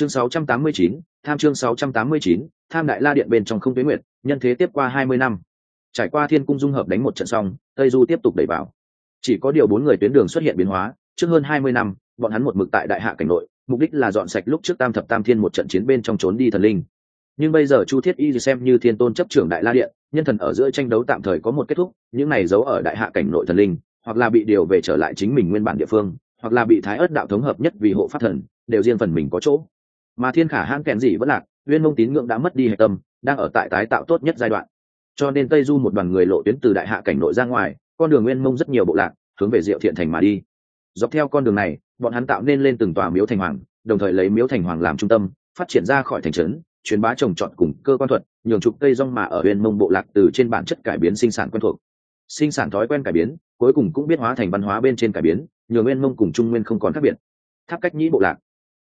chương 689, tham chương 689, tham đại la điện bên trong không tuyến nguyệt nhân thế tiếp qua 20 năm. Trải qua thiên cung dung hợp đánh một trận xong tây du tiếp tục đẩy vào. Chỉ có điều bốn người tuyến đường xuất hiện biến hóa trước hơn 20 năm bọn hắn một mực tại đại hạ cảnh nội mục đích là dọn sạch lúc trước tam thập tam thiên một trận chiến bên trong trốn đi thần linh. Nhưng bây giờ chu thiết y xem như thiên tôn chấp trưởng đại la điện nhân thần ở giữa tranh đấu tạm thời có một kết thúc những này giấu ở đại hạ cảnh nội thần linh hoặc là bị điều về trở lại chính mình nguyên bản địa phương hoặc là bị thái ớt đạo thống hợp nhất vì hộ pháp thần đều riêng phần mình có chỗ mà thiên khả hãn kèn gì vẫn lạc nguyên mông tín ngưỡng đã mất đi hệ tâm, đang ở tại tái tạo tốt nhất giai đoạn. Cho nên tây du một đoàn người lộ tuyến từ đại hạ cảnh nội ra ngoài, con đường nguyên mông rất nhiều bộ lạc, hướng về diệu thiện thành mà đi. Dọc theo con đường này, bọn hắn tạo nên lên từng tòa miếu thành hoàng, đồng thời lấy miếu thành hoàng làm trung tâm, phát triển ra khỏi thành trấn, truyền bá trồng trọt cùng cơ quan thuật, nhường trục cây rong mà ở huyền mông bộ lạc từ trên bản chất cải biến sinh sản quen thuộc. Sinh sản thói quen cải biến, cuối cùng cũng biết hóa thành văn hóa bên trên cải biến, nhường nguyên mông cùng trung nguyên không còn khác biệt. Tháp cách nhĩ bộ lạc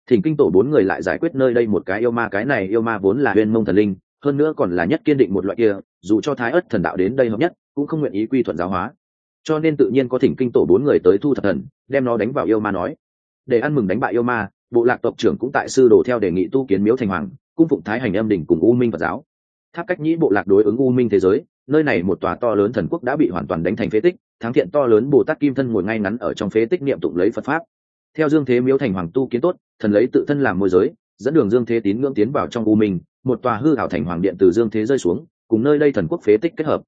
thỉnh kinh tổ bốn người lại giải quyết nơi đây một cái yêu ma, cái này yêu ma vốn là huyên mông thần linh, hơn nữa còn là nhất kiên định một loại kia, dù cho thái ất thần đạo đến đây hợp nhất, cũng không nguyện ý quy thuận giáo hóa. Cho nên tự nhiên có thỉnh kinh tổ bốn người tới thu thập thần, đem nó đánh vào yêu ma nói. Để ăn mừng đánh bại yêu ma, bộ lạc tộc trưởng cũng tại sư đồ theo đề nghị tu kiến miếu thành hoàng, cung phụng thái hành âm đỉnh cùng u minh phật giáo. Tháp cách nhĩ bộ lạc đối ứng u minh thế giới, nơi này một tòa to lớn thần quốc đã bị hoàn toàn đánh thành phế tích, thắng thiện to lớn bồ tát kim thân ngồi ngay ngắn ở trong phế tích niệm tụng lấy phật pháp theo dương thế miếu thành hoàng tu kiến tốt, thần lấy tự thân làm môi giới, dẫn đường dương thế tín ngưỡng tiến vào trong u minh, một tòa hư hảo thành hoàng điện từ dương thế rơi xuống, cùng nơi đây thần quốc phế tích kết hợp.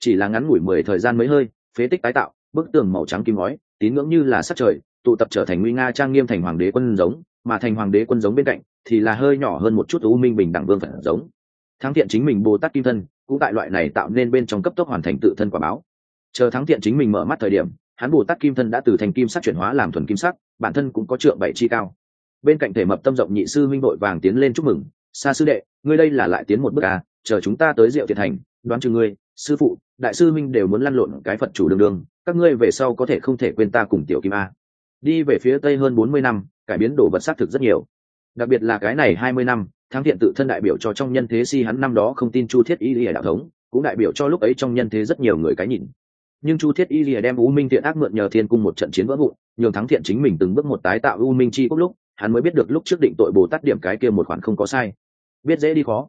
Chỉ là ngắn ngủi mười thời gian mới hơi, phế tích tái tạo, bức tường màu trắng kim ngói, tín ngưỡng như là sắc trời, tụ tập trở thành nguy nga trang nghiêm thành hoàng đế quân giống, mà thành hoàng đế quân giống bên cạnh thì là hơi nhỏ hơn một chút u minh bình đẳng vương phật giống. Thắng thiện chính mình bồ tát kim thân, cũng tại loại này tạo nên bên trong cấp tốc hoàn thành tự thân quả báo. Chờ thắng thiện chính mình mở mắt thời điểm, hắn bồ tát kim thân đã từ thành kim sắc chuyển hóa làm thuần kim sắc bản thân cũng có trượng bảy chi cao. Bên cạnh thể mập tâm rộng nhị sư minh đội vàng tiến lên chúc mừng xa sư đệ, ngươi đây là lại tiến một bước à chờ chúng ta tới diệu thiện thành, đoán chừng ngươi, sư phụ, đại sư minh đều muốn lăn lộn cái phật chủ đường đường, các ngươi về sau có thể không thể quên ta cùng tiểu kim a. Đi về phía tây hơn bốn mươi năm, cải biến đồ vật xác thực rất nhiều. Đặc biệt là cái này hai mươi năm, thắng thiện tự thân đại biểu cho trong nhân thế si hắn năm đó không tin chu thiết y lìa đạo thống, cũng đại biểu cho lúc ấy trong nhân thế rất nhiều người cái nhìn nhưng chu thiết y lìa đem u minh thiện ác mượn nhờ thiên cung một trận chiến vỡ vụn, nhường thắng thiện chính mình từng bước một tái tạo u minh chi cốc lúc, hắn mới biết được lúc trước định tội bồ tát điểm cái kia một khoản không có sai. Biết dễ đi khó.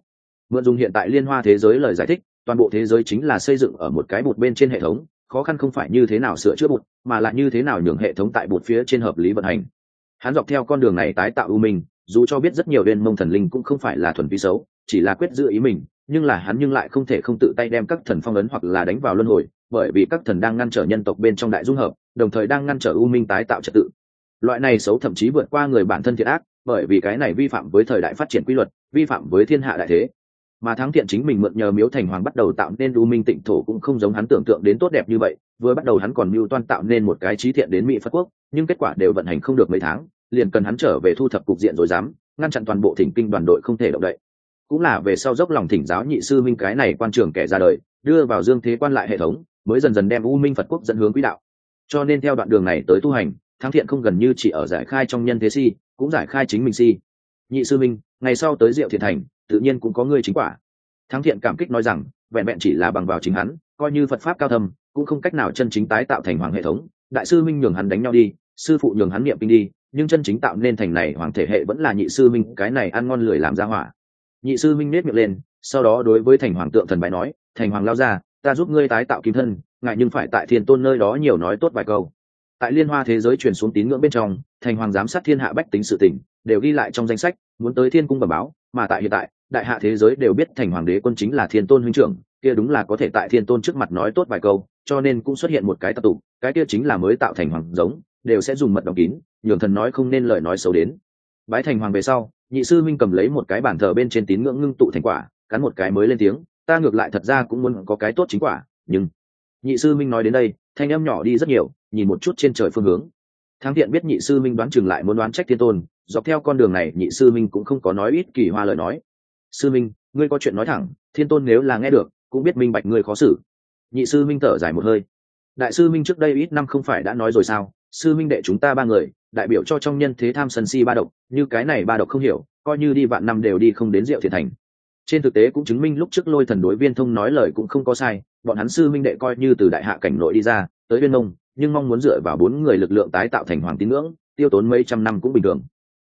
Mượn dùng hiện tại liên hoa thế giới lời giải thích, toàn bộ thế giới chính là xây dựng ở một cái bụt bên trên hệ thống, khó khăn không phải như thế nào sửa chữa bụt, mà là như thế nào nhường hệ thống tại bụt phía trên hợp lý vận hành. Hắn dọc theo con đường này tái tạo u minh, dù cho biết rất nhiều đen mông thần linh cũng không phải là thuần vi xấu, chỉ là quyết giữ ý mình, nhưng là hắn nhưng lại không thể không tự tay đem các thần phong ấn hoặc là đánh vào luân hồi bởi vì các thần đang ngăn trở nhân tộc bên trong đại dung hợp, đồng thời đang ngăn trở ưu minh tái tạo trật tự. Loại này xấu thậm chí vượt qua người bản thân thiện ác, bởi vì cái này vi phạm với thời đại phát triển quy luật, vi phạm với thiên hạ đại thế. Mà thắng thiện chính mình mượn nhờ miếu thành hoàng bắt đầu tạo nên u minh tịnh thổ cũng không giống hắn tưởng tượng đến tốt đẹp như vậy, vừa bắt đầu hắn còn mưu toan tạo nên một cái trí thiện đến mỹ phật quốc, nhưng kết quả đều vận hành không được mấy tháng, liền cần hắn trở về thu thập cục diện rồi dám, ngăn chặn toàn bộ thỉnh kinh đoàn đội không thể động đậy. Cũng là về sau dốc lòng thỉnh giáo nhị sư minh cái này quan trường kẻ ra đời, đưa vào dương thế quan lại hệ thống mới dần dần đem u minh phật quốc dẫn hướng quỹ đạo. Cho nên theo đoạn đường này tới tu hành, thắng thiện không gần như chỉ ở giải khai trong nhân thế si, cũng giải khai chính mình si. Nhị sư minh, ngày sau tới diệu thiện thành, tự nhiên cũng có người chính quả. Thắng thiện cảm kích nói rằng, vẹn vẹn chỉ là bằng vào chính hắn, coi như phật pháp cao thâm, cũng không cách nào chân chính tái tạo thành hoàng hệ thống. Đại sư minh nhường hắn đánh nhau đi, sư phụ nhường hắn niệm kinh đi, nhưng chân chính tạo nên thành này hoàng thể hệ vẫn là nhị sư minh, cái này ăn ngon lười làm ra hỏa. Nhị sư minh nết miệng lên, sau đó đối với thành hoàng tượng thần bài nói, thành hoàng lao ra ta giúp ngươi tái tạo kim thân ngại nhưng phải tại thiên tôn nơi đó nhiều nói tốt vài câu. Tại liên hoa thế giới truyền xuống tín ngưỡng bên trong, thành hoàng giám sát thiên hạ bách tính sự tỉnh đều ghi lại trong danh sách, muốn tới thiên cung bẩm báo, mà tại hiện tại, đại hạ thế giới đều biết thành hoàng đế quân chính là thiên tôn huynh trưởng, kia đúng là có thể tại thiên tôn trước mặt nói tốt vài câu, cho nên cũng xuất hiện một cái tập tụ cái kia chính là mới tạo thành hoàng giống, đều sẽ dùng mật đóng kín, nhường thần nói không nên lời nói xấu đến. Bái thành hoàng về sau, nhị sư minh cầm lấy một cái bản thờ bên trên tín ngưỡng ngưng tụ thành quả, cắn một cái mới lên tiếng ta ngược lại thật ra cũng muốn có cái tốt chính quả, nhưng nhị sư minh nói đến đây, thanh âm nhỏ đi rất nhiều, nhìn một chút trên trời phương hướng. Thắng thiện biết nhị sư minh đoán chừng lại muốn đoán trách thiên tôn, dọc theo con đường này, nhị sư minh cũng không có nói ít kỳ hoa lời nói. Sư minh, ngươi có chuyện nói thẳng, thiên tôn nếu là nghe được, cũng biết minh bạch ngươi khó xử. Nhị sư minh thở dài một hơi. Đại sư minh trước đây ít năm không phải đã nói rồi sao? Sư minh đệ chúng ta ba người, đại biểu cho trong nhân thế tham sân si ba độc, như cái này ba độc không hiểu, coi như đi vạn năm đều đi không đến diệu thiện thành trên thực tế cũng chứng minh lúc trước lôi thần đối viên thông nói lời cũng không có sai, bọn hắn sư minh đệ coi như từ đại hạ cảnh nội đi ra, tới viên mông, nhưng mong muốn dựa vào bốn người lực lượng tái tạo thành hoàng tín ngưỡng, tiêu tốn mấy trăm năm cũng bình thường.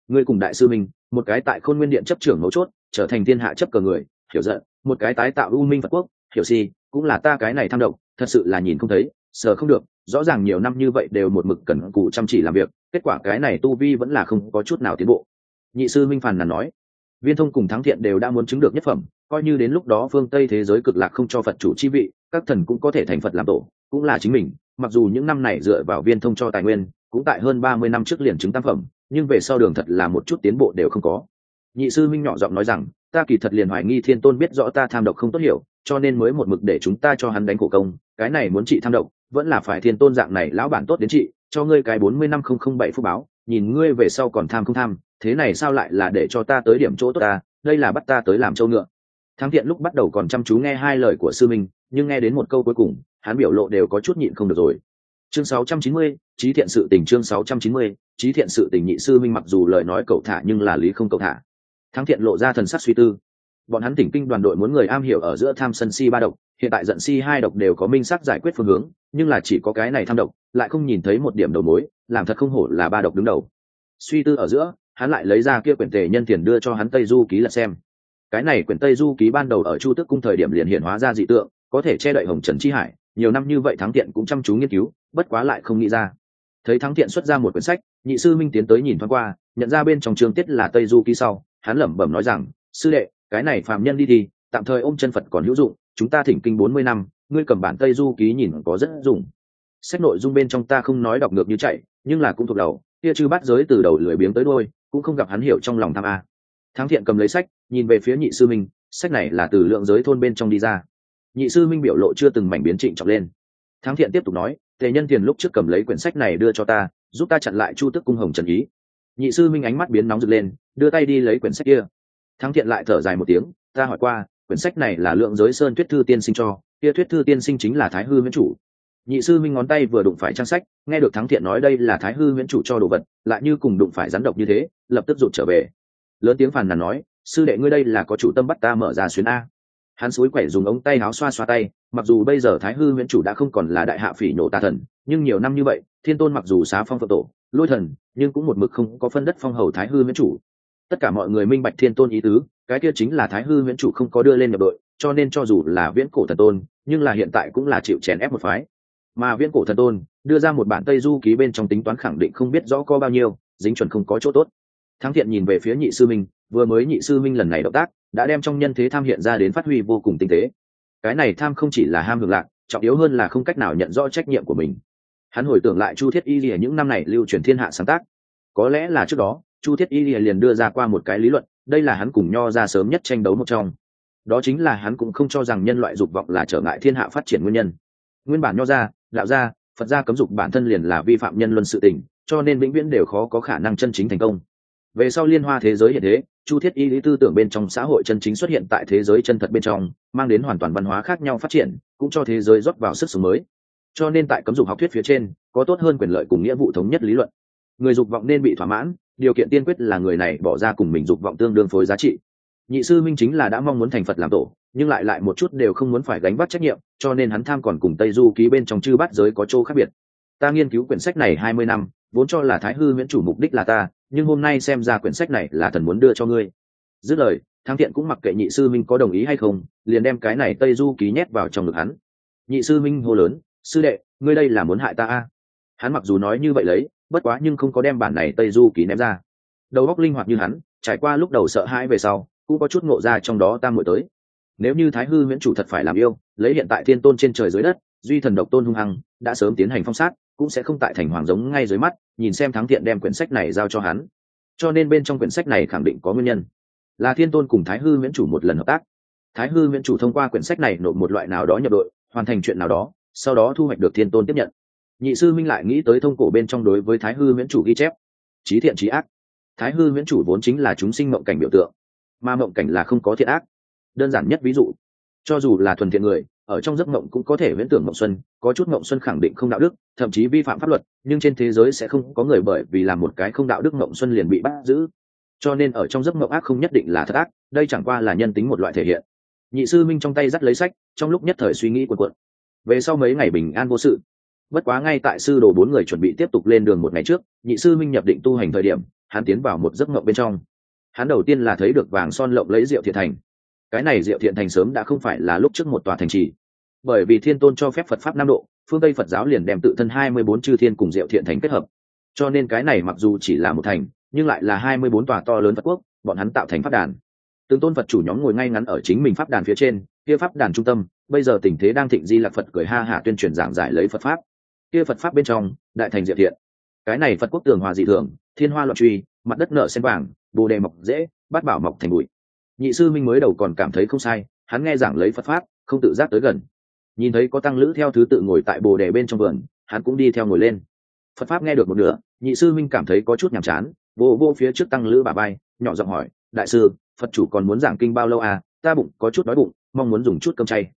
Ngươi cùng đại sư minh, một cái tại khôn nguyên điện chấp trưởng mấu chốt, trở thành thiên hạ chấp cờ người, hiểu giận, một cái tái tạo u minh phật quốc, hiểu si, cũng là ta cái này tham độc thật sự là nhìn không thấy, sờ không được, rõ ràng nhiều năm như vậy đều một mực cẩn cù chăm chỉ làm việc, kết quả cái này tu vi vẫn là không có chút nào tiến bộ. Nhị sư minh phàn là nói viên thông cùng thắng thiện đều đã muốn chứng được nhất phẩm, coi như đến lúc đó phương tây thế giới cực lạc không cho phật chủ chi vị, các thần cũng có thể thành phật làm tổ, cũng là chính mình. Mặc dù những năm này dựa vào viên thông cho tài nguyên, cũng tại hơn ba mươi năm trước liền chứng tam phẩm, nhưng về sau đường thật là một chút tiến bộ đều không có. Nhị sư minh nhỏ giọng nói rằng, ta kỳ thật liền hoài nghi thiên tôn biết rõ ta tham độc không tốt hiểu, cho nên mới một mực để chúng ta cho hắn đánh cổ công, cái này muốn trị tham độc, vẫn là phải thiên tôn dạng này lão bản tốt đến trị, cho ngươi cái bốn mươi năm không không bảy phút báo nhìn ngươi về sau còn tham không tham thế này sao lại là để cho ta tới điểm chỗ tốt ta đây là bắt ta tới làm châu ngựa. Thắng thiện lúc bắt đầu còn chăm chú nghe hai lời của sư minh nhưng nghe đến một câu cuối cùng hắn biểu lộ đều có chút nhịn không được rồi. Chương 690, trí thiện sự tình chương 690, trí thiện sự tình nhị sư minh mặc dù lời nói cậu thả nhưng là lý không cậu thả. Thắng thiện lộ ra thần sắc suy tư. Bọn hắn tỉnh kinh đoàn đội muốn người am hiểu ở giữa tham sân si ba độc hiện tại giận si hai độc đều có minh sắc giải quyết phương hướng nhưng là chỉ có cái này tham độc lại không nhìn thấy một điểm đầu mối, làm thật không hổ là ba độc đứng đầu. Suy tư ở giữa, hắn lại lấy ra kia quyển tề nhân tiền đưa cho hắn tây du ký là xem. Cái này quyển tây du ký ban đầu ở chu tức cung thời điểm liền hiện hóa ra dị tượng, có thể che đậy hồng trần chi hải, nhiều năm như vậy thắng tiện cũng chăm chú nghiên cứu, bất quá lại không nghĩ ra. Thấy thắng tiện xuất ra một quyển sách, nhị sư minh tiến tới nhìn thoáng qua, nhận ra bên trong trường tiết là tây du ký sau, hắn lẩm bẩm nói rằng, sư đệ, cái này phàm nhân đi thì, tạm thời ôm chân phật còn hữu dụng, chúng ta thỉnh kinh bốn mươi năm, ngươi cầm bản tây du ký nhìn có rất dùng sách nội dung bên trong ta không nói đọc ngược như chạy, nhưng là cũng thuộc đầu, kia chư bắt giới từ đầu lười biếng tới đôi cũng không gặp hắn hiểu trong lòng tham a. Thắng thiện cầm lấy sách, nhìn về phía nhị sư minh, sách này là từ lượng giới thôn bên trong đi ra. Nhị sư minh biểu lộ chưa từng mảnh biến trịnh trọng lên. Thắng thiện tiếp tục nói, tề nhân tiền lúc trước cầm lấy quyển sách này đưa cho ta, giúp ta chặn lại chu tức cung hồng trần ý. Nhị sư minh ánh mắt biến nóng rực lên, đưa tay đi lấy quyển sách kia. Thắng thiện lại thở dài một tiếng, ta hỏi qua, quyển sách này là lượng giới sơn thuyết thư tiên sinh cho, kia thuyết thư tiên sinh chính là thái hư miễn chủ nhị sư minh ngón tay vừa đụng phải trang sách, nghe được thắng thiện nói đây là thái hư miễn chủ cho đồ vật, lại như cùng đụng phải rắn độc như thế, lập tức rụt trở về. Lớn tiếng phàn nàn nói, sư đệ ngươi đây là có chủ tâm bắt ta mở ra xuyến a. Hắn suối quẻ dùng ống tay áo xoa xoa tay, mặc dù bây giờ thái hư miễn chủ đã không còn là đại hạ phỉ nhổ tà thần, nhưng nhiều năm như vậy, thiên tôn mặc dù xá phong phật tổ, lôi thần, nhưng cũng một mực không có phân đất phong hầu thái hư miễn chủ tất cả mọi người minh bạch thiên tôn ý tứ, cái kia chính là thái hư miễn chủ không có đưa lên nhập đội, cho nên cho dù là viễn cổ thần tôn, nhưng là hiện tại cũng là chịu chèn ép một phái mà viễn cổ thần tôn đưa ra một bản tây du ký bên trong tính toán khẳng định không biết rõ có bao nhiêu, dính chuẩn không có chỗ tốt. Thắng thiện nhìn về phía nhị sư minh, vừa mới nhị sư minh lần này động tác, đã đem trong nhân thế tham hiện ra đến phát huy vô cùng tinh tế. Cái này tham không chỉ là ham hưởng lạc, trọng yếu hơn là không cách nào nhận rõ trách nhiệm của mình. Hắn hồi tưởng lại chu thiết y lìa những năm này lưu truyền thiên hạ sáng tác. Có lẽ là trước đó, chu thiết y lìa liền đưa ra qua một cái lý luận, đây là hắn cùng nho ra sớm nhất tranh đấu một trong. Đó chính là hắn cũng không cho rằng nhân loại dục vọng là trở ngại thiên hạ phát triển nguyên nhân. Nguyên bản nho ra đạo gia, phật gia cấm dục bản thân liền là vi phạm nhân luân sự tình, cho nên vĩnh viễn đều khó có khả năng chân chính thành công. Về sau liên hoa thế giới hiện thế, chu thiết y lý tư tưởng bên trong xã hội chân chính xuất hiện tại thế giới chân thật bên trong, mang đến hoàn toàn văn hóa khác nhau phát triển, cũng cho thế giới rót vào sức sống mới. Cho nên tại cấm dục học thuyết phía trên, có tốt hơn quyền lợi cùng nghĩa vụ thống nhất lý luận. Người dục vọng nên bị thỏa mãn, điều kiện tiên quyết là người này bỏ ra cùng mình dục vọng tương đương phối giá trị. Nhị sư minh chính là đã mong muốn thành phật làm tổ nhưng lại lại một chút đều không muốn phải gánh vác trách nhiệm, cho nên hắn tham còn cùng tây du ký bên trong chư bát giới có chỗ khác biệt. Ta nghiên cứu quyển sách này hai mươi năm, vốn cho là thái hư miễn chủ mục đích là ta, nhưng hôm nay xem ra quyển sách này là thần muốn đưa cho ngươi. Dứt lời, thắng thiện cũng mặc kệ nhị sư minh có đồng ý hay không, liền đem cái này tây du ký nhét vào trong ngực hắn. Nhị sư minh hô lớn, sư đệ, ngươi đây là muốn hại ta a? Hắn mặc dù nói như vậy lấy, bất quá nhưng không có đem bản này tây du ký ném ra. Đầu óc linh hoạt như hắn, trải qua lúc đầu sợ hãi về sau, cũng có chút ngộ ra trong đó ta muội tới nếu như thái hư miễn chủ thật phải làm yêu, lấy hiện tại thiên tôn trên trời dưới đất, duy thần độc tôn hung hăng, đã sớm tiến hành phong sát, cũng sẽ không tại thành hoàng giống ngay dưới mắt, nhìn xem thắng thiện đem quyển sách này giao cho hắn. Cho nên bên trong quyển sách này khẳng định có nguyên nhân. Là thiên tôn cùng thái hư miễn chủ một lần hợp tác. Thái hư miễn chủ thông qua quyển sách này nộp một loại nào đó nhập đội, hoàn thành chuyện nào đó, sau đó thu hoạch được thiên tôn tiếp nhận. Nhị sư minh lại nghĩ tới thông cổ bên trong đối với thái hư miễn chủ ghi chép. Trí thiện trí ác. Thái hư miễn chủ vốn chính là chúng sinh mộng cảnh biểu tượng, mà mộng cảnh là không có thiện ác đơn giản nhất ví dụ. Cho dù là thuần thiện người, ở trong giấc mộng cũng có thể viễn tưởng mộng xuân, có chút mộng xuân khẳng định không đạo đức, thậm chí vi phạm pháp luật, nhưng trên thế giới sẽ không có người bởi vì làm một cái không đạo đức mộng xuân liền bị bắt giữ. Cho nên ở trong giấc mộng ác không nhất định là thất ác, đây chẳng qua là nhân tính một loại thể hiện. Nhị sư minh trong tay dắt lấy sách, trong lúc nhất thời suy nghĩ cuộn cuộn. Về sau mấy ngày bình an vô sự. Bất quá ngay tại sư đồ bốn người chuẩn bị tiếp tục lên đường một ngày trước, nhị sư minh nhập định tu hành thời điểm, hắn tiến vào một giấc mộng bên trong. Hắn đầu tiên là thấy được vàng son lộng lấy rượu thiện thành cái này diệu thiện thành sớm đã không phải là lúc trước một tòa thành trì. Bởi vì thiên tôn cho phép phật pháp nam độ, phương tây phật giáo liền đem tự thân hai mươi bốn chư thiên cùng diệu thiện thành kết hợp. Cho nên cái này mặc dù chỉ là một thành, nhưng lại là hai mươi bốn tòa to lớn phật quốc, bọn hắn tạo thành pháp đàn. Từng tôn phật chủ nhóm ngồi ngay ngắn ở chính mình pháp đàn phía trên, kia pháp đàn trung tâm, bây giờ tình thế đang thịnh di lạc phật cười ha hả tuyên truyền giảng giải lấy phật pháp. Kia phật pháp bên trong, đại thành diệu thiện. Cái này phật quốc tường hòa dị thường, thiên hoa loạn truy, mặt đất nợ sen vàng, bồ đề mọc dễ, bát bảo mọc thành bụi nhị sư minh mới đầu còn cảm thấy không sai, hắn nghe giảng lấy phật pháp, không tự giác tới gần. Nhìn thấy có tăng lữ theo thứ tự ngồi tại bồ đề bên trong vườn, hắn cũng đi theo ngồi lên. Phật pháp nghe được một nửa, nhị sư minh cảm thấy có chút nhàm chán, vô vô phía trước tăng lữ bà bay, nhỏ giọng hỏi, đại sư, phật chủ còn muốn giảng kinh bao lâu à? Ta bụng có chút đói bụng, mong muốn dùng chút cơm chay.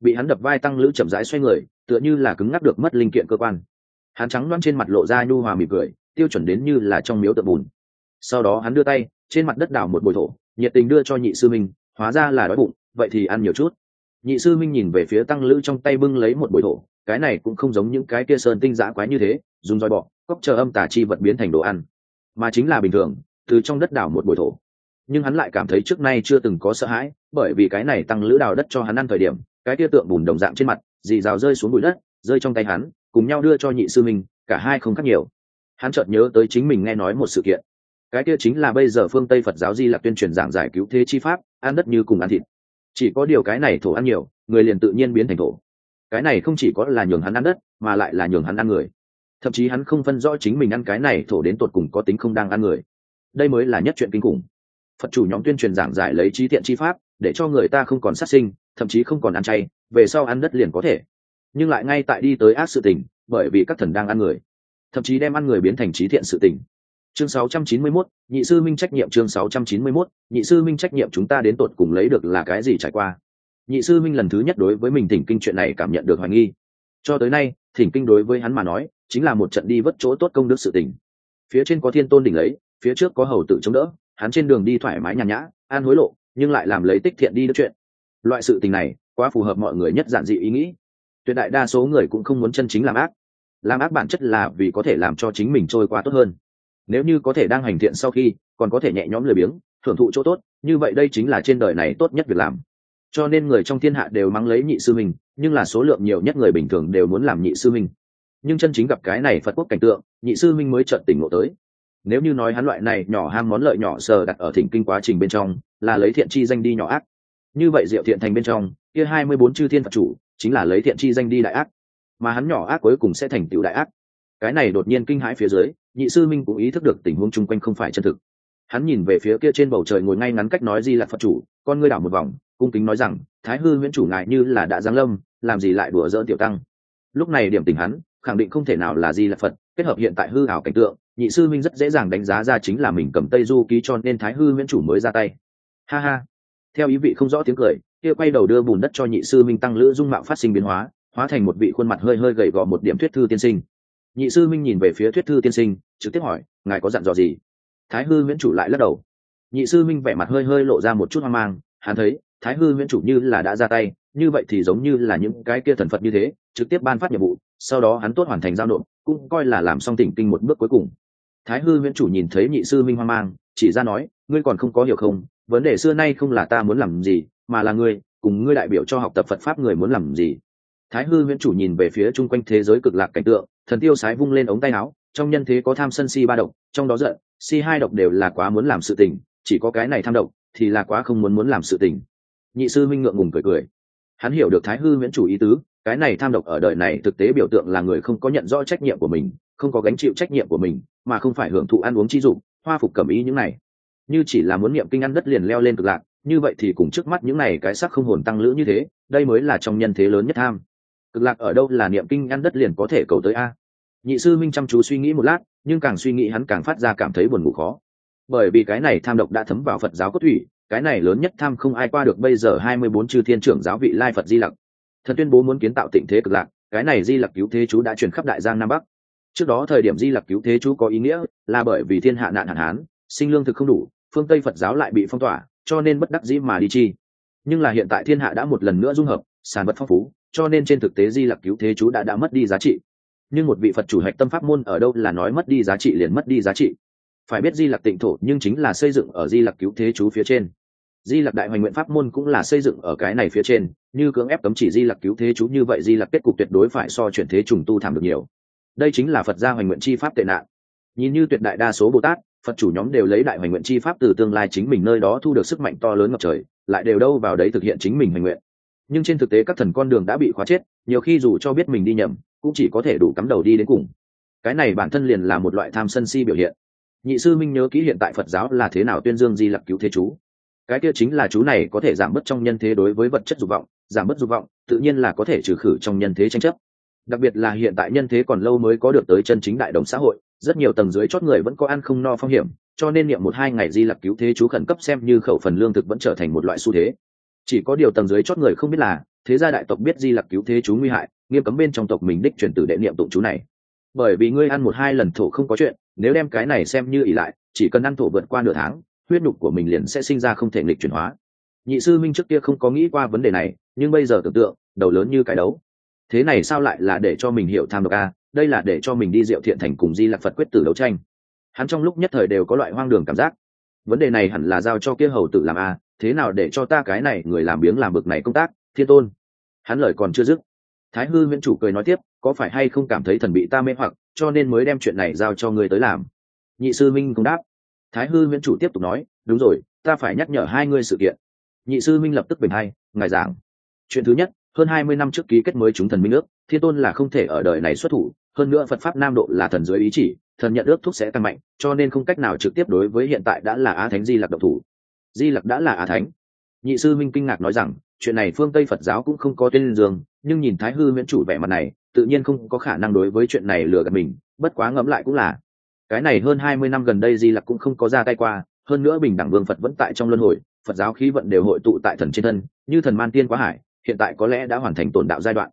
Bị hắn đập vai tăng lữ chậm rãi xoay người, tựa như là cứng ngắc được mất linh kiện cơ quan. Hắn trắng loăn trên mặt lộ ra nhu hòa mỉm cười, tiêu chuẩn đến như là trong miếu tượng bùn. Sau đó hắn đưa tay, trên mặt đất đào một bồi thổ nhiệt tình đưa cho nhị sư minh, hóa ra là đói bụng, vậy thì ăn nhiều chút. Nhị sư minh nhìn về phía tăng lữ trong tay bưng lấy một bồi thổ, cái này cũng không giống những cái kia sơn tinh giã quái như thế, dùng roi bọ cóc chờ âm tả chi vật biến thành đồ ăn. Mà chính là bình thường, từ trong đất đào một bồi thổ. Nhưng hắn lại cảm thấy trước nay chưa từng có sợ hãi, bởi vì cái này tăng lữ đào đất cho hắn ăn thời điểm, cái kia tượng bùn đồng dạng trên mặt, dì rào rơi xuống bụi đất, rơi trong tay hắn, cùng nhau đưa cho nhị sư minh, cả hai không khác nhiều. Hắn chợt nhớ tới chính mình nghe nói một sự kiện cái kia chính là bây giờ phương tây phật giáo di lạc tuyên truyền giảng giải cứu thế chi pháp, ăn đất như cùng ăn thịt. Chỉ có điều cái này thổ ăn nhiều, người liền tự nhiên biến thành thổ. Cái này không chỉ có là nhường hắn ăn đất, mà lại là nhường hắn ăn người. Thậm chí hắn không phân rõ chính mình ăn cái này thổ đến tột cùng có tính không đang ăn người. Đây mới là nhất chuyện kinh khủng. Phật chủ nhóm tuyên truyền giảng giải lấy trí thiện chi pháp, để cho người ta không còn sát sinh, thậm chí không còn ăn chay, về sau ăn đất liền có thể. Nhưng lại ngay tại đi tới ác sự tình, bởi vì các thần đang ăn người. Thậm chí đem ăn người biến thành trí thiện sự tình chương 691, nhị sư minh trách nhiệm chương 691, nhị sư minh trách nhiệm chúng ta đến tột cùng lấy được là cái gì trải qua? Nhị sư minh lần thứ nhất đối với mình thỉnh kinh chuyện này cảm nhận được hoài nghi. Cho tới nay thỉnh kinh đối với hắn mà nói chính là một trận đi vất chỗ tốt công đức sự tình. Phía trên có thiên tôn đỉnh lấy phía trước có hầu tự chống đỡ hắn trên đường đi thoải mái nhàn nhã an hối lộ nhưng lại làm lấy tích thiện đi đức chuyện. Loại sự tình này quá phù hợp mọi người nhất giản dị ý nghĩ. Tuyệt đại đa số người cũng không muốn chân chính làm ác. Làm ác bản chất là vì có thể làm cho chính mình trôi qua tốt hơn nếu như có thể đang hành thiện sau khi, còn có thể nhẹ nhõm lười biếng, thưởng thụ chỗ tốt, như vậy đây chính là trên đời này tốt nhất việc làm. Cho nên người trong thiên hạ đều mắng lấy nhị sư minh nhưng là số lượng nhiều nhất người bình thường đều muốn làm nhị sư minh nhưng chân chính gặp cái này phật quốc cảnh tượng, nhị sư minh mới chợt tỉnh ngộ tới. Nếu như nói hắn loại này nhỏ ham món lợi nhỏ sờ đặt ở thỉnh kinh quá trình bên trong, là lấy thiện chi danh đi nhỏ ác. Như vậy diệu thiện thành bên trong, kia hai mươi bốn chư thiên phật chủ, chính là lấy thiện chi danh đi đại ác. Mà hắn nhỏ ác cuối cùng sẽ thành tựu đại ác. Cái này đột nhiên kinh hãi phía dưới nhị sư minh cũng ý thức được tình huống chung quanh không phải chân thực. Hắn nhìn về phía kia trên bầu trời ngồi ngay ngắn cách nói di là phật chủ, con ngươi đảo một vòng, cung kính nói rằng, thái hư nguyễn chủ ngại như là đã giáng lâm, làm gì lại đùa dỡ tiểu tăng? Lúc này điểm tình hắn, khẳng định không thể nào là di là phật, kết hợp hiện tại hư ảo cảnh tượng, nhị sư minh rất dễ dàng đánh giá ra chính là mình cầm tây du ký cho nên thái hư nguyễn chủ mới ra tay. Ha ha. Theo ý vị không rõ tiếng cười, kia quay đầu đưa bùn đất cho nhị sư minh tăng lữ dung mạo phát sinh biến hóa hóa thành một vị khuôn mặt hơi hơi gầy gò một điểm thuyết thư tiên sinh nhị sư minh nhìn về phía thuyết thư tiên sinh, trực tiếp hỏi, ngài có dặn dò gì? Thái hư nguyễn chủ lại lắc đầu. Nhị sư minh vẻ mặt hơi hơi lộ ra một chút hoang mang, hắn thấy, thái hư nguyễn chủ như là đã ra tay, như vậy thì giống như là những cái kia thần phật như thế, trực tiếp ban phát nhiệm vụ, sau đó hắn tốt hoàn thành giao nộp, cũng coi là làm xong tỉnh kinh một bước cuối cùng. Thái hư nguyễn chủ nhìn thấy nhị sư minh hoang mang, chỉ ra nói, ngươi còn không có hiểu không? Vấn đề xưa nay không là ta muốn làm gì, mà là ngươi, cùng ngươi đại biểu cho học tập phật pháp người muốn làm gì? Thái hư huyễn chủ nhìn về phía chung quanh thế giới cực lạc cảnh tượng, thần tiêu sái vung lên ống tay áo, trong nhân thế có tham sân si ba độc, trong đó giận, si hai độc đều là quá muốn làm sự tình, chỉ có cái này tham độc thì là quá không muốn muốn làm sự tình. Nhị sư minh ngượng ngùng cười cười. Hắn hiểu được thái hư huyễn chủ ý tứ, cái này tham độc ở đời này thực tế biểu tượng là người không có nhận rõ trách nhiệm của mình, không có gánh chịu trách nhiệm của mình, mà không phải hưởng thụ ăn uống chi dụng hoa phục cẩm ý những này. Như chỉ là muốn niệm kinh ăn đất liền leo lên cực lạc, như vậy thì cùng trước mắt những này cái sắc không hồn tăng lữ như thế, đây mới là trong nhân thế lớn nhất tham cực lạc ở đâu là niệm kinh ăn đất liền có thể cầu tới a. Nhị sư minh chăm chú suy nghĩ một lát, nhưng càng suy nghĩ hắn càng phát ra cảm thấy buồn ngủ khó. Bởi vì cái này tham độc đã thấm vào phật giáo cốt thủy, cái này lớn nhất tham không ai qua được bây giờ hai mươi bốn chư thiên trưởng giáo vị lai phật di lặc. Thần tuyên bố muốn kiến tạo tịnh thế cực lạc, cái này di lặc cứu thế chú đã truyền khắp đại giang nam bắc. Trước đó thời điểm di lặc cứu thế chú có ý nghĩa là bởi vì thiên hạ nạn hạn hán, sinh lương thực không đủ, phương tây phật giáo lại bị phong tỏa, cho nên bất đắc dĩ mà đi chi. Nhưng là hiện tại thiên hạ đã một lần nữa dung hợp, sản vật phong phú cho nên trên thực tế di lặc cứu thế chú đã đã mất đi giá trị. Nhưng một vị phật chủ hạch tâm pháp môn ở đâu là nói mất đi giá trị liền mất đi giá trị. Phải biết di lặc tịnh thổ nhưng chính là xây dựng ở di lặc cứu thế chú phía trên. Di lặc đại hoành nguyện pháp môn cũng là xây dựng ở cái này phía trên, như cưỡng ép cấm chỉ di lặc cứu thế chú như vậy di lặc kết cục tuyệt đối phải so chuyển thế trùng tu thảm được nhiều. Đây chính là phật gia hoành nguyện chi pháp tệ nạn. Nhìn như tuyệt đại đa số bồ tát, phật chủ nhóm đều lấy đại hoành nguyện chi pháp từ tương lai chính mình nơi đó thu được sức mạnh to lớn ngập trời, lại đều đâu vào đấy thực hiện chính mình hoành nguyện nhưng trên thực tế các thần con đường đã bị khóa chết, nhiều khi dù cho biết mình đi nhầm, cũng chỉ có thể đủ cắm đầu đi đến cùng. Cái này bản thân liền là một loại tham sân si biểu hiện. Nhị sư minh nhớ kỹ hiện tại phật giáo là thế nào tuyên dương di lặc cứu thế chú. Cái kia chính là chú này có thể giảm bớt trong nhân thế đối với vật chất dục vọng, giảm bớt dục vọng, tự nhiên là có thể trừ khử trong nhân thế tranh chấp. Đặc biệt là hiện tại nhân thế còn lâu mới có được tới chân chính đại đồng xã hội, rất nhiều tầng dưới chót người vẫn có ăn không no phong hiểm, cho nên niệm một hai ngày di lặc cứu thế chú khẩn cấp xem như khẩu phần lương thực vẫn trở thành một loại xu thế chỉ có điều tầng dưới chót người không biết là, thế gia đại tộc biết di lặc cứu thế chú nguy hại, nghiêm cấm bên trong tộc mình đích truyền tử đệ niệm tụng chú này. Bởi vì ngươi ăn một hai lần thổ không có chuyện, nếu đem cái này xem như ỷ lại, chỉ cần ăn thổ vượt qua nửa tháng, huyết nhục của mình liền sẽ sinh ra không thể nghịch chuyển hóa. Nhị sư minh trước kia không có nghĩ qua vấn đề này, nhưng bây giờ tưởng tượng, đầu lớn như cái đấu. Thế này sao lại là để cho mình hiểu tham độc a? Đây là để cho mình đi diệu thiện thành cùng di lạc phật quyết tử đấu tranh. Hắn trong lúc nhất thời đều có loại hoang đường cảm giác. Vấn đề này hẳn là giao cho kia hầu tử làm a thế nào để cho ta cái này người làm biếng làm bực này công tác, thiên tôn? Hắn lời còn chưa dứt. Thái hư nguyễn chủ cười nói tiếp, có phải hay không cảm thấy thần bị ta mê hoặc, cho nên mới đem chuyện này giao cho người tới làm? Nhị sư minh cũng đáp. Thái hư nguyễn chủ tiếp tục nói, đúng rồi, ta phải nhắc nhở hai ngươi sự kiện. Nhị sư minh lập tức bình hay ngài giảng. Chuyện thứ nhất, hơn hai mươi năm trước ký kết mới chúng thần minh ước, thiên tôn là không thể ở đời này xuất thủ, hơn nữa phật pháp nam độ là thần dưới ý chỉ, thần nhận ước thúc sẽ tăng mạnh, cho nên không cách nào trực tiếp đối với hiện tại đã là á thánh di lạc độc thủ di lặc đã là á thánh. Nhị sư minh kinh ngạc nói rằng, chuyện này phương tây phật giáo cũng không có tên dương, nhưng nhìn thái hư miễn chủ vẻ mặt này, tự nhiên không có khả năng đối với chuyện này lừa gạt mình, bất quá ngẫm lại cũng là. Cái này hơn hai mươi năm gần đây di lặc cũng không có ra tay qua, hơn nữa bình đẳng vương phật vẫn tại trong luân hồi, phật giáo khí vận đều hội tụ tại thần trên thân, như thần man tiên quá hải, hiện tại có lẽ đã hoàn thành tồn đạo giai đoạn.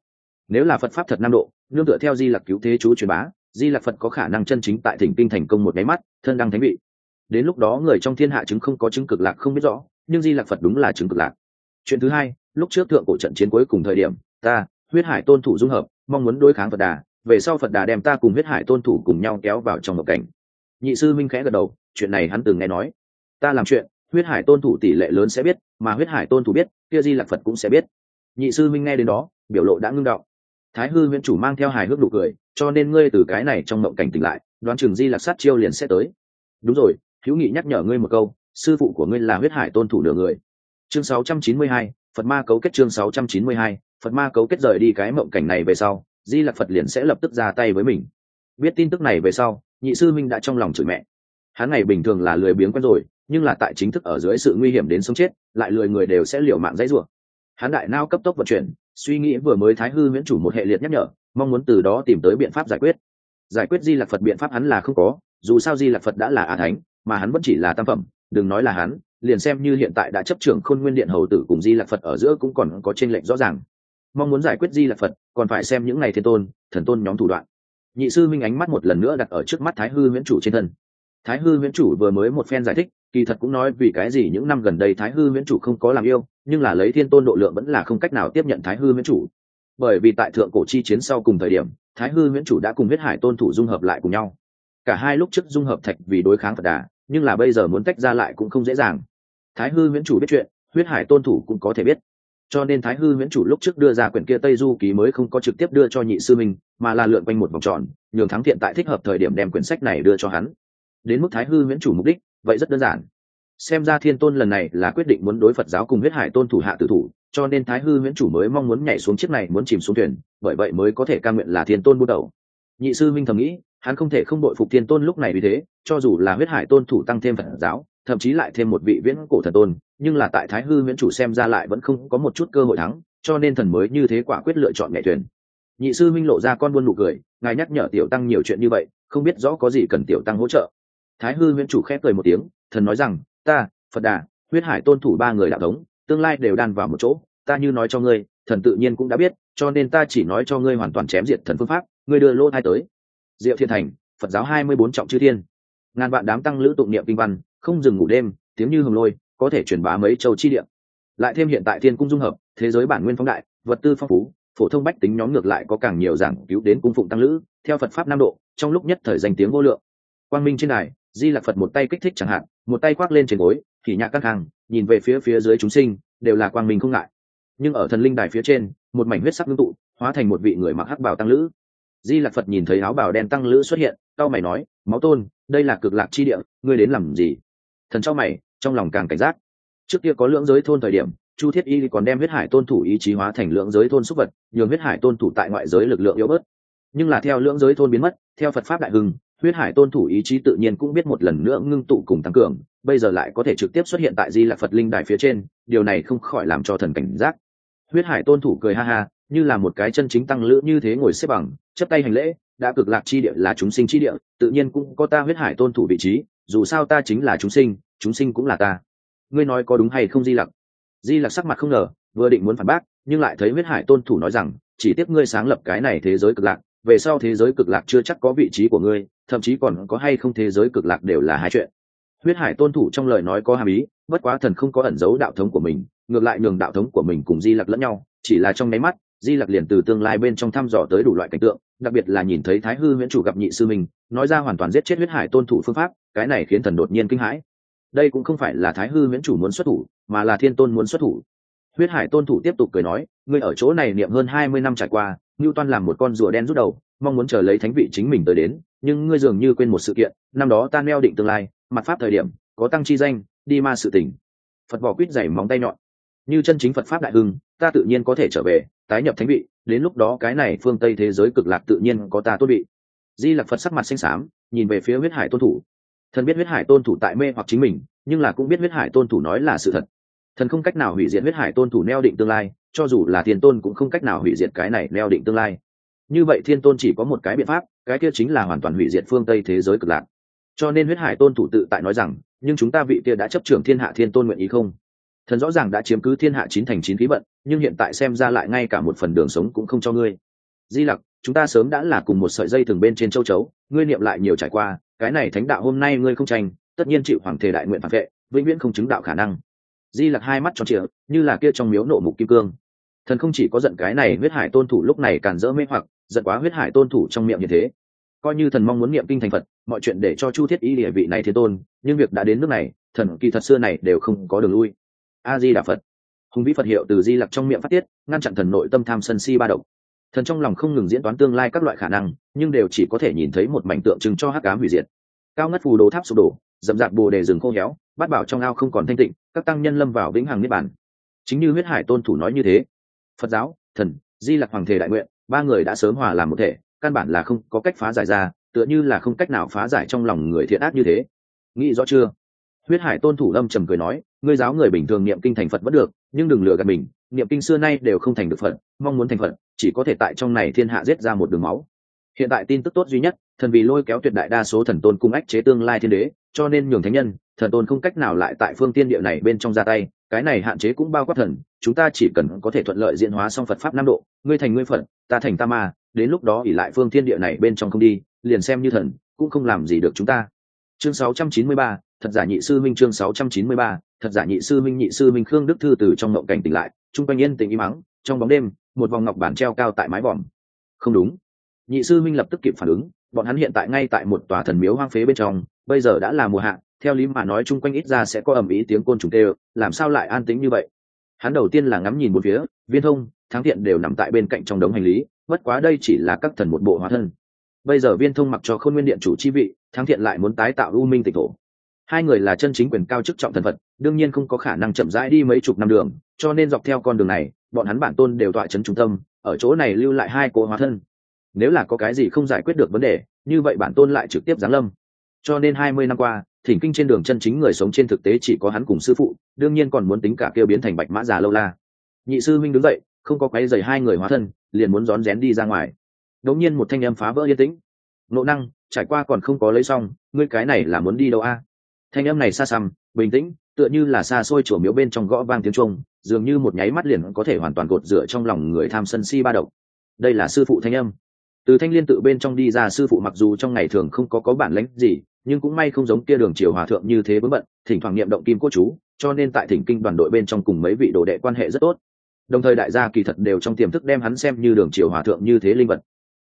Nếu là phật pháp thật nam độ, nương tựa theo di lặc cứu thế chú truyền bá, di lặc phật có khả năng chân chính tại thỉnh kinh thành công một máy mắt, thân đăng thánh vị đến lúc đó người trong thiên hạ chứng không có chứng cực lạc không biết rõ, nhưng di lạc phật đúng là chứng cực lạc. Chuyện thứ hai, lúc trước thượng cổ trận chiến cuối cùng thời điểm, ta, huyết hải tôn thủ dung hợp, mong muốn đối kháng phật đà, về sau phật đà đem ta cùng huyết hải tôn thủ cùng nhau kéo vào trong một cảnh. Nhị sư minh khẽ gật đầu, chuyện này hắn từng nghe nói. Ta làm chuyện, huyết hải tôn thủ tỷ lệ lớn sẽ biết, mà huyết hải tôn thủ biết, kia di lạc phật cũng sẽ biết. Nhị sư minh nghe đến đó, biểu lộ đã ngưng đọng thái hư nguyễn chủ mang theo hài hước nụ cười, cho nên ngươi từ cái này trong mộng cảnh tỉnh lại, đoán chừng di lạc sát chiêu liền sẽ tới. Đúng rồi hữu nghị nhắc nhở ngươi một câu sư phụ của ngươi là huyết hải tôn thủ nửa người. Chương 692, phật ma cấu kết chương 692, phật ma cấu kết rời đi cái mộng cảnh này về sau di lạc phật liền sẽ lập tức ra tay với mình. Biết tin tức này về sau nhị sư minh đã trong lòng chửi mẹ. Hắn này bình thường là lười biếng quen rồi nhưng là tại chính thức ở dưới sự nguy hiểm đến sống chết lại lười người đều sẽ liều mạng dãy rủa. Hắn đại nao cấp tốc vận chuyển suy nghĩ vừa mới thái hư miễn chủ một hệ liệt nhắc nhở mong muốn từ đó tìm tới biện pháp giải quyết. Giải quyết di lạc phật biện pháp hắn là không có dù sao di lạc phật đã là a thánh mà hắn vẫn chỉ là tam phẩm, đừng nói là hắn, liền xem như hiện tại đã chấp trưởng khôn nguyên điện hầu tử cùng di lạc phật ở giữa cũng còn có tranh lệch rõ ràng. Mong muốn giải quyết di lạc phật, còn phải xem những ngày thiên tôn, thần tôn nhóm thủ đoạn. Nhị sư minh ánh mắt một lần nữa đặt ở trước mắt thái hư miễn chủ trên thân. Thái hư miễn chủ vừa mới một phen giải thích, kỳ thật cũng nói vì cái gì những năm gần đây thái hư miễn chủ không có làm yêu, nhưng là lấy thiên tôn độ lượng vẫn là không cách nào tiếp nhận thái hư miễn chủ. Bởi vì tại thượng cổ chi chiến sau cùng thời điểm, thái hư miễn chủ đã cùng huyết hải tôn thủ dung hợp lại cùng nhau. Cả hai lúc trước dung hợp thạch vì đối kháng phật đà nhưng là bây giờ muốn tách ra lại cũng không dễ dàng. Thái hư nguyễn chủ biết chuyện, huyết hải tôn thủ cũng có thể biết. Cho nên thái hư nguyễn chủ lúc trước đưa ra quyển kia tây du ký mới không có trực tiếp đưa cho nhị sư minh, mà là lượn quanh một vòng tròn, nhường thắng thiện tại thích hợp thời điểm đem quyển sách này đưa cho hắn. Đến mức thái hư nguyễn chủ mục đích, vậy rất đơn giản. Xem ra thiên tôn lần này là quyết định muốn đối phật giáo cùng huyết hải tôn thủ hạ tử thủ, cho nên thái hư nguyễn chủ mới mong muốn nhảy xuống chiếc này muốn chìm xuống thuyền, bởi vậy mới có thể ca nguyện là thiên tôn bút đầu. Nhị sư minh thầm nghĩ hắn không thể không đội phục thiên tôn lúc này vì thế, cho dù là huyết hải tôn thủ tăng thêm phật giáo, thậm chí lại thêm một vị viễn cổ thần tôn, nhưng là tại thái hư miễn chủ xem ra lại vẫn không có một chút cơ hội thắng, cho nên thần mới như thế quả quyết lựa chọn nhảy thuyền. Nhị sư minh lộ ra con buôn nụ cười, ngài nhắc nhở tiểu tăng nhiều chuyện như vậy, không biết rõ có gì cần tiểu tăng hỗ trợ. Thái hư miễn chủ khép cười một tiếng, thần nói rằng, ta, phật đà, huyết hải tôn thủ ba người đạo thống, tương lai đều đan vào một chỗ, ta như nói cho ngươi, thần tự nhiên cũng đã biết, cho nên ta chỉ nói cho ngươi hoàn toàn chém diệt thần phương pháp, ngươi đưa lỗ thai tới diệu thiên thành, phật giáo hai mươi bốn trọng chư thiên. Ngàn vạn đám tăng lữ tụng niệm kinh văn, không dừng ngủ đêm, tiếng như hồng lôi, có thể truyền bá mấy châu chi địa. Lại thêm hiện tại thiên cung dung hợp, thế giới bản nguyên phóng đại, vật tư phong phú, phổ thông bách tính nhóm ngược lại có càng nhiều giảng cứu đến cung phụng tăng lữ, theo phật pháp nam độ, trong lúc nhất thời danh tiếng vô lượng. Quang minh trên này di lạc phật một tay kích thích chẳng hạn, một tay khoác lên trên gối, thì nhạc căng hàng, nhìn về phía phía dưới chúng sinh, đều là quang minh không ngại. Nhưng ở thần linh đài phía trên, một mảnh huyết sắc ngưng tụ, hóa thành một vị người mặc hắc bảo tăng lữ di lạc phật nhìn thấy áo bào đen tăng lữ xuất hiện cao mày nói, máu tôn, đây là cực lạc chi địa, ngươi đến làm gì? Thần cho mày, trong lòng càng cảnh giác. Trước kia có lưỡng giới thôn thời điểm, chu thiết y còn đem huyết hải tôn thủ ý chí hóa thành lưỡng giới thôn xúc vật, nhường huyết hải tôn thủ tại ngoại giới lực lượng yếu bớt. Nhưng là theo lưỡng giới thôn biến mất, theo phật pháp đại hưng, huyết hải tôn thủ ý chí tự nhiên cũng biết một lần nữa ngưng tụ cùng tăng cường, bây giờ lại có thể trực tiếp xuất hiện tại di lạc phật linh đài phía trên, điều này không khỏi làm cho thần cảnh giác. Huyết hải tôn thủ cười ha ha như là một cái chân chính tăng lữ như thế ngồi xếp bằng, chấp tay hành lễ, đã cực lạc chi địa là chúng sinh chi địa, tự nhiên cũng có ta huyết hải tôn thủ vị trí, dù sao ta chính là chúng sinh chúng sinh cũng là ta. Ngươi nói có đúng hay không di lặc? Di lặc sắc mặt không ngờ, vừa định muốn phản bác, nhưng lại thấy huyết hải tôn thủ nói rằng, chỉ tiếc ngươi sáng lập cái này thế giới cực lạc, về sau thế giới cực lạc chưa chắc có vị trí của ngươi, thậm chí còn có hay không thế giới cực lạc đều là hai chuyện. Huyết hải tôn thủ trong lời nói có hàm ý, bất quá thần không có ẩn giấu đạo thống của mình, ngược lại nhường đạo thống của mình cùng di lặc lẫn nhau, chỉ là trong nháy mắt di lặc liền từ tương lai bên trong thăm dò tới đủ loại cảnh tượng, đặc biệt là nhìn thấy thái hư huyễn chủ gặp nhị sư mình nói ra hoàn toàn giết chết huyết hải tôn thủ phương pháp, cái này khiến thần đột nhiên kinh hãi. Đây cũng không phải là thái hư huyễn chủ muốn xuất thủ, mà là thiên tôn muốn xuất thủ. Huyết hải tôn thủ tiếp tục cười nói, ngươi ở chỗ này niệm hơn hai mươi năm trải qua, ngưu toan làm một con rùa đen rút đầu, mong muốn chờ lấy thánh vị chính mình tới đến, nhưng ngươi dường như quên một sự kiện, năm đó ta neo định tương lai, mặt pháp thời điểm, có tăng chi danh, đi ma sự tình. Phật bỏ quýt dày móng tay nhọn. Như chân chính phật pháp đại hưng, ta tự nhiên có thể trở về tái nhập thánh vị, đến lúc đó cái này phương tây thế giới cực lạc tự nhiên có ta tốt bị. di lặc phật sắc mặt xanh xám, nhìn về phía huyết hải tôn thủ. Thần biết huyết hải tôn thủ tại mê hoặc chính mình, nhưng là cũng biết huyết hải tôn thủ nói là sự thật. Thần không cách nào hủy diệt huyết hải tôn thủ neo định tương lai, cho dù là thiên tôn cũng không cách nào hủy diệt cái này neo định tương lai. Như vậy thiên tôn chỉ có một cái biện pháp, cái kia chính là hoàn toàn hủy diệt phương tây thế giới cực lạc. Cho nên huyết hải tôn thủ tự tại nói rằng, nhưng chúng ta vị kia đã chấp trưởng thiên hạ thiên tôn nguyện ý không? Thần rõ ràng đã chiếm cứ thiên hạ chín thành chín khí vận, nhưng hiện tại xem ra lại ngay cả một phần đường sống cũng không cho ngươi. Di lặc, chúng ta sớm đã là cùng một sợi dây thường bên trên châu chấu, ngươi niệm lại nhiều trải qua, cái này thánh đạo hôm nay ngươi không tranh, tất nhiên chịu hoàng thể đại nguyện phản vệ, vĩnh viễn không chứng đạo khả năng. Di lặc hai mắt tròn trịa, như là kia trong miếu nộ mục kim cương. Thần không chỉ có giận cái này huyết hải tôn thủ lúc này càn dỡ mê hoặc, giận quá huyết hải tôn thủ trong miệng như thế. Coi như thần mong muốn niệm kinh thành phật, mọi chuyện để cho chu thiết y địa vị này thiên tôn, nhưng việc đã đến nước này, thần kỳ thật xưa này đều không có đường lui a di đà phật. Hùng vĩ phật hiệu từ di lặc trong miệng phát tiết, ngăn chặn thần nội tâm tham sân si ba động. Thần trong lòng không ngừng diễn toán tương lai các loại khả năng, nhưng đều chỉ có thể nhìn thấy một mảnh tượng trưng cho hắc cám hủy diệt. Cao ngất phù đồ tháp sụp đổ, dậm dạp bồ đề rừng khô héo, bát bảo trong ao không còn thanh tịnh, các tăng nhân lâm vào vĩnh hằng niết bản chính như huyết hải tôn thủ nói như thế. Phật giáo, thần, di lặc hoàng thể đại nguyện, ba người đã sớm hòa làm một thể, căn bản là không có cách phá giải ra, tựa như là không cách nào phá giải trong lòng người thiện ác như thế. Nghĩ rõ chưa? Huyết hải tôn thủ lâm trầm cười nói ngươi giáo người bình thường niệm kinh thành phật vẫn được nhưng đừng lừa gạt mình niệm kinh xưa nay đều không thành được phật mong muốn thành phật chỉ có thể tại trong này thiên hạ giết ra một đường máu. Hiện tại tin tức tốt duy nhất thần vì lôi kéo tuyệt đại đa số thần tôn cung ách chế tương lai thiên đế cho nên nhường thánh nhân thần tôn không cách nào lại tại phương tiên địa này bên trong ra tay cái này hạn chế cũng bao quát thần chúng ta chỉ cần có thể thuận lợi diễn hóa xong phật pháp năm độ ngươi thành ngươi phật ta thành ta ma đến lúc đó ỉ lại phương thiên địa này bên trong không đi liền xem như thần cũng không làm gì được chúng ta. Chương 693, thật giả nhị sư minh chương 693, thật giả nhị sư minh nhị sư minh khương đức thư từ trong ngộng cảnh tỉnh lại trung quanh yên tình im mắng trong bóng đêm một vòng ngọc bản treo cao tại mái vòm. Không đúng. Nhị sư minh lập tức kịp phản ứng bọn hắn hiện tại ngay tại một tòa thần miếu hoang phế bên trong bây giờ đã là mùa hạ theo lý mà nói chung quanh ít ra sẽ có ẩm ý tiếng côn trùng tê làm sao lại an tĩnh như vậy? Hắn đầu tiên là ngắm nhìn một phía viên thông thắng thiện đều nằm tại bên cạnh trong đống hành lý bất quá đây chỉ là các thần một bộ hóa thân. Bây giờ viên thông mặc cho khôn nguyên điện chủ chi vị thắng thiện lại muốn tái tạo u minh tịch thổ hai người là chân chính quyền cao chức trọng thần phật, đương nhiên không có khả năng chậm rãi đi mấy chục năm đường, cho nên dọc theo con đường này, bọn hắn bản tôn đều tọa chấn trung tâm, ở chỗ này lưu lại hai cố hóa thân. Nếu là có cái gì không giải quyết được vấn đề, như vậy bản tôn lại trực tiếp giáng lâm. Cho nên hai mươi năm qua, thỉnh kinh trên đường chân chính người sống trên thực tế chỉ có hắn cùng sư phụ, đương nhiên còn muốn tính cả kêu biến thành bạch mã già lâu la. Nhị sư minh đứng dậy, không có quấy dày hai người hóa thân, liền muốn rón rén đi ra ngoài. Đống nhiên một thanh âm phá vỡ yên tĩnh. Nộ năng, trải qua còn không có lấy xong, ngươi cái này là muốn đi đâu a? Thanh âm này xa xăm, bình tĩnh, tựa như là xa xôi chùa miếu bên trong gõ vang tiếng trung dường như một nháy mắt liền có thể hoàn toàn gột rửa trong lòng người tham sân si ba độc. Đây là sư phụ thanh âm. Từ thanh liên tự bên trong đi ra, sư phụ mặc dù trong ngày thường không có có bản lãnh gì, nhưng cũng may không giống kia đường triều hòa thượng như thế vững bận, thỉnh thoảng niệm động kim cô chú, cho nên tại thỉnh kinh đoàn đội bên trong cùng mấy vị đồ đệ quan hệ rất tốt. Đồng thời đại gia kỳ thật đều trong tiềm thức đem hắn xem như đường triều hòa thượng như thế linh vật.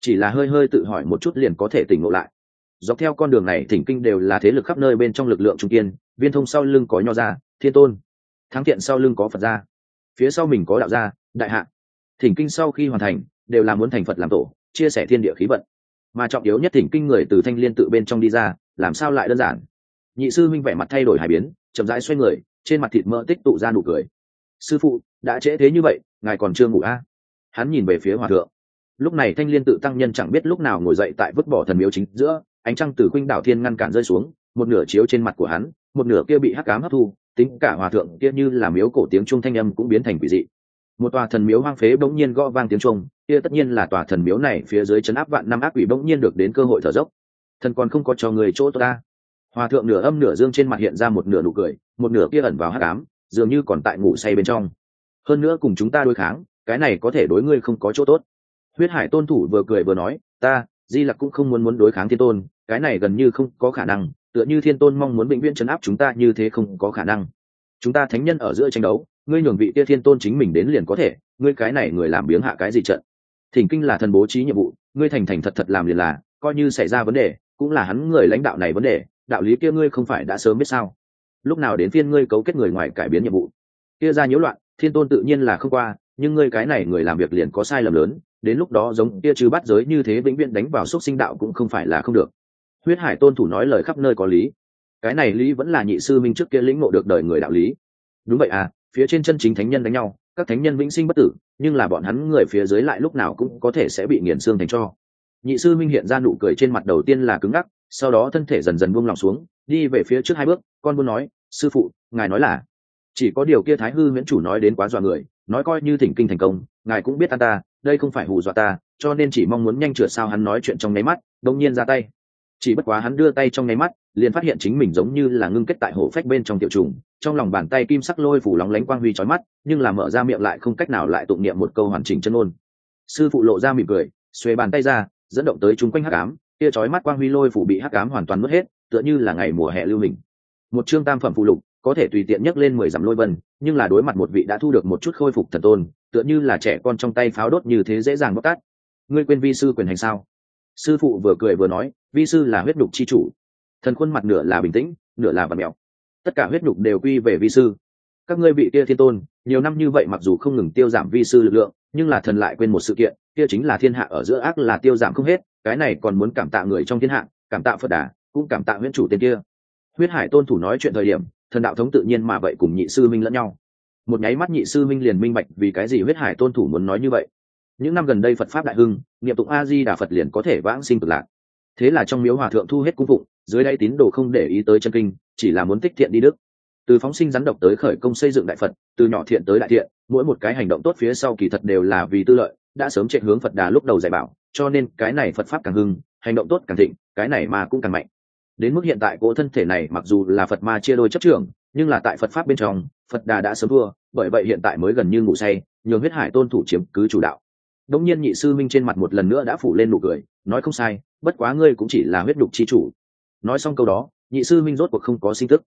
Chỉ là hơi hơi tự hỏi một chút liền có thể tỉnh ngộ lại dọc theo con đường này thỉnh kinh đều là thế lực khắp nơi bên trong lực lượng trung kiên, viên thông sau lưng có nho gia, thiên tôn. Thắng thiện sau lưng có phật gia. Phía sau mình có đạo gia, đại hạ. Thỉnh kinh sau khi hoàn thành, đều là muốn thành phật làm tổ, chia sẻ thiên địa khí vận. Mà trọng yếu nhất thỉnh kinh người từ thanh liên tự bên trong đi ra, làm sao lại đơn giản? Nhị sư minh vẻ mặt thay đổi hải biến, chậm rãi xoay người, trên mặt thịt mỡ tích tụ ra nụ cười. Sư phụ, đã trễ thế như vậy, ngài còn chưa ngủ a à? hắn nhìn về phía hòa thượng. Lúc này thanh liên tự tăng nhân chẳng biết lúc nào ngồi dậy tại vứt bỏ thần miếu chính giữa ánh trăng từ khuynh đảo thiên ngăn cản rơi xuống, một nửa chiếu trên mặt của hắn, một nửa kia bị hắc cám hấp thu, tính cả hòa thượng kia như là miếu cổ tiếng trung thanh âm cũng biến thành quỷ dị. Một tòa thần miếu hoang phế bỗng nhiên gõ vang tiếng trung kia tất nhiên là tòa thần miếu này phía dưới chấn áp vạn năm ác quỷ bỗng nhiên được đến cơ hội thở dốc. Thần còn không có cho người chỗ ta. Hòa thượng nửa âm nửa dương trên mặt hiện ra một nửa nụ cười, một nửa kia ẩn vào hắc ám, dường như còn tại ngủ say bên trong. Hơn nữa cùng chúng ta đối kháng, cái này có thể đối ngươi không có chỗ tốt. Huyết hải tôn thủ vừa cười vừa nói, ta di lặc cũng không muốn muốn đối kháng thiên tôn, cái này gần như không có khả năng, tựa như thiên tôn mong muốn bệnh viện chấn áp chúng ta như thế không có khả năng. Chúng ta thánh nhân ở giữa tranh đấu, ngươi nhường vị tia thiên tôn chính mình đến liền có thể, ngươi cái này người làm biếng hạ cái gì trận? Thỉnh kinh là thần bố trí nhiệm vụ, ngươi thành thành thật thật làm liền là, coi như xảy ra vấn đề, cũng là hắn người lãnh đạo này vấn đề, đạo lý kia ngươi không phải đã sớm biết sao? Lúc nào đến phiên ngươi cấu kết người ngoài cải biến nhiệm vụ? Kia ra nhiễu loạn, thiên tôn tự nhiên là không qua nhưng ngươi cái này người làm việc liền có sai lầm lớn, đến lúc đó giống kia chứ bắt giới như thế vĩnh viễn đánh vào xúc sinh đạo cũng không phải là không được. Huyết hải tôn thủ nói lời khắp nơi có lý. Cái này lý vẫn là nhị sư minh trước kia lĩnh ngộ được đời người đạo lý. Đúng vậy à phía trên chân chính thánh nhân đánh nhau, các thánh nhân vĩnh sinh bất tử, nhưng là bọn hắn người phía dưới lại lúc nào cũng có thể sẽ bị nghiền xương thành cho. Nhị sư minh hiện ra nụ cười trên mặt đầu tiên là cứng ngắc, sau đó thân thể dần dần buông lòng xuống, đi về phía trước hai bước, con muốn nói, sư phụ, ngài nói là chỉ có điều kia thái hư miễn chủ nói đến quá dọa người nói coi như thỉnh kinh thành công, ngài cũng biết ta ta, đây không phải hù dọa ta, cho nên chỉ mong muốn nhanh trượt sao hắn nói chuyện trong nháy mắt, đông nhiên ra tay. Chỉ bất quá hắn đưa tay trong nháy mắt, liền phát hiện chính mình giống như là ngưng kết tại hổ phách bên trong tiểu trùng, trong lòng bàn tay kim sắc lôi phủ lóng lánh quang huy trói mắt, nhưng là mở ra miệng lại không cách nào lại tụng niệm một câu hoàn chỉnh chân ôn. Sư phụ lộ ra mỉm cười, xuề bàn tay ra, dẫn động tới chung quanh hắc ám, kia trói mắt quang huy lôi phủ bị hắc ám hoàn toàn mất hết, tựa như là ngày mùa hè lưu mình một chương tam phẩm phụ lục có thể tùy tiện nhấc lên mười dặm lôi vân, nhưng là đối mặt một vị đã thu được một chút khôi phục thần tôn, tựa như là trẻ con trong tay pháo đốt như thế dễ dàng bóc tát. Ngươi quên vi sư quyền hành sao? Sư phụ vừa cười vừa nói, vi sư là huyết nhục chi chủ. Thần khuôn mặt nửa là bình tĩnh, nửa là vật mèo. Tất cả huyết nhục đều quy về vi sư. Các ngươi vị kia thiên tôn, nhiều năm như vậy mặc dù không ngừng tiêu giảm vi sư lực lượng, nhưng là thần lại quên một sự kiện, kia chính là thiên hạ ở giữa ác là tiêu giảm không hết, cái này còn muốn cảm tạ người trong thiên hạ, cảm tạ phật đà, cũng cảm tạ huyết chủ tên kia. Huyết hải tôn thủ nói chuyện thời điểm thần đạo thống tự nhiên mà vậy cùng nhị sư minh lẫn nhau. Một nháy mắt nhị sư minh liền minh bạch vì cái gì huyết hải tôn thủ muốn nói như vậy. Những năm gần đây phật pháp đại hưng, niệm tụng a di đà phật liền có thể vãng sinh cực lạc. Thế là trong miếu hòa thượng thu hết cung phụng, dưới đây tín đồ không để ý tới chân kinh, chỉ là muốn tích thiện đi đức. Từ phóng sinh rắn độc tới khởi công xây dựng đại phật, từ nhỏ thiện tới đại thiện, mỗi một cái hành động tốt phía sau kỳ thật đều là vì tư lợi, đã sớm chạy hướng phật đà lúc đầu dạy bảo, cho nên cái này phật pháp càng hưng, hành động tốt càng thịnh, cái này mà cũng càng mạnh đến mức hiện tại cỗ thân thể này mặc dù là phật ma chia đôi chấp trưởng, nhưng là tại phật pháp bên trong, phật đà đã sớm thua, bởi vậy hiện tại mới gần như ngủ say, nhường huyết hải tôn thủ chiếm cứ chủ đạo. Đống nhiên nhị sư minh trên mặt một lần nữa đã phủ lên nụ cười, nói không sai, bất quá ngươi cũng chỉ là huyết đục chi chủ. Nói xong câu đó, nhị sư minh rốt cuộc không có sinh tức.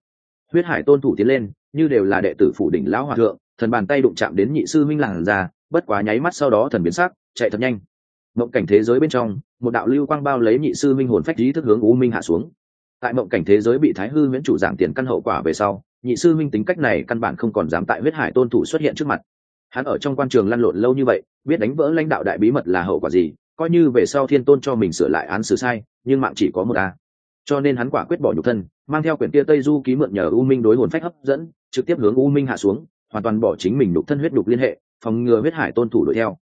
Huyết hải tôn thủ tiến lên, như đều là đệ tử phủ đỉnh lão hòa thượng, thần bàn tay đụng chạm đến nhị sư minh làng ra, bất quá nháy mắt sau đó thần biến sắc, chạy thật nhanh. Mộng cảnh thế giới bên trong, một đạo lưu quang bao lấy nhị sư minh hồn phách trí thức hướng u minh hạ xuống tại mộng cảnh thế giới bị thái hư miễn chủ giảng tiền căn hậu quả về sau, nhị sư minh tính cách này căn bản không còn dám tại huyết hải tôn thủ xuất hiện trước mặt. Hắn ở trong quan trường lăn lộn lâu như vậy, biết đánh vỡ lãnh đạo đại bí mật là hậu quả gì, coi như về sau thiên tôn cho mình sửa lại án xử sai, nhưng mạng chỉ có một a. Cho nên hắn quả quyết bỏ nhục thân, mang theo quyển tia tây du ký mượn nhờ u minh đối hồn phách hấp dẫn, trực tiếp hướng u minh hạ xuống, hoàn toàn bỏ chính mình nhục thân huyết đục liên hệ, phòng ngừa huyết hải tôn thủ đuổi theo.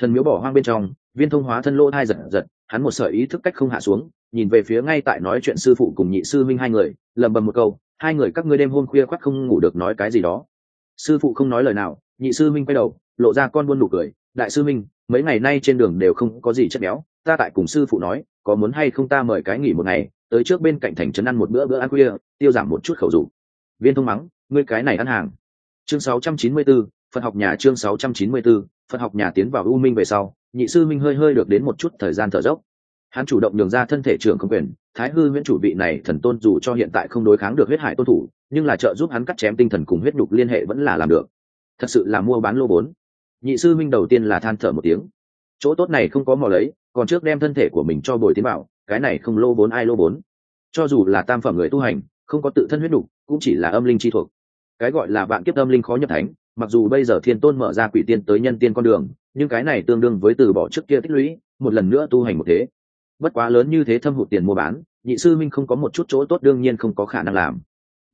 Thần miếu bỏ hoang bên trong, viên thông hóa thân lỗ thai giật giật, hắn một sợi ý thức cách không hạ xuống nhìn về phía ngay tại nói chuyện sư phụ cùng nhị sư minh hai người lầm bầm một câu hai người các ngươi đêm hôm khuya khoác không ngủ được nói cái gì đó. Sư phụ không nói lời nào nhị sư minh quay đầu lộ ra con buôn nụ cười đại sư minh mấy ngày nay trên đường đều không có gì chất béo ta tại cùng sư phụ nói có muốn hay không ta mời cái nghỉ một ngày tới trước bên cạnh thành trấn ăn một bữa bữa ăn khuya tiêu giảm một chút khẩu dụ viên thông mắng ngươi cái này ăn hàng. Chương 694, phật học nhà chương 694, phật học nhà tiến vào u minh về sau nhị sư minh hơi hơi được đến một chút thời gian thở dốc hắn chủ động nhường ra thân thể trưởng không quyền. Thái hư nguyễn chủ vị này thần tôn dù cho hiện tại không đối kháng được huyết hải tôn thủ, nhưng là trợ giúp hắn cắt chém tinh thần cùng huyết nhục liên hệ vẫn là làm được. Thật sự là mua bán lô bốn. Nhị sư minh đầu tiên là than thở một tiếng. Chỗ tốt này không có mò lấy, còn trước đem thân thể của mình cho bồi tiến bảo, cái này không lô bốn ai lô bốn. Cho dù là tam phẩm người tu hành, không có tự thân huyết đủ cũng chỉ là âm linh chi thuộc. Cái gọi là vạn kiếp âm linh khó nhập thánh, mặc dù bây giờ thiên tôn mở ra quỷ tiên tới nhân tiên con đường, nhưng cái này tương đương với từ bỏ trước kia tích lũy, một lần nữa tu hành một thế bất quá lớn như thế thâm hụt tiền mua bán, nhị sư minh không có một chút chỗ tốt đương nhiên không có khả năng làm.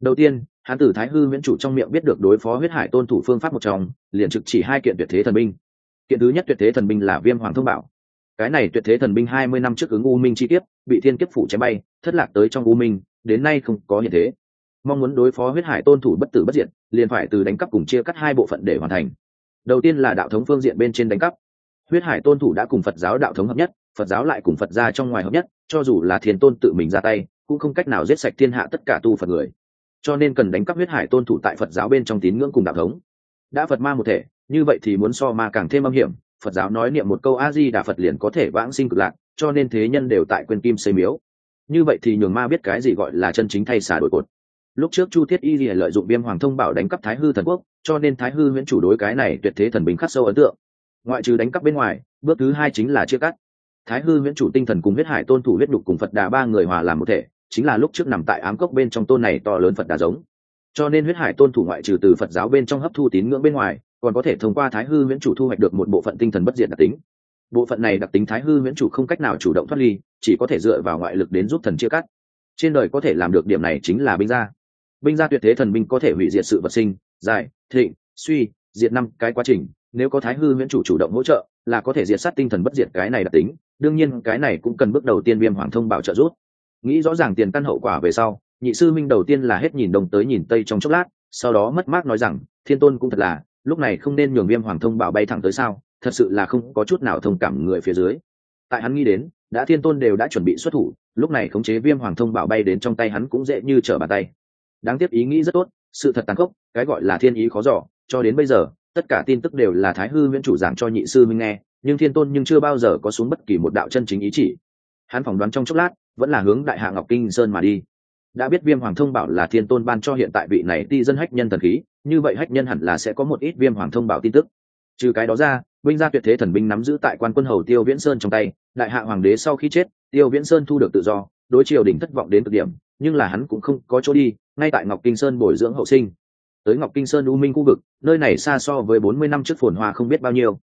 Đầu tiên, hán tử thái hư miễn chủ trong miệng biết được đối phó huyết hải tôn thủ phương pháp một trong, liền trực chỉ hai kiện tuyệt thế thần binh. Kiện thứ nhất tuyệt thế thần binh là viêm hoàng thông bảo. Cái này tuyệt thế thần binh hai mươi năm trước ứng u minh chi kiếp, bị thiên kiếp phủ chém bay, thất lạc tới trong u minh, đến nay không có hiện thế. Mong muốn đối phó huyết hải tôn thủ bất tử bất diệt, liền phải từ đánh cắp cùng chia cắt hai bộ phận để hoàn thành. Đầu tiên là đạo thống phương diện bên trên đánh cắp. Huyết hải tôn thủ đã cùng phật giáo đạo thống hợp nhất phật giáo lại cùng phật gia trong ngoài hợp nhất, cho dù là thiền tôn tự mình ra tay, cũng không cách nào giết sạch thiên hạ tất cả tu phật người. Cho nên cần đánh cắp huyết hải tôn thủ tại phật giáo bên trong tín ngưỡng cùng đạo thống. Đã phật ma một thể, như vậy thì muốn so ma càng thêm âm hiểm, phật giáo nói niệm một câu a di đà phật liền có thể vãng sinh cực lạc, cho nên thế nhân đều tại quên kim xây miếu. Như vậy thì nhường ma biết cái gì gọi là chân chính thay xả đổi cột. Lúc trước chu thiết y lìa lợi dụng viêm hoàng thông bảo đánh cắp thái hư thần quốc, cho nên thái hư nguyễn chủ đối cái này tuyệt thế thần bình khắc sâu ấn tượng. Ngoại trừ đánh cắp bên ngoài, bước thứ hai chính là chia cắt thái hư nguyễn chủ tinh thần cùng huyết hải tôn thủ huyết đục cùng phật đà ba người hòa làm một thể, chính là lúc trước nằm tại ám cốc bên trong tôn này to lớn phật đà giống. Cho nên huyết hải tôn thủ ngoại trừ từ phật giáo bên trong hấp thu tín ngưỡng bên ngoài, còn có thể thông qua thái hư nguyễn chủ thu hoạch được một bộ phận tinh thần bất diệt đặc tính. Bộ phận này đặc tính thái hư nguyễn chủ không cách nào chủ động thoát ly, chỉ có thể dựa vào ngoại lực đến giúp thần chia cắt. Trên đời có thể làm được điểm này chính là binh gia. Binh gia tuyệt thế thần binh có thể hủy diệt sự vật sinh dài thịnh, suy, diệt năm cái quá trình. Nếu có thái hư nguyễn chủ chủ động hỗ trợ, là có thể diệt sát tinh thần bất diệt cái này đặc tính đương nhiên cái này cũng cần bước đầu tiên viêm hoàng thông bảo trợ giúp. Nghĩ rõ ràng tiền căn hậu quả về sau, nhị sư minh đầu tiên là hết nhìn đông tới nhìn tây trong chốc lát, sau đó mất mát nói rằng, thiên tôn cũng thật là, lúc này không nên nhường viêm hoàng thông bảo bay thẳng tới sao, thật sự là không có chút nào thông cảm người phía dưới. Tại hắn nghĩ đến, đã thiên tôn đều đã chuẩn bị xuất thủ, lúc này khống chế viêm hoàng thông bảo bay đến trong tay hắn cũng dễ như trở bàn tay. Đáng tiếc ý nghĩ rất tốt, sự thật tàn khốc, cái gọi là thiên ý khó giỏ cho đến bây giờ, tất cả tin tức đều là thái hư viễn chủ giảng cho nhị sư minh nghe nhưng thiên tôn nhưng chưa bao giờ có xuống bất kỳ một đạo chân chính ý chỉ. Hắn phỏng đoán trong chốc lát, vẫn là hướng đại hạ ngọc kinh sơn mà đi. Đã biết viêm hoàng thông bảo là thiên tôn ban cho hiện tại vị này ti dân hách nhân thần khí, như vậy hách nhân hẳn là sẽ có một ít viêm hoàng thông bảo tin tức. Trừ cái đó ra, binh gia tuyệt thế thần binh nắm giữ tại quan quân hầu tiêu viễn sơn trong tay, đại hạ hoàng đế sau khi chết, tiêu viễn sơn thu được tự do, đối triều đình thất vọng đến cực điểm, nhưng là hắn cũng không có chỗ đi, ngay tại ngọc kinh sơn bồi dưỡng hậu sinh. Tới ngọc kinh sơn u minh khu vực, nơi này xa so với bốn mươi năm trước phồn hoa không biết bao nhiêu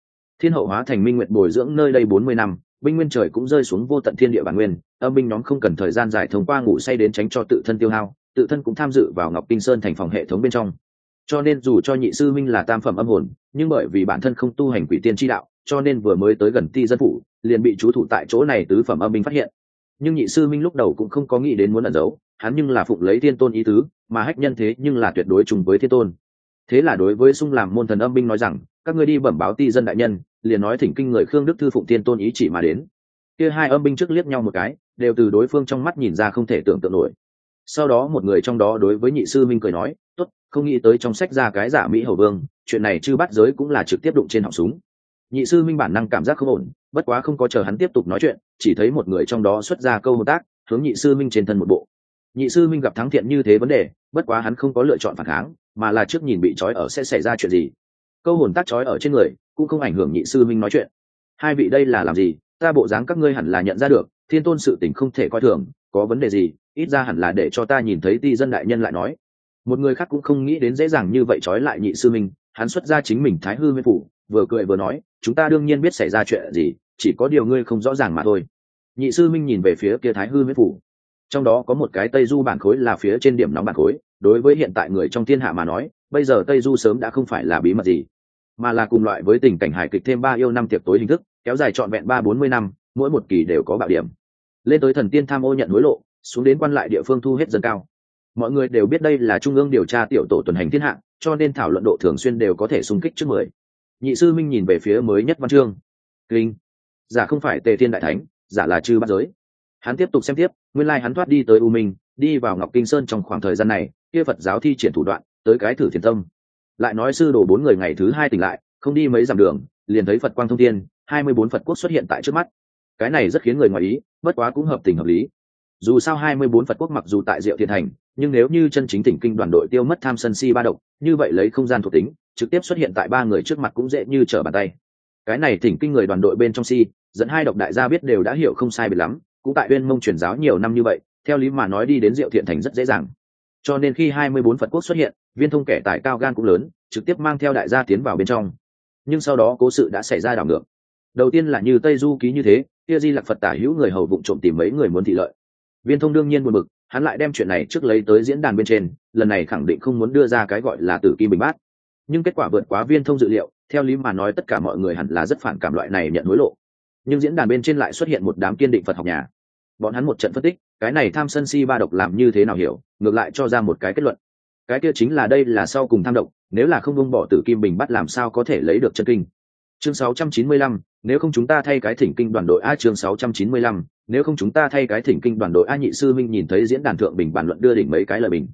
thiên hậu hóa thành minh nguyện bồi dưỡng nơi đây bốn mươi năm, binh nguyên trời cũng rơi xuống vô tận thiên địa bản nguyên, âm binh nhóm không cần thời gian dài thông qua ngủ say đến tránh cho tự thân tiêu hao, tự thân cũng tham dự vào ngọc kinh sơn thành phòng hệ thống bên trong. Cho nên dù cho nhị sư minh là tam phẩm âm hồn, nhưng bởi vì bản thân không tu hành quỷ tiên tri đạo, cho nên vừa mới tới gần ti dân phủ, liền bị chú thủ tại chỗ này tứ phẩm âm binh phát hiện. Nhưng nhị sư minh lúc đầu cũng không có nghĩ đến muốn ẩn giấu, hắn nhưng là phụng lấy thiên tôn ý tứ, mà hách nhân thế nhưng là tuyệt đối trùng với thiên tôn. Thế là đối với sung làm môn thần âm binh nói rằng, các ngươi đi bẩm báo ti dân đại nhân liền nói thỉnh kinh người khương đức thư phụng tiên tôn ý chỉ mà đến. Kia hai âm binh trước liếc nhau một cái, đều từ đối phương trong mắt nhìn ra không thể tưởng tượng nổi. Sau đó một người trong đó đối với nhị sư minh cười nói, tốt, không nghĩ tới trong sách ra cái giả mỹ hầu vương, chuyện này chư bắt giới cũng là trực tiếp đụng trên họng súng. Nhị sư minh bản năng cảm giác không ổn, bất quá không có chờ hắn tiếp tục nói chuyện, chỉ thấy một người trong đó xuất ra câu hợp tác, hướng nhị sư minh trên thân một bộ. Nhị sư minh gặp thắng thiện như thế vấn đề, bất quá hắn không có lựa chọn phản kháng, mà là trước nhìn bị trói ở sẽ xảy ra chuyện gì. Câu hồn tác trói ở trên người cũng không ảnh hưởng nhị sư minh nói chuyện. Hai vị đây là làm gì? Ta bộ dáng các ngươi hẳn là nhận ra được, thiên tôn sự tình không thể coi thường, có vấn đề gì, ít ra hẳn là để cho ta nhìn thấy ti dân đại nhân lại nói. Một người khác cũng không nghĩ đến dễ dàng như vậy trói lại nhị sư minh hắn xuất ra chính mình thái hư nguyên phủ, vừa cười vừa nói, chúng ta đương nhiên biết xảy ra chuyện gì, chỉ có điều ngươi không rõ ràng mà thôi. Nhị sư minh nhìn về phía kia thái hư nguyên phủ. Trong đó có một cái tây du bản khối là phía trên điểm nóng bản khối, đối với hiện tại người trong thiên hạ mà nói, bây giờ tây du sớm đã không phải là bí mật gì mà là cùng loại với tình cảnh hài kịch thêm ba yêu năm tiệc tối hình thức, kéo dài trọn vẹn ba bốn mươi năm, mỗi một kỳ đều có bạo điểm. Lên tới thần tiên tham ô nhận hối lộ, xuống đến quan lại địa phương thu hết dân cao. Mọi người đều biết đây là trung ương điều tra tiểu tổ tuần hành thiên hạ, cho nên thảo luận độ thường xuyên đều có thể xung kích trước mười. Nhị sư minh nhìn về phía mới nhất văn chương. Kinh. Giả không phải tề thiên đại thánh, giả là chư bắt giới. Hắn tiếp tục xem tiếp, nguyên lai hắn thoát đi tới u minh, đi vào ngọc kinh sơn trong khoảng thời gian này, kia phật giáo thi triển thủ đoạn, tới cái thử thiền tâm lại nói sư đồ bốn người ngày thứ hai tỉnh lại, không đi mấy dặm đường, liền thấy phật quang thông thiên, hai mươi bốn phật quốc xuất hiện tại trước mắt. Cái này rất khiến người ngoài ý, bất quá cũng hợp tình hợp lý. Dù sao hai mươi bốn phật quốc mặc dù tại diệu thiện thành, nhưng nếu như chân chính tỉnh kinh đoàn đội tiêu mất tham sân si ba độc, như vậy lấy không gian thuộc tính, trực tiếp xuất hiện tại ba người trước mặt cũng dễ như trở bàn tay. Cái này tỉnh kinh người đoàn đội bên trong si, dẫn hai độc đại gia biết đều đã hiểu không sai biệt lắm, cũng tại uyên mông truyền giáo nhiều năm như vậy, theo lý mà nói đi đến diệu thiện thành rất dễ dàng cho nên khi hai mươi bốn phật quốc xuất hiện, viên thông kẻ tài cao gan cũng lớn, trực tiếp mang theo đại gia tiến vào bên trong. Nhưng sau đó cố sự đã xảy ra đảo ngược. Đầu tiên là như tây du ký như thế, kia di lặc phật tả hữu người hầu vụng trộm tìm mấy người muốn thị lợi. Viên thông đương nhiên buồn bực, hắn lại đem chuyện này trước lấy tới diễn đàn bên trên, lần này khẳng định không muốn đưa ra cái gọi là tử kim bình bát. Nhưng kết quả vượt quá viên thông dự liệu, theo lý mà nói tất cả mọi người hẳn là rất phản cảm loại này nhận hối lộ. Nhưng diễn đàn bên trên lại xuất hiện một đám kiên định phật học nhà. Bọn hắn một trận phân tích cái này tham sân si ba độc làm như thế nào hiểu ngược lại cho ra một cái kết luận. Cái kia chính là đây là sau cùng tham độc nếu là không bông bỏ tử kim bình bắt làm sao có thể lấy được chân kinh? Chương 695, nếu không chúng ta thay cái thỉnh kinh đoàn đội a chương 695, nếu không chúng ta thay cái thỉnh kinh đoàn đội a nhị sư minh nhìn thấy diễn đàn thượng bình bản luận đưa đỉnh mấy cái lời bình.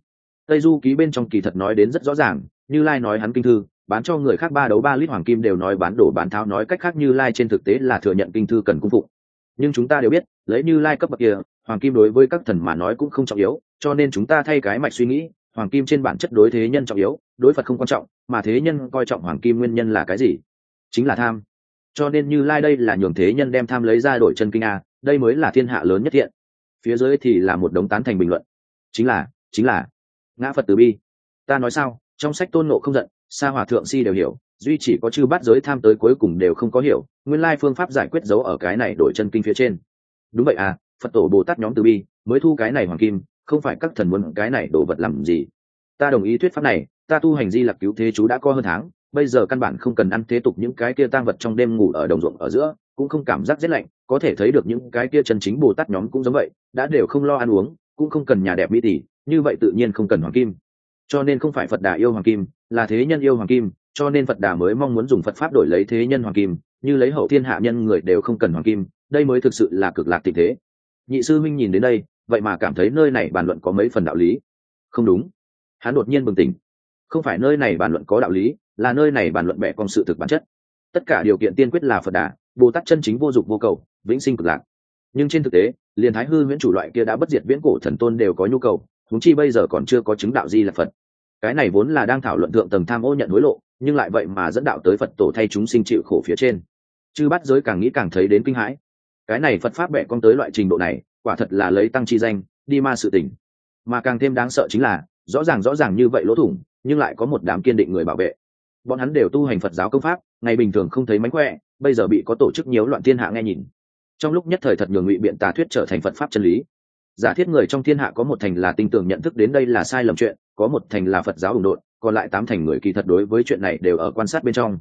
Tây du ký bên trong kỳ thật nói đến rất rõ ràng như lai nói hắn kinh thư bán cho người khác ba đấu ba lít hoàng kim đều nói bán đổ bán tháo nói cách khác như lai trên thực tế là thừa nhận kinh thư cần cung phụng. Nhưng chúng ta đều biết lấy như lai cấp bậc kia hoàng kim đối với các thần mà nói cũng không trọng yếu, cho nên chúng ta thay cái mạch suy nghĩ, hoàng kim trên bản chất đối thế nhân trọng yếu, đối phật không quan trọng, mà thế nhân coi trọng hoàng kim nguyên nhân là cái gì? Chính là tham. Cho nên như lai đây là nhường thế nhân đem tham lấy ra đổi chân kinh a, đây mới là thiên hạ lớn nhất thiện. Phía dưới thì là một đống tán thành bình luận. Chính là chính là, ngã phật từ bi. Ta nói sao, trong sách tôn nộ không giận, sa hòa thượng si đều hiểu, duy chỉ có chư bắt giới tham tới cuối cùng đều không có hiểu, nguyên lai phương pháp giải quyết giấu ở cái này đổi chân kinh phía trên. Đúng vậy à phật tổ bồ tát nhóm từ bi, mới thu cái này hoàng kim, không phải các thần muốn cái này đổ vật làm gì. Ta đồng ý thuyết pháp này, ta tu hành di lặc cứu thế chú đã có hơn tháng, bây giờ căn bản không cần ăn thế tục những cái kia tang vật trong đêm ngủ ở đồng ruộng ở giữa, cũng không cảm giác rét lạnh, có thể thấy được những cái kia chân chính bồ tát nhóm cũng giống vậy, đã đều không lo ăn uống, cũng không cần nhà đẹp mỹ tỷ, như vậy tự nhiên không cần hoàng kim. Cho nên không phải phật đà yêu hoàng kim, là thế nhân yêu hoàng kim, cho nên phật đà mới mong muốn dùng phật pháp đổi lấy thế nhân hoàng kim, như lấy hậu thiên hạ nhân người đều không cần hoàng kim, đây mới thực sự là cực lạc tình thế nhị sư minh nhìn đến đây, vậy mà cảm thấy nơi này bàn luận có mấy phần đạo lý. Không đúng. Hắn đột nhiên bừng tỉnh. Không phải nơi này bàn luận có đạo lý, là nơi này bàn luận bẻ con sự thực bản chất. Tất cả điều kiện tiên quyết là phật đà, bồ tát chân chính vô dụng vô cầu, vĩnh sinh cực lạc. Nhưng trên thực tế, liền thái hư viễn chủ loại kia đã bất diệt viễn cổ thần tôn đều có nhu cầu thúng chi bây giờ còn chưa có chứng đạo di là phật. Cái này vốn là đang thảo luận thượng tầng tham ô nhận hối lộ, nhưng lại vậy mà dẫn đạo tới phật tổ thay chúng sinh chịu khổ phía trên. Chư bắt giới càng nghĩ càng thấy đến kinh hãi cái này phật pháp bẻ con tới loại trình độ này, quả thật là lấy tăng chi danh, đi ma sự tình. Mà càng thêm đáng sợ chính là, rõ ràng rõ ràng như vậy lỗ thủng, nhưng lại có một đám kiên định người bảo vệ. Bọn hắn đều tu hành phật giáo công pháp, ngày bình thường không thấy mánh khỏe, bây giờ bị có tổ chức nhiễu loạn thiên hạ nghe nhìn. Trong lúc nhất thời thật nhường ngụy biện tà thuyết trở thành phật pháp chân lý. Giả thiết người trong thiên hạ có một thành là tin tưởng nhận thức đến đây là sai lầm chuyện, có một thành là phật giáo ủng độn, còn lại tám thành người kỳ thật đối với chuyện này đều ở quan sát bên trong.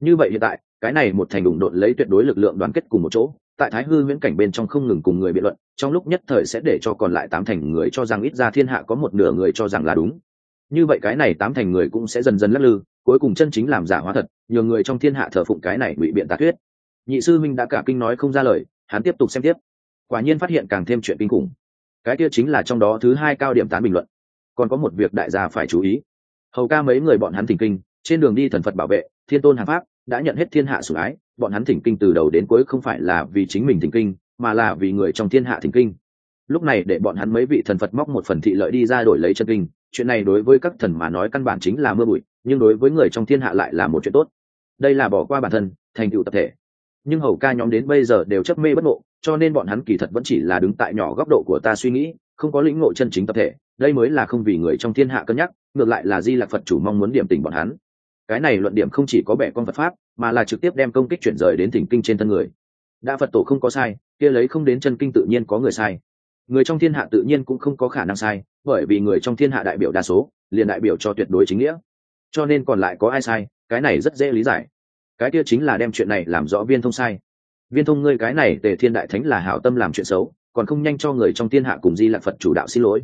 Như vậy hiện tại cái này một thành đụng độn lấy tuyệt đối lực lượng đoàn kết cùng một chỗ, tại thái hư viễn cảnh bên trong không ngừng cùng người biện luận, trong lúc nhất thời sẽ để cho còn lại tám thành người cho rằng ít ra thiên hạ có một nửa người cho rằng là đúng. Như vậy cái này tám thành người cũng sẽ dần dần lắc lư, cuối cùng chân chính làm giả hóa thật nhiều người trong thiên hạ thờ phụng cái này bị biện tà thuyết. Nhị sư minh đã cả kinh nói không ra lời, hắn tiếp tục xem tiếp. Quả nhiên phát hiện càng thêm chuyện kinh khủng. Cái kia chính là trong đó thứ hai cao điểm tán bình luận. Còn có một việc đại gia phải chú ý. Hầu ca mấy người bọn hắn thỉnh kinh, trên đường đi thần phật bảo vệ, thiên tôn hàng pháp đã nhận hết thiên hạ sủng ái, bọn hắn thỉnh kinh từ đầu đến cuối không phải là vì chính mình thỉnh kinh, mà là vì người trong thiên hạ thỉnh kinh. Lúc này để bọn hắn mấy vị thần phật móc một phần thị lợi đi ra đổi lấy chân kinh, chuyện này đối với các thần mà nói căn bản chính là mưa bụi, nhưng đối với người trong thiên hạ lại là một chuyện tốt. Đây là bỏ qua bản thân, thành tựu tập thể. Nhưng hầu ca nhóm đến bây giờ đều chấp mê bất ngộ, cho nên bọn hắn kỳ thật vẫn chỉ là đứng tại nhỏ góc độ của ta suy nghĩ, không có lĩnh ngộ chân chính tập thể. Đây mới là không vì người trong thiên hạ cân nhắc, ngược lại là di lạc phật chủ mong muốn điểm tình bọn hắn cái này luận điểm không chỉ có bẻ con phật pháp, mà là trực tiếp đem công kích chuyển rời đến thỉnh kinh trên thân người. Đã phật tổ không có sai, kia lấy không đến chân kinh tự nhiên có người sai. Người trong thiên hạ tự nhiên cũng không có khả năng sai, bởi vì người trong thiên hạ đại biểu đa số, liền đại biểu cho tuyệt đối chính nghĩa. Cho nên còn lại có ai sai, cái này rất dễ lý giải. Cái kia chính là đem chuyện này làm rõ viên thông sai. Viên thông ngươi cái này tề thiên đại thánh là hảo tâm làm chuyện xấu, còn không nhanh cho người trong thiên hạ cùng di lạc phật chủ đạo xin lỗi.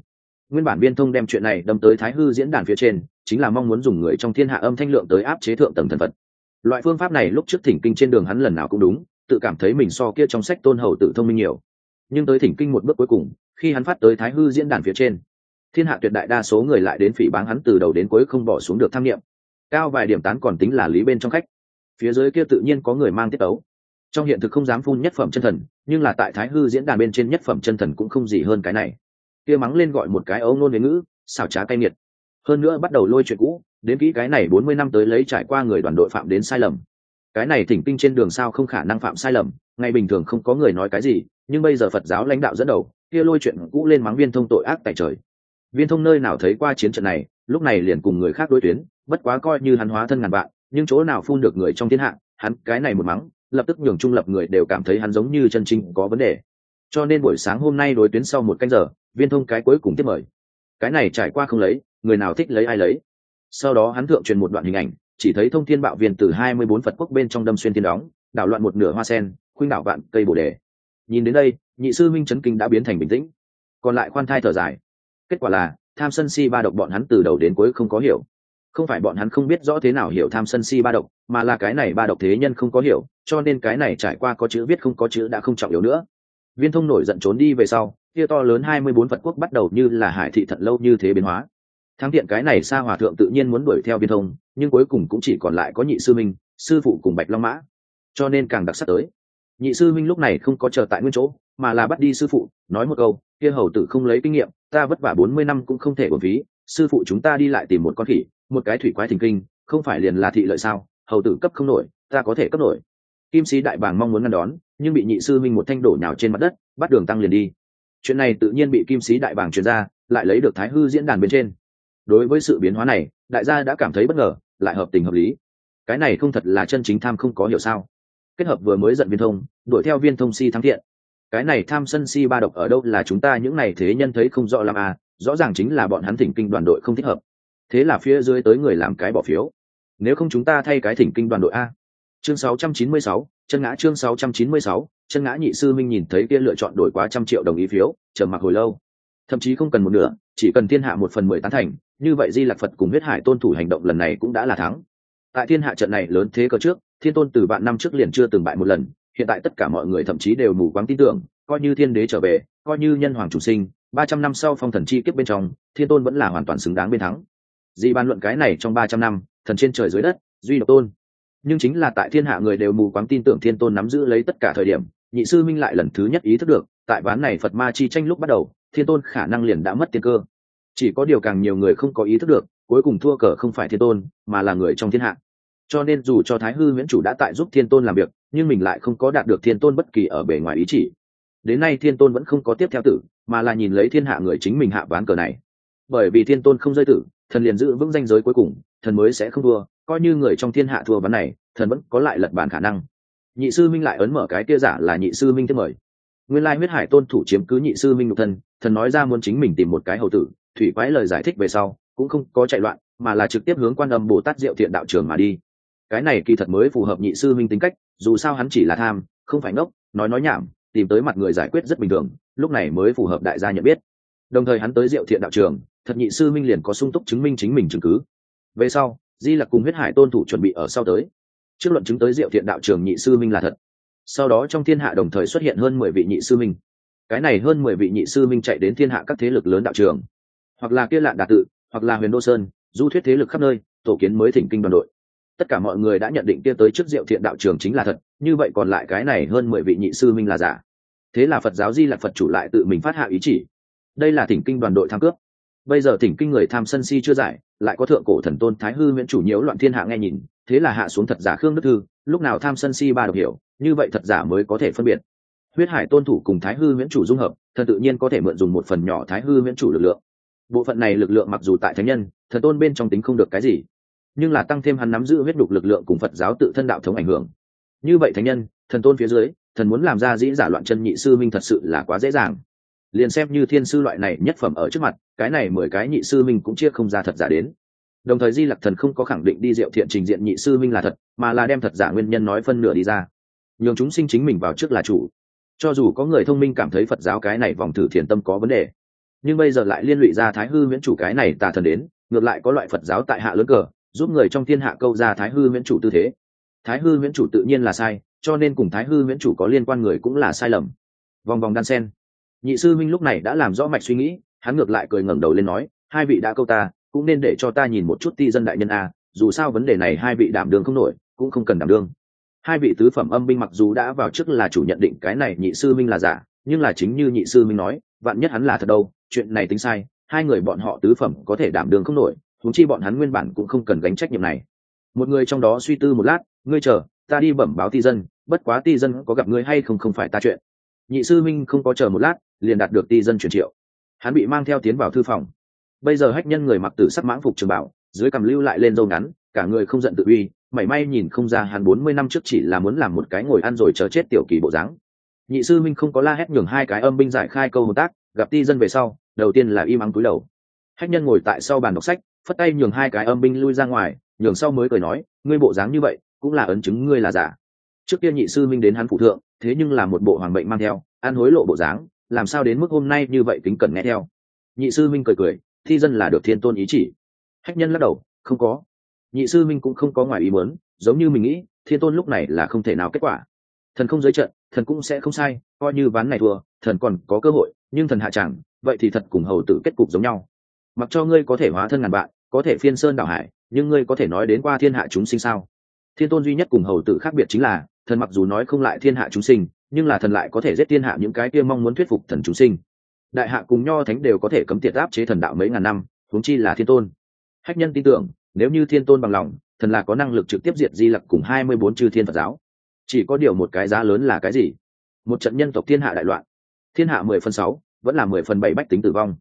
Nguyên bản viên thông đem chuyện này đâm tới thái hư diễn đàn phía trên chính là mong muốn dùng người trong thiên hạ âm thanh lượng tới áp chế thượng tầng thần phật. Loại phương pháp này lúc trước thỉnh kinh trên đường hắn lần nào cũng đúng, tự cảm thấy mình so kia trong sách tôn hầu tự thông minh nhiều. Nhưng tới thỉnh kinh một bước cuối cùng, khi hắn phát tới thái hư diễn đàn phía trên, thiên hạ tuyệt đại đa số người lại đến phỉ báng hắn từ đầu đến cuối không bỏ xuống được tham nghiệm cao vài điểm tán còn tính là lý bên trong khách. Phía dưới kia tự nhiên có người mang tiết ấu trong hiện thực không dám phun nhất phẩm chân thần, nhưng là tại thái hư diễn đàn bên trên nhất phẩm chân thần cũng không gì hơn cái này. Kia mắng lên gọi một cái ấu nôn với ngữ, xảo trá cay nghiệt hơn nữa bắt đầu lôi chuyện cũ, đến kỹ cái này bốn mươi năm tới lấy trải qua người đoàn đội phạm đến sai lầm. Cái này thỉnh kinh trên đường sao không khả năng phạm sai lầm, ngay bình thường không có người nói cái gì, nhưng bây giờ phật giáo lãnh đạo dẫn đầu, kia lôi chuyện cũ lên mắng viên thông tội ác tại trời. Viên thông nơi nào thấy qua chiến trận này, lúc này liền cùng người khác đối tuyến, bất quá coi như hắn hóa thân ngàn vạn, nhưng chỗ nào phun được người trong thiên hạ, hắn cái này một mắng, lập tức nhường trung lập người đều cảm thấy hắn giống như chân chính có vấn đề. Cho nên buổi sáng hôm nay đối tuyến sau một canh giờ, viên thông cái cuối cùng tiếp mời. Cái này trải qua không lấy người nào thích lấy ai lấy. Sau đó hắn thượng truyền một đoạn hình ảnh, chỉ thấy thông thiên bạo viên từ hai mươi bốn phật quốc bên trong đâm xuyên tiên đóng, đảo loạn một nửa hoa sen, khuynh đảo vạn cây bồ đề. Nhìn đến đây, nhị sư minh trấn kinh đã biến thành bình tĩnh. Còn lại khoan thai thở dài. Kết quả là, tham sân si ba độc bọn hắn từ đầu đến cuối không có hiểu. Không phải bọn hắn không biết rõ thế nào hiểu tham sân si ba độc, mà là cái này ba độc thế nhân không có hiểu, cho nên cái này trải qua có chữ viết không có chữ đã không trọng yếu nữa. Viên thông nổi giận trốn đi về sau kia to lớn hai mươi bốn phật quốc bắt đầu như là hải thị thận lâu như thế biến hóa thắng thiện cái này xa hòa thượng tự nhiên muốn đuổi theo viên thông, nhưng cuối cùng cũng chỉ còn lại có nhị sư minh, sư phụ cùng bạch long mã. Cho nên càng đặc sắc tới. Nhị sư minh lúc này không có chờ tại nguyên chỗ, mà là bắt đi sư phụ, nói một câu, kia hầu tử không lấy kinh nghiệm, ta vất vả bốn mươi năm cũng không thể bổn phí, sư phụ chúng ta đi lại tìm một con khỉ, một cái thủy quái thình kinh, không phải liền là thị lợi sao, hầu tử cấp không nổi, ta có thể cấp nổi. Kim sĩ đại bàng mong muốn ngăn đón, nhưng bị nhị sư minh một thanh đổ nhào trên mặt đất, bắt đường tăng liền đi. Chuyện này tự nhiên bị kim sĩ đại bàng truyền ra, lại lấy được thái hư diễn đàn bên trên đối với sự biến hóa này đại gia đã cảm thấy bất ngờ lại hợp tình hợp lý. Cái này không thật là chân chính tham không có hiểu sao. Kết hợp vừa mới giận viên thông đuổi theo viên thông si thắng thiện. Cái này tham sân si ba độc ở đâu là chúng ta những này thế nhân thấy không rõ làm à rõ ràng chính là bọn hắn thỉnh kinh đoàn đội không thích hợp. Thế là phía dưới tới người làm cái bỏ phiếu. Nếu không chúng ta thay cái thỉnh kinh đoàn đội a. Chương 696, chân ngã chương 696, chân ngã nhị sư minh nhìn thấy kia lựa chọn đổi quá trăm triệu đồng ý phiếu trầm mặc hồi lâu. Thậm chí không cần một nửa chỉ cần thiên hạ một phần mười tán thành, như vậy di lạc phật cùng huyết hải tôn thủ hành động lần này cũng đã là thắng. Tại thiên hạ trận này lớn thế cơ trước, thiên tôn từ vạn năm trước liền chưa từng bại một lần, hiện tại tất cả mọi người thậm chí đều mù quáng tin tưởng, coi như thiên đế trở về, coi như nhân hoàng chủ sinh, ba trăm năm sau phong thần chi kiếp bên trong, thiên tôn vẫn là hoàn toàn xứng đáng bên thắng. Di bàn luận cái này trong ba trăm năm, thần trên trời dưới đất, duy độc tôn. Nhưng chính là tại thiên hạ người đều mù quáng tin tưởng thiên tôn nắm giữ lấy tất cả thời điểm, nhị sư minh lại lần thứ nhất ý thức được, tại ván này phật ma chi tranh lúc bắt đầu thiên tôn khả năng liền đã mất tiên cơ. Chỉ có điều càng nhiều người không có ý thức được, cuối cùng thua cờ không phải thiên tôn, mà là người trong thiên hạ. Cho nên dù cho thái hư nguyễn chủ đã tại giúp thiên tôn làm việc, nhưng mình lại không có đạt được thiên tôn bất kỳ ở bề ngoài ý chỉ. Đến nay thiên tôn vẫn không có tiếp theo tử, mà là nhìn lấy thiên hạ người chính mình hạ ván cờ này. Bởi vì thiên tôn không rơi tử, thần liền giữ vững danh giới cuối cùng, thần mới sẽ không thua, coi như người trong thiên hạ thua ván này, thần vẫn có lại lật bàn khả năng. Nhị sư minh lại ấn mở cái kia giả là nhị sư minh thứ mời. Nguyên lai huyết hải tôn thủ chiếm cứ nhị sư minh nhục thân thần nói ra muốn chính mình tìm một cái hầu tử, thủy quái lời giải thích về sau, cũng không có chạy loạn, mà là trực tiếp hướng quan âm bồ tát diệu thiện đạo trường mà đi. Cái này kỳ thật mới phù hợp nhị sư minh tính cách, dù sao hắn chỉ là tham, không phải ngốc, nói nói nhảm, tìm tới mặt người giải quyết rất bình thường, lúc này mới phù hợp đại gia nhận biết. Đồng thời hắn tới diệu thiện đạo trường, thật nhị sư minh liền có sung túc chứng minh chính mình chứng cứ. Về sau, di lặc cùng huyết hải tôn thủ chuẩn bị ở sau tới. Trước luận chứng tới diệu thiện đạo trường nhị sư minh là thật. Sau đó trong thiên hạ đồng thời xuất hiện hơn mười vị nhị sư minh cái này hơn mười vị nhị sư minh chạy đến thiên hạ các thế lực lớn đạo trường. Hoặc là kia lạn đà tự, hoặc là huyền đô sơn, du thuyết thế lực khắp nơi, tổ kiến mới thỉnh kinh đoàn đội. Tất cả mọi người đã nhận định kia tới trước diệu thiện đạo trường chính là thật, như vậy còn lại cái này hơn mười vị nhị sư minh là giả. Thế là phật giáo di lạc phật chủ lại tự mình phát hạ ý chỉ. Đây là thỉnh kinh đoàn đội tham cướp. Bây giờ thỉnh kinh người tham sân si chưa giải, lại có thượng cổ thần tôn thái hư miễn chủ nhiễu loạn thiên hạ nghe nhìn, thế là hạ xuống thật giả khương đức thư, lúc nào tham sân si ba độc hiểu, như vậy thật giả mới có thể phân biệt huyết hải tôn thủ cùng thái hư miễn chủ dung hợp, thần tự nhiên có thể mượn dùng một phần nhỏ thái hư miễn chủ lực lượng. Bộ phận này lực lượng mặc dù tại thánh nhân, thần tôn bên trong tính không được cái gì, nhưng là tăng thêm hắn nắm giữ huyết đục lực lượng cùng phật giáo tự thân đạo thống ảnh hưởng. Như vậy thánh nhân, thần tôn phía dưới, thần muốn làm ra dĩ giả loạn chân nhị sư minh thật sự là quá dễ dàng. Liền xem như thiên sư loại này nhất phẩm ở trước mặt, cái này mười cái nhị sư minh cũng chia không ra thật giả đến. Đồng thời di lặc thần không có khẳng định đi diệu thiện trình diện nhị sư minh là thật, mà là đem thật giả nguyên nhân nói phân nửa đi ra. Nhường chúng sinh chính mình vào trước là chủ cho dù có người thông minh cảm thấy phật giáo cái này vòng thử thiền tâm có vấn đề, nhưng bây giờ lại liên lụy ra thái hư miễn chủ cái này tà thần đến, ngược lại có loại phật giáo tại hạ lớn cờ, giúp người trong thiên hạ câu ra thái hư miễn chủ tư thế. Thái hư miễn chủ tự nhiên là sai, cho nên cùng thái hư miễn chủ có liên quan người cũng là sai lầm. Vòng vòng đan sen. Nhị sư minh lúc này đã làm rõ mạch suy nghĩ, hắn ngược lại cười ngẩng đầu lên nói, hai vị đã câu ta, cũng nên để cho ta nhìn một chút ti dân đại nhân a, dù sao vấn đề này hai vị đảm đường không nổi, cũng không cần đảm đương hai vị tứ phẩm âm binh mặc dù đã vào trước là chủ nhận định cái này nhị sư minh là giả, nhưng là chính như nhị sư minh nói, vạn nhất hắn là thật đâu, chuyện này tính sai, hai người bọn họ tứ phẩm có thể đảm đường không nổi thúng chi bọn hắn nguyên bản cũng không cần gánh trách nhiệm này. Một người trong đó suy tư một lát, ngươi chờ, ta đi bẩm báo ti dân, bất quá ti dân có gặp ngươi hay không không phải ta chuyện. Nhị sư minh không có chờ một lát, liền đạt được ti dân truyền triệu. Hắn bị mang theo tiến vào thư phòng. Bây giờ hách nhân người mặc tử sắc mãng phục trường bảo, dưới cầm lưu lại lên dâu ngắn, cả người không giận tự uy mảy may nhìn không ra hắn bốn mươi năm trước chỉ là muốn làm một cái ngồi ăn rồi chờ chết tiểu kỳ bộ dáng. Nhị sư minh không có la hét nhường hai cái âm binh giải khai câu hợp tác, gặp ti dân về sau, đầu tiên là im ắng túi đầu. Hách nhân ngồi tại sau bàn đọc sách, phất tay nhường hai cái âm binh lui ra ngoài, nhường sau mới cười nói, ngươi bộ dáng như vậy, cũng là ấn chứng ngươi là giả. Trước kia nhị sư minh đến hắn phụ thượng, thế nhưng là một bộ hoàng bệnh mang theo, ăn hối lộ bộ dáng, làm sao đến mức hôm nay như vậy kính cẩn nghe theo? Nhị sư minh cười cười thi dân là được thiên tôn ý chỉ. Hách nhân lắc đầu, không có nhị sư minh cũng không có ngoài ý muốn, giống như mình nghĩ, thiên tôn lúc này là không thể nào kết quả. Thần không giới trận, thần cũng sẽ không sai, coi như ván này thua, thần còn có cơ hội, nhưng thần hạ chẳng, vậy thì thật cùng hầu tử kết cục giống nhau. Mặc cho ngươi có thể hóa thân ngàn bạn, có thể phiên sơn đảo hải, nhưng ngươi có thể nói đến qua thiên hạ chúng sinh sao? Thiên tôn duy nhất cùng hầu tử khác biệt chính là, thần mặc dù nói không lại thiên hạ chúng sinh, nhưng là thần lại có thể giết thiên hạ những cái kia mong muốn thuyết phục thần chúng sinh. Đại hạ cùng nho thánh đều có thể cấm tiệt áp chế thần đạo mấy ngàn năm, huống chi là thiên tôn. Hách nhân tin tưởng nếu như thiên tôn bằng lòng, thần là có năng lực trực tiếp diệt di lặc cùng hai mươi bốn chư thiên phật giáo. Chỉ có điều một cái giá lớn là cái gì? Một trận nhân tộc thiên hạ đại loạn. Thiên hạ mười phần sáu, vẫn là mười phần bảy bách tính tử vong.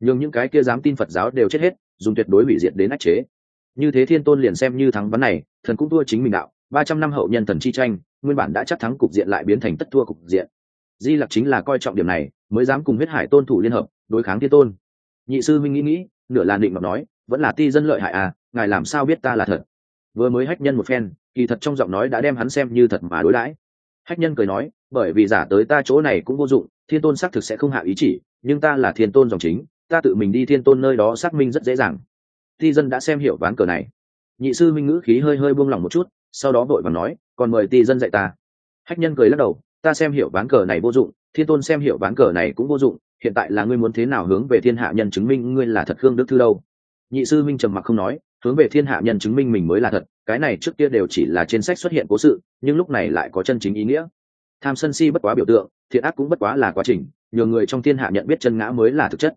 Nhưng những cái kia dám tin phật giáo đều chết hết, dùng tuyệt đối hủy diệt đến ách chế. Như thế thiên tôn liền xem như thắng bắn này, thần cũng thua chính mình đạo. Ba trăm năm hậu nhân thần chi tranh, nguyên bản đã chắc thắng cục diện lại biến thành tất thua cục diện. Di lặc chính là coi trọng điểm này, mới dám cùng huyết hải tôn thủ liên hợp, đối kháng thiên tôn. Nhị sư minh nghĩ nghĩ, nửa là định mà nói, vẫn là ti dân lợi hại à ngài làm sao biết ta là thật? Vừa mới hách nhân một phen, kỳ thật trong giọng nói đã đem hắn xem như thật mà đối đãi. Hách nhân cười nói, bởi vì giả tới ta chỗ này cũng vô dụng, thiên tôn xác thực sẽ không hạ ý chỉ, nhưng ta là thiên tôn dòng chính, ta tự mình đi thiên tôn nơi đó xác minh rất dễ dàng. Thi dân đã xem hiểu ván cờ này. Nhị sư minh ngữ khí hơi hơi buông lỏng một chút, sau đó vội và nói, còn mời ti dân dạy ta. Hách nhân cười lắc đầu, ta xem hiểu ván cờ này vô dụng, thiên tôn xem hiểu ván cờ này cũng vô dụng, hiện tại là ngươi muốn thế nào hướng về thiên hạ nhân chứng minh ngươi là thật khương đức thư đâu? Nhị sư minh trầm mặc không nói hướng về thiên hạ nhân chứng minh mình mới là thật cái này trước kia đều chỉ là trên sách xuất hiện cố sự nhưng lúc này lại có chân chính ý nghĩa. Tham sân si bất quá biểu tượng thiện ác cũng bất quá là quá trình nhiều người trong thiên hạ nhận biết chân ngã mới là thực chất.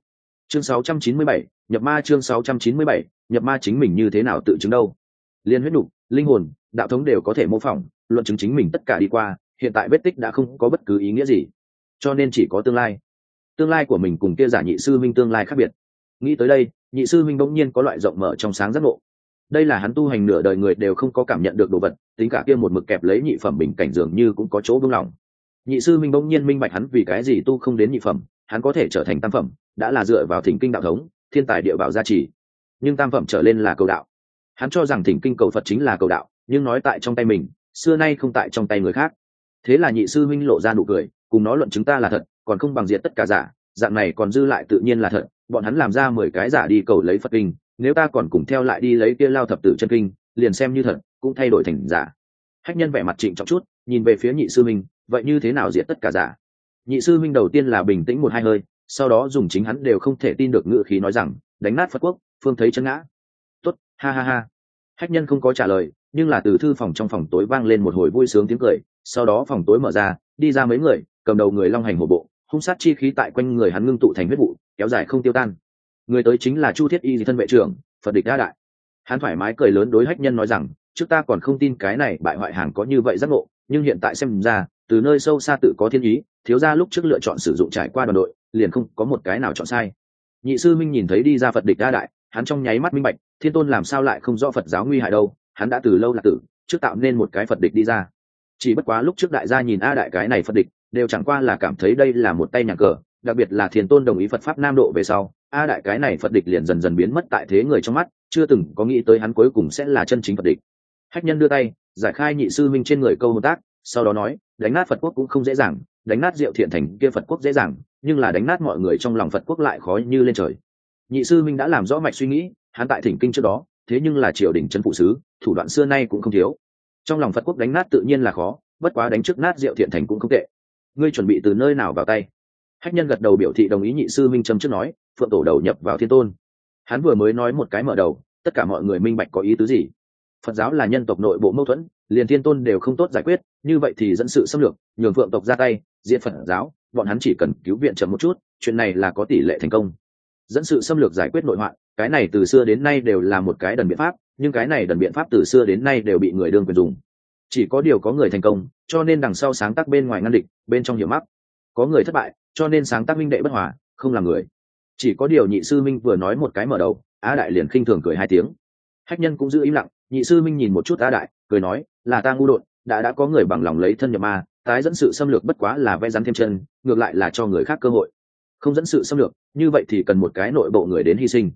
Chương 697, nhập ma chương 697, nhập ma chính mình như thế nào tự chứng đâu? Liên huyết nục linh hồn đạo thống đều có thể mô phỏng luận chứng chính mình tất cả đi qua hiện tại vết tích đã không có bất cứ ý nghĩa gì. Cho nên chỉ có tương lai. Tương lai của mình cùng kia giả nhị sư minh tương lai khác biệt. Nghĩ tới đây nhị sư minh bỗng nhiên có loại rộng mở trong sáng giác ngộ. Đây là hắn tu hành nửa đời người đều không có cảm nhận được đồ vật, tính cả kia một mực kẹp lấy nhị phẩm bình cảnh dường như cũng có chỗ vương lòng nhị sư minh bỗng nhiên minh bạch hắn vì cái gì tu không đến nhị phẩm, hắn có thể trở thành tam phẩm, đã là dựa vào thỉnh kinh đạo thống, thiên tài địa bảo gia trì. Nhưng tam phẩm trở lên là cầu đạo. Hắn cho rằng thỉnh kinh cầu phật chính là cầu đạo, nhưng nói tại trong tay mình, xưa nay không tại trong tay người khác. Thế là nhị sư minh lộ ra nụ cười, cùng nó luận chúng ta là thật, còn không bằng diệt tất cả giả dạng này còn dư lại tự nhiên là thật, bọn hắn làm ra mười cái giả đi cầu lấy phật kinh, nếu ta còn cùng theo lại đi lấy kia lao thập tử chân kinh, liền xem như thật, cũng thay đổi thành giả. Hách nhân vẻ mặt trịnh trọng chút, nhìn về phía nhị sư minh vậy như thế nào diệt tất cả giả? Nhị sư minh đầu tiên là bình tĩnh một hai hơi, sau đó dùng chính hắn đều không thể tin được ngự khí nói rằng, đánh nát phật quốc, phương thấy chân ngã. Tốt, ha ha ha. Hách nhân không có trả lời, nhưng là từ thư phòng trong phòng tối vang lên một hồi vui sướng tiếng cười, sau đó phòng tối mở ra, đi ra mấy người, cầm đầu người long hành một bộ hung sát chi khí tại quanh người hắn ngưng tụ thành huyết vụ, kéo dài không tiêu tan. Người tới chính là chu thiết y thân vệ trưởng, phật địch đa đại. Hắn thoải mái cười lớn đối hách nhân nói rằng, trước ta còn không tin cái này bại hoại hàng có như vậy giác ngộ, nhưng hiện tại xem ra, từ nơi sâu xa tự có thiên ý, thiếu ra lúc trước lựa chọn sử dụng trải qua đoàn đội, liền không có một cái nào chọn sai. Nhị sư minh nhìn thấy đi ra phật địch đa đại, hắn trong nháy mắt minh bạch, thiên tôn làm sao lại không rõ phật giáo nguy hại đâu, hắn đã từ lâu là tử, trước tạo nên một cái phật địch đi ra. Chỉ bất quá lúc trước đại gia nhìn a đại cái này phật địch đều chẳng qua là cảm thấy đây là một tay nhà cờ, đặc biệt là thiền tôn đồng ý phật pháp nam độ về sau, a đại cái này phật địch liền dần dần biến mất tại thế người trong mắt, chưa từng có nghĩ tới hắn cuối cùng sẽ là chân chính phật địch. Hách nhân đưa tay, giải khai nhị sư minh trên người câu hợp tác, sau đó nói, đánh nát phật quốc cũng không dễ dàng, đánh nát diệu thiện thành kia phật quốc dễ dàng, nhưng là đánh nát mọi người trong lòng phật quốc lại khó như lên trời. Nhị sư minh đã làm rõ mạch suy nghĩ, hắn tại thỉnh kinh trước đó, thế nhưng là triều đình c phụ sứ, thủ đoạn xưa nay cũng không thiếu. Trong lòng phật quốc đánh nát tự nhiên là khó, bất quá đánh trước nát diệu thiện thành cũng không tệ ngươi chuẩn bị từ nơi nào vào tay? Hách nhân gật đầu biểu thị đồng ý nhị sư minh châm trước nói, phượng tổ đầu nhập vào thiên tôn. Hắn vừa mới nói một cái mở đầu, tất cả mọi người minh bạch có ý tứ gì. Phật giáo là nhân tộc nội bộ mâu thuẫn, liền thiên tôn đều không tốt giải quyết, như vậy thì dẫn sự xâm lược, nhường phượng tộc ra tay diện phật giáo, bọn hắn chỉ cần cứu viện chậm một chút, chuyện này là có tỷ lệ thành công. Dẫn sự xâm lược giải quyết nội hoạn, cái này từ xưa đến nay đều là một cái đần biện pháp, nhưng cái này đần biện pháp từ xưa đến nay đều bị người đương quyền dùng chỉ có điều có người thành công, cho nên đằng sau sáng tác bên ngoài ngăn địch, bên trong hiểu mắc có người thất bại, cho nên sáng tác minh đệ bất hòa, không là người. Chỉ có điều nhị sư minh vừa nói một cái mở đầu á đại liền khinh thường cười hai tiếng. Hách nhân cũng giữ im lặng, nhị sư minh nhìn một chút á đại, cười nói, là ta ngu đột, đã đã có người bằng lòng lấy thân nhập ma, tái dẫn sự xâm lược bất quá là vẽ rắn thêm chân, ngược lại là cho người khác cơ hội. Không dẫn sự xâm lược, như vậy thì cần một cái nội bộ người đến hy sinh.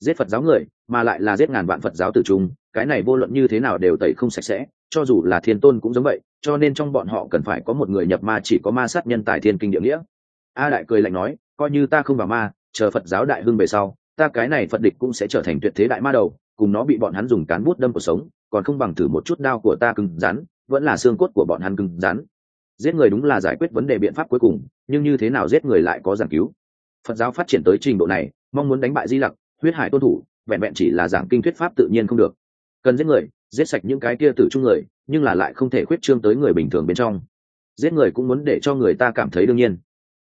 Giết phật giáo người, mà lại là giết ngàn vạn phật giáo tử trung, cái này vô luận như thế nào đều tẩy không sạch sẽ cho dù là thiên tôn cũng giống vậy, cho nên trong bọn họ cần phải có một người nhập ma, chỉ có ma sát nhân tài thiên kinh địa nghĩa. A đại cười lạnh nói, coi như ta không vào ma, chờ phật giáo đại hưng về sau, ta cái này phật địch cũng sẽ trở thành tuyệt thế đại ma đầu, cùng nó bị bọn hắn dùng cán bút đâm cuộc sống, còn không bằng thử một chút đao của ta cứng rắn, vẫn là xương cốt của bọn hắn cứng rắn. Giết người đúng là giải quyết vấn đề biện pháp cuối cùng, nhưng như thế nào giết người lại có giảng cứu? Phật giáo phát triển tới trình độ này, mong muốn đánh bại di lặc, huyết hải tôn thủ, vẹn vẹn chỉ là giảng kinh thuyết pháp tự nhiên không được. Cần giết người giết sạch những cái kia tử trung người, nhưng là lại không thể khuyết trương tới người bình thường bên trong. Giết người cũng muốn để cho người ta cảm thấy đương nhiên.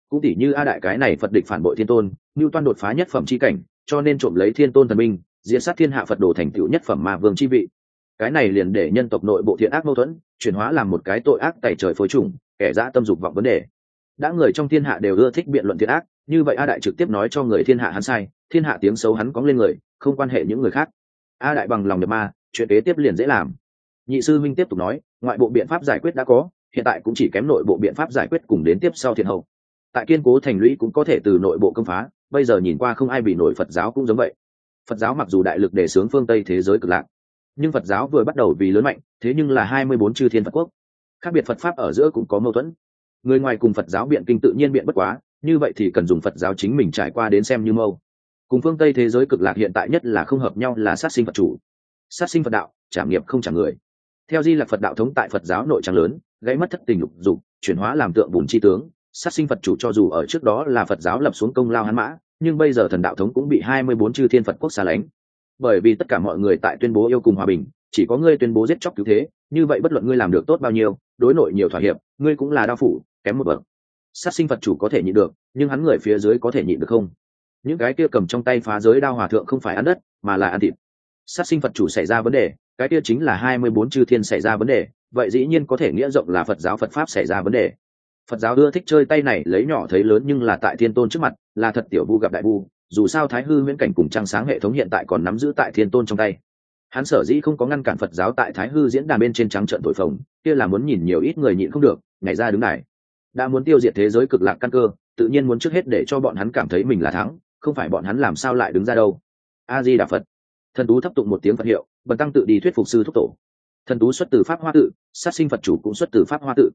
Cũng tỉ như a đại cái này phật địch phản bội thiên tôn ngưu toan đột phá nhất phẩm c h i cảnh, cho nên trộm lấy thiên tôn thần minh diễn sát thiên hạ phật đồ thành tựu nhất phẩm ma vương chi vị. Cái này liền để nhân tộc nội bộ thiện ác mâu thuẫn, chuyển hóa làm một cái tội ác tày trời phối trùng kẻ dã tâm dục vọng vấn đề. Đã người trong thiên hạ đều ưa thích biện luận thiện ác, như vậy a đại trực tiếp nói cho người thiên hạ hắn sai, thiên hạ tiếng xấu hắn cóng lên người, không quan hệ những người khác. A đại bằng lòng nhập ma chuyện kế tiếp liền dễ làm. Nhị sư minh tiếp tục nói, ngoại bộ biện pháp giải quyết đã có, hiện tại cũng chỉ kém nội bộ biện pháp giải quyết cùng đến tiếp sau thiên hậu. Tại kiên cố thành lũy cũng có thể từ nội bộ công phá, bây giờ nhìn qua không ai bị nổi phật giáo cũng giống vậy. Phật giáo mặc dù đại lực đề xướng phương tây thế giới cực lạc, nhưng phật giáo vừa bắt đầu vì lớn mạnh, thế nhưng là hai mươi bốn chư thiên phật quốc. Khác biệt phật pháp ở giữa cũng có mâu thuẫn. Người ngoài cùng phật giáo biện kinh tự nhiên biện bất quá, như vậy thì cần dùng phật giáo chính mình trải qua đến xem như mâu. Cùng phương tây thế giới cực lạc hiện tại nhất là không hợp nhau là sát sinh phật chủ sát sinh phật đạo trả nghiệp không trả người. Theo di lạc phật đạo thống tại phật giáo nội trang lớn, gây mất thất tình lục dục, chuyển hóa làm tượng bùn chi tướng. Sát sinh phật chủ cho dù ở trước đó là phật giáo lập xuống công lao hắn mã, nhưng bây giờ thần đạo thống cũng bị hai mươi bốn chư thiên phật quốc xa lánh. Bởi vì tất cả mọi người tại tuyên bố yêu cùng hòa bình, chỉ có ngươi tuyên bố giết chóc cứu thế, như vậy bất luận ngươi làm được tốt bao nhiêu, đối nội nhiều thỏa hiệp, ngươi cũng là đao phủ, kém một bậc. Sát sinh phật chủ có thể nhịn được, nhưng hắn người phía dưới có thể nhịn được không? Những cái kia cầm trong tay phá giới đao hòa thượng không phải ăn đất, mà là ăn thịt sát sinh phật chủ xảy ra vấn đề, cái kia chính là hai mươi bốn chư thiên xảy ra vấn đề, vậy dĩ nhiên có thể nghĩa rộng là phật giáo phật pháp xảy ra vấn đề. Phật giáo ưa thích chơi tay này, lấy nhỏ thấy lớn nhưng là tại thiên tôn trước mặt, là thật tiểu vu gặp đại vu, dù sao thái hư huyễn cảnh cùng trang sáng hệ thống hiện tại còn nắm giữ tại thiên tôn trong tay. Hắn sở dĩ không có ngăn cản phật giáo tại thái hư diễn đàn bên trên trắng trận tội phồng, kia là muốn nhìn nhiều ít người nhịn không được, nhảy ra đứng này đã muốn tiêu diệt thế giới cực lạc căn cơ, tự nhiên muốn trước hết để cho bọn hắn cảm thấy mình là thắng, không phải bọn hắn làm sao lại đứng ra đâu. A di đà phật thần tú thấp tụng một tiếng phật hiệu bần tăng tự đi thuyết phục sư thúc tổ. Thần tú xuất từ pháp hoa tự sát sinh phật chủ cũng xuất từ pháp hoa tự.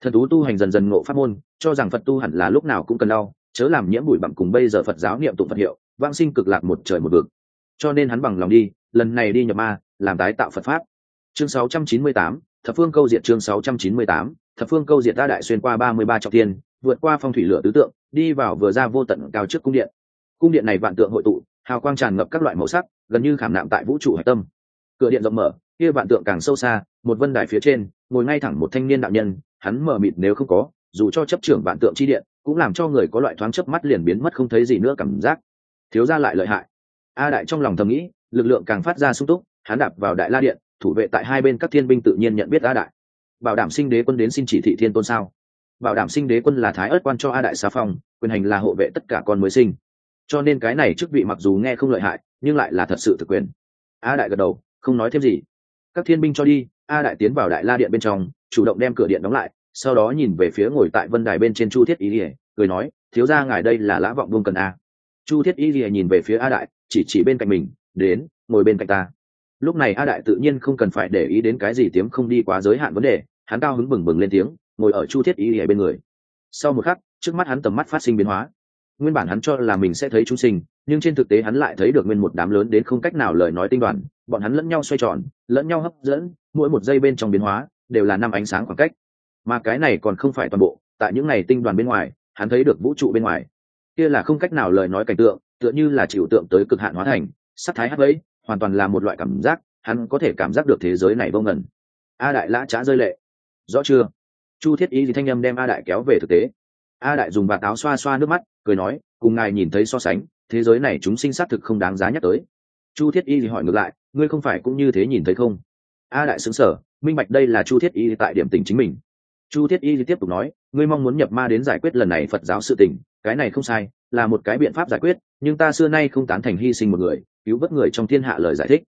Thần tú tu hành dần dần ngộ pháp môn cho rằng phật tu hẳn là lúc nào cũng cần đau chớ làm nhiễm bụi bặm cùng bây giờ phật giáo niệm tụng phật hiệu vang sinh cực lạc một trời một vực. Cho nên hắn bằng lòng đi lần này đi nhập ma làm tái tạo phật pháp. Chương 698, thập phương câu diệt chương 698, thập phương câu diệt ta đại xuyên qua ba mươi ba trọng tiên vượt qua phong thủy lửa tứ tượng đi vào vừa ra vô tận cao trước cung điện. Cung điện này vạn tượng hội tụ hào quang tràn ngập các loại màu sắc, gần như khảm nạm tại vũ trụ hạch tâm. Cửa điện rộng mở, kia vạn tượng càng sâu xa, một vân đài phía trên, ngồi ngay thẳng một thanh niên đạo nhân, hắn mở mịt nếu không có, dù cho chấp trưởng vạn tượng chi điện, cũng làm cho người có loại thoáng chớp mắt liền biến mất không thấy gì nữa cảm giác. Thiếu ra lại lợi hại. A đại trong lòng thầm nghĩ, lực lượng càng phát ra sung túc, hắn đạp vào đại la điện, thủ vệ tại hai bên các thiên binh tự nhiên nhận biết a đại. Bảo đảm sinh đế quân đến xin chỉ thị thiên tôn sao? Bảo đảm sinh đế quân là thái ớt quan cho a đại xá phong, quyền hành là hộ vệ tất cả con mới sinh cho nên cái này chức vị mặc dù nghe không lợi hại, nhưng lại là thật sự thực quyền. A đại gật đầu, không nói thêm gì. Các thiên binh cho đi, a đại tiến vào đại la điện bên trong, chủ động đem cửa điện đóng lại, sau đó nhìn về phía ngồi tại vân đài bên trên chu thiết y lìa, cười nói, thiếu ra ngài đây là lã vọng vương cần a. Chu thiết y lìa nhìn về phía a đại, chỉ chỉ bên cạnh mình, đến, ngồi bên cạnh ta. Lúc này a đại tự nhiên không cần phải để ý đến cái gì tiếm không đi quá giới hạn vấn đề, hắn cao hứng bừng bừng lên tiếng, ngồi ở chu thiết y lìa bên người. Sau một khắc, trước mắt hắn tầm mắt phát sinh biến hóa nguyên bản hắn cho là mình sẽ thấy chúng sinh, nhưng trên thực tế hắn lại thấy được nguyên một đám lớn đến không cách nào lời nói tinh đoàn. Bọn hắn lẫn nhau xoay tròn, lẫn nhau hấp dẫn, mỗi một giây bên trong biến hóa, đều là năm ánh sáng khoảng cách. Mà cái này còn không phải toàn bộ, tại những ngày tinh đoàn bên ngoài, hắn thấy được vũ trụ bên ngoài. Kia là không cách nào lời nói cảnh tượng, tựa như là chịu tượng tới cực hạn hóa thành, sắc thái hấp ấy hoàn toàn là một loại cảm giác, hắn có thể cảm giác được thế giới này vô ngần. A đại lã trá rơi lệ. Rõ chưa? Chu thiết ý gì thanh â m đem a đại kéo về thực tế a đại dùng bà táo xoa xoa nước mắt, cười nói, cùng ngài nhìn thấy so sánh, thế giới này chúng sinh xác thực không đáng giá nhắc tới. Chu thiết y thì hỏi ngược lại, ngươi không phải cũng như thế nhìn thấy không? A đại xứng sở minh bạch đây là chu thiết y tại điểm tình chính mình. Chu thiết y tiếp tục nói, ngươi mong muốn nhập ma đến giải quyết lần này phật giáo sự tình, cái này không sai, là một cái biện pháp giải quyết, nhưng ta xưa nay không tán thành hy sinh một người, cứu vớt người trong thiên hạ lời giải thích.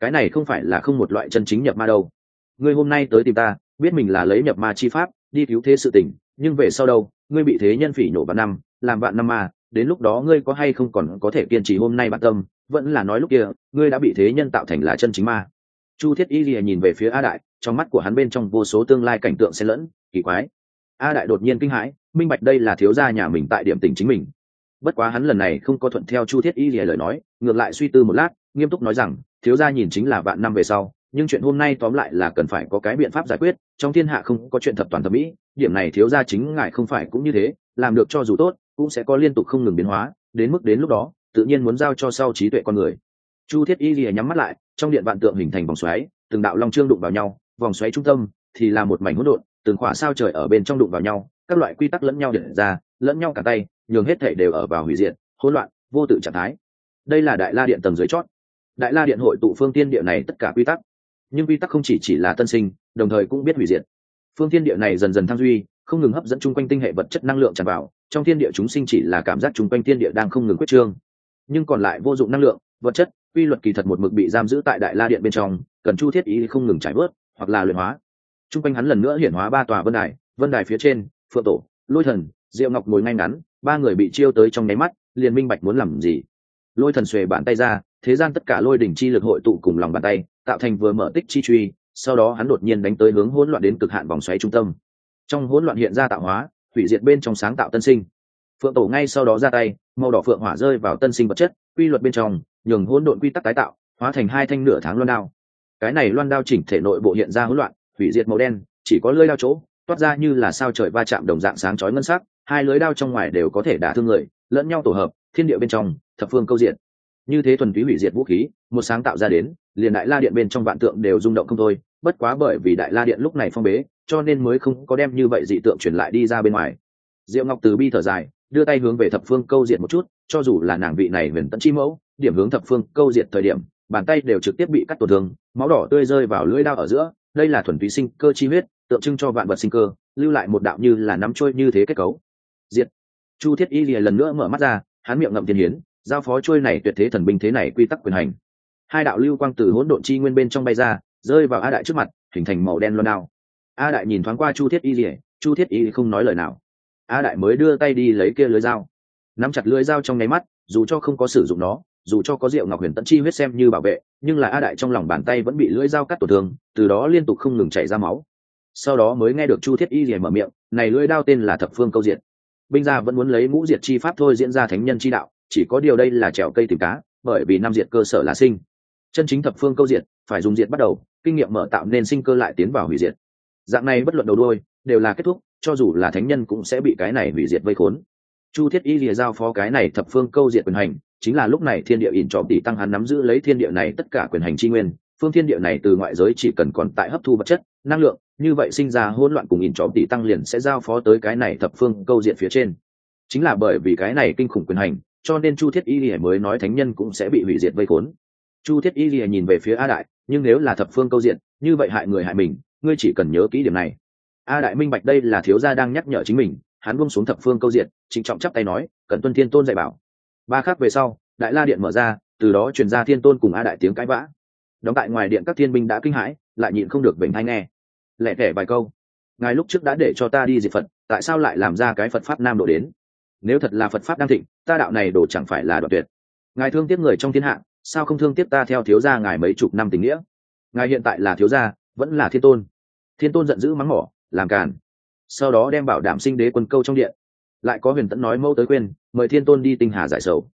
Cái này không phải là không một loại chân chính nhập ma đâu. Ngươi hôm nay tới tìm ta, biết mình là lấy nhập ma chi pháp đi cứu thế sự tình nhưng về sau đâu ngươi bị thế nhân phỉ nhổ vạn năm làm vạn năm mà, đến lúc đó ngươi có hay không còn có thể kiên trì hôm nay bản tâm vẫn là nói lúc kia ngươi đã bị thế nhân tạo thành là chân chính ma. Chu thiết y lìa nhìn về phía a đại trong mắt của hắn bên trong vô số tương lai cảnh tượng xen lẫn kỳ quái. A đại đột nhiên kinh hãi minh bạch đây là thiếu gia nhà mình tại điểm tình chính mình. Bất quá hắn lần này không có thuận theo chu thiết y lìa lời nói ngược lại suy tư một lát nghiêm túc nói rằng thiếu gia nhìn chính là vạn năm về sau nhưng chuyện hôm nay tóm lại là cần phải có cái biện pháp giải quyết, trong thiên hạ không có chuyện thập toàn thẩm mỹ, điểm này thiếu gia chính ngài không phải cũng như thế, làm được cho dù tốt, cũng sẽ có liên tục không ngừng biến hóa, đến mức đến lúc đó, tự nhiên muốn giao cho sau trí tuệ con người. Chu thiết y lìa nhắm mắt lại, trong điện vạn tượng hình thành vòng xoáy, từng đạo long trương đụng vào nhau, vòng xoáy trung tâm thì là một mảnh hỗn độn, từng khỏa sao trời ở bên trong đụng vào nhau, các loại quy tắc lẫn nhau điện ra, lẫn nhau cả tay, nhường hết thể đều ở vào hủy diệt, hỗn loạn, vô tự trạng thái. Đây là đại la điện tầng dưới chót. Đại la điện hội tụ phương tiên địa này tất cả quy tắc nhưng quy tắc không chỉ chỉ là tân sinh, đồng thời cũng biết hủy diệt. Phương thiên địa này dần dần thăng duy, không ngừng hấp dẫn chung quanh tinh hệ vật chất năng lượng tràn vào, trong thiên địa chúng sinh chỉ là cảm giác chung quanh thiên địa đang không ngừng quyết trương. Nhưng còn lại vô dụng năng lượng, vật chất, quy luật kỳ thật một mực bị giam giữ tại đại la điện bên trong, cần chu thiết ý không ngừng trải bớt hoặc là luyện hóa. Chung quanh hắn lần nữa hiển hóa ba tòa vân đài vân đài phía trên, phượng tổ, lôi thần, diệu ngọc ngồi ngay ngắn, ba người bị chiêu tới trong nháy mắt, liền minh bạch muốn làm gì. Lôi thần xuề bàn tay ra thế gian tất cả lôi đỉnh chi lực hội tụ cùng lòng bàn tay, tạo thành vừa mở tích chi truy, sau đó hắn đột nhiên đánh tới hướng hỗn loạn đến cực hạn vòng xoáy trung tâm. Trong hỗn loạn hiện ra tạo hóa, hủy diệt bên trong sáng tạo tân sinh. Phượng tổ ngay sau đó ra tay, màu đỏ phượng hỏa rơi vào tân sinh vật chất, quy luật bên trong, nhường hỗn độn quy tắc tái tạo, hóa thành hai thanh nửa tháng loan đao. Cái này loan đao chỉnh thể nội bộ hiện ra hỗn loạn, hủy diệt màu đen, chỉ có lưỡi đao chỗ, toát ra như là sao trời va chạm đồng dạng sáng chói ngân sắc, hai lưới đao trong ngoài đều có thể đả thương người, lẫn nhau tổ hợp, thiên địa bên trong, thập phương câu diện như thế thuần túy hủy diệt vũ khí, một sáng tạo ra đến, liền đại la điện bên trong vạn tượng đều rung động không thôi. Bất quá bởi vì đại la điện lúc này phong bế, cho nên mới không có đem như vậy dị tượng truyền lại đi ra bên ngoài. Diệu ngọc từ bi thở dài, đưa tay hướng về thập phương câu diệt một chút, cho dù là nàng vị này huyền tận chi mẫu, điểm hướng thập phương câu diệt thời điểm, bàn tay đều trực tiếp bị cắt tổn thương, máu đỏ tươi rơi vào lưỡi đao ở giữa, đây là thuần túy sinh cơ chi huyết, tượng trưng cho vạn vật sinh cơ, lưu lại một đạo như là nắm trôi như thế kết cấu. Diệt. Chu thiết y lìa lần nữa mở mắt ra, hắn miệng ngậm tiền hiến giao phó trôi này tuyệt thế thần binh thế này quy tắc quyền hành. Hai đạo lưu quang từ hỗn độn chi nguyên bên trong bay ra, rơi vào a đại trước mặt, hình thành màu đen loan đao. A đại nhìn thoáng qua chu thiết y lìa chu thiết y không nói lời nào. A đại mới đưa tay đi lấy kia lưới dao. Nắm chặt lưới dao trong nháy mắt, dù cho không có sử dụng nó, dù cho có rượu ngọc huyền tận chi huyết xem như bảo vệ, nhưng là a đại trong lòng bàn tay vẫn bị lưỡi dao cắt tổn thương, từ đó liên tục không ngừng chảy ra máu. Sau đó mới nghe được chu thiết y rỉa mở miệng, này lưỡi đao tên là thập phương câu diệt. Binh gia vẫn muốn lấy mũ diệt chi pháp thôi diễn ra thánh nhân chi đạo chỉ có điều đây là trèo cây tìm cá, bởi vì năm diệt cơ sở là sinh. Chân chính thập phương câu diệt, phải dùng diệt bắt đầu, kinh nghiệm mở tạo nên sinh cơ lại tiến vào hủy diệt. Dạng này bất luận đầu đôi đều là kết thúc, cho dù là thánh nhân cũng sẽ bị cái này hủy diệt vây khốn. Chu thiết y lìa giao phó cái này thập phương câu diệt quyền hành, chính là lúc này thiên địa ỉn trọ tỷ tăng hắn nắm giữ lấy thiên địa này tất cả quyền hành tri nguyên. Phương thiên địa này từ ngoại giới chỉ cần còn tại hấp thu vật chất, năng lượng, như vậy sinh ra hỗn loạn cùng ỉn trọ tỷ tăng liền sẽ giao phó tới cái này thập phương câu diệt phía trên. Chính là bởi vì cái này kinh khủng quyền hành cho nên chu thiết y lìa mới nói thánh nhân cũng sẽ bị hủy diệt vây khốn. Chu thiết y lìa nhìn về phía a đại, nhưng nếu là thập phương câu diện, như vậy hại người hại mình, ngươi chỉ cần nhớ kỹ điểm này. A đại minh bạch đây là thiếu gia đang nhắc nhở chính mình, hắn buông xuống thập phương câu diện, trịnh trọng chắp tay nói cần tuân thiên tôn dạy bảo. Ba khác về sau, đại la điện mở ra, từ đó truyền ra thiên tôn cùng a đại tiếng cãi vã. Đóng tại ngoài điện các thiên binh đã kinh hãi, lại nhịn không được bình hay nghe. Lẹ tẻ vài câu, ngài lúc trước đã để cho ta đi diệt phật, tại sao lại làm ra cái phật pháp nam độ đến? Nếu thật là phật pháp đang thịnh, ta đạo này đổ chẳng phải là đoạn tuyệt. Ngài thương tiếc người trong thiên hạ, sao không thương tiếc ta theo thiếu gia ngài mấy chục năm tình nghĩa? Ngài hiện tại là thiếu gia, vẫn là thiên tôn. Thiên tôn giận dữ mắng mỏ, làm càn. Sau đó đem bảo đảm sinh đế quân câu trong điện. Lại có huyền tẫn nói mẫu tới quên mời thiên tôn đi tinh hà giải sầu.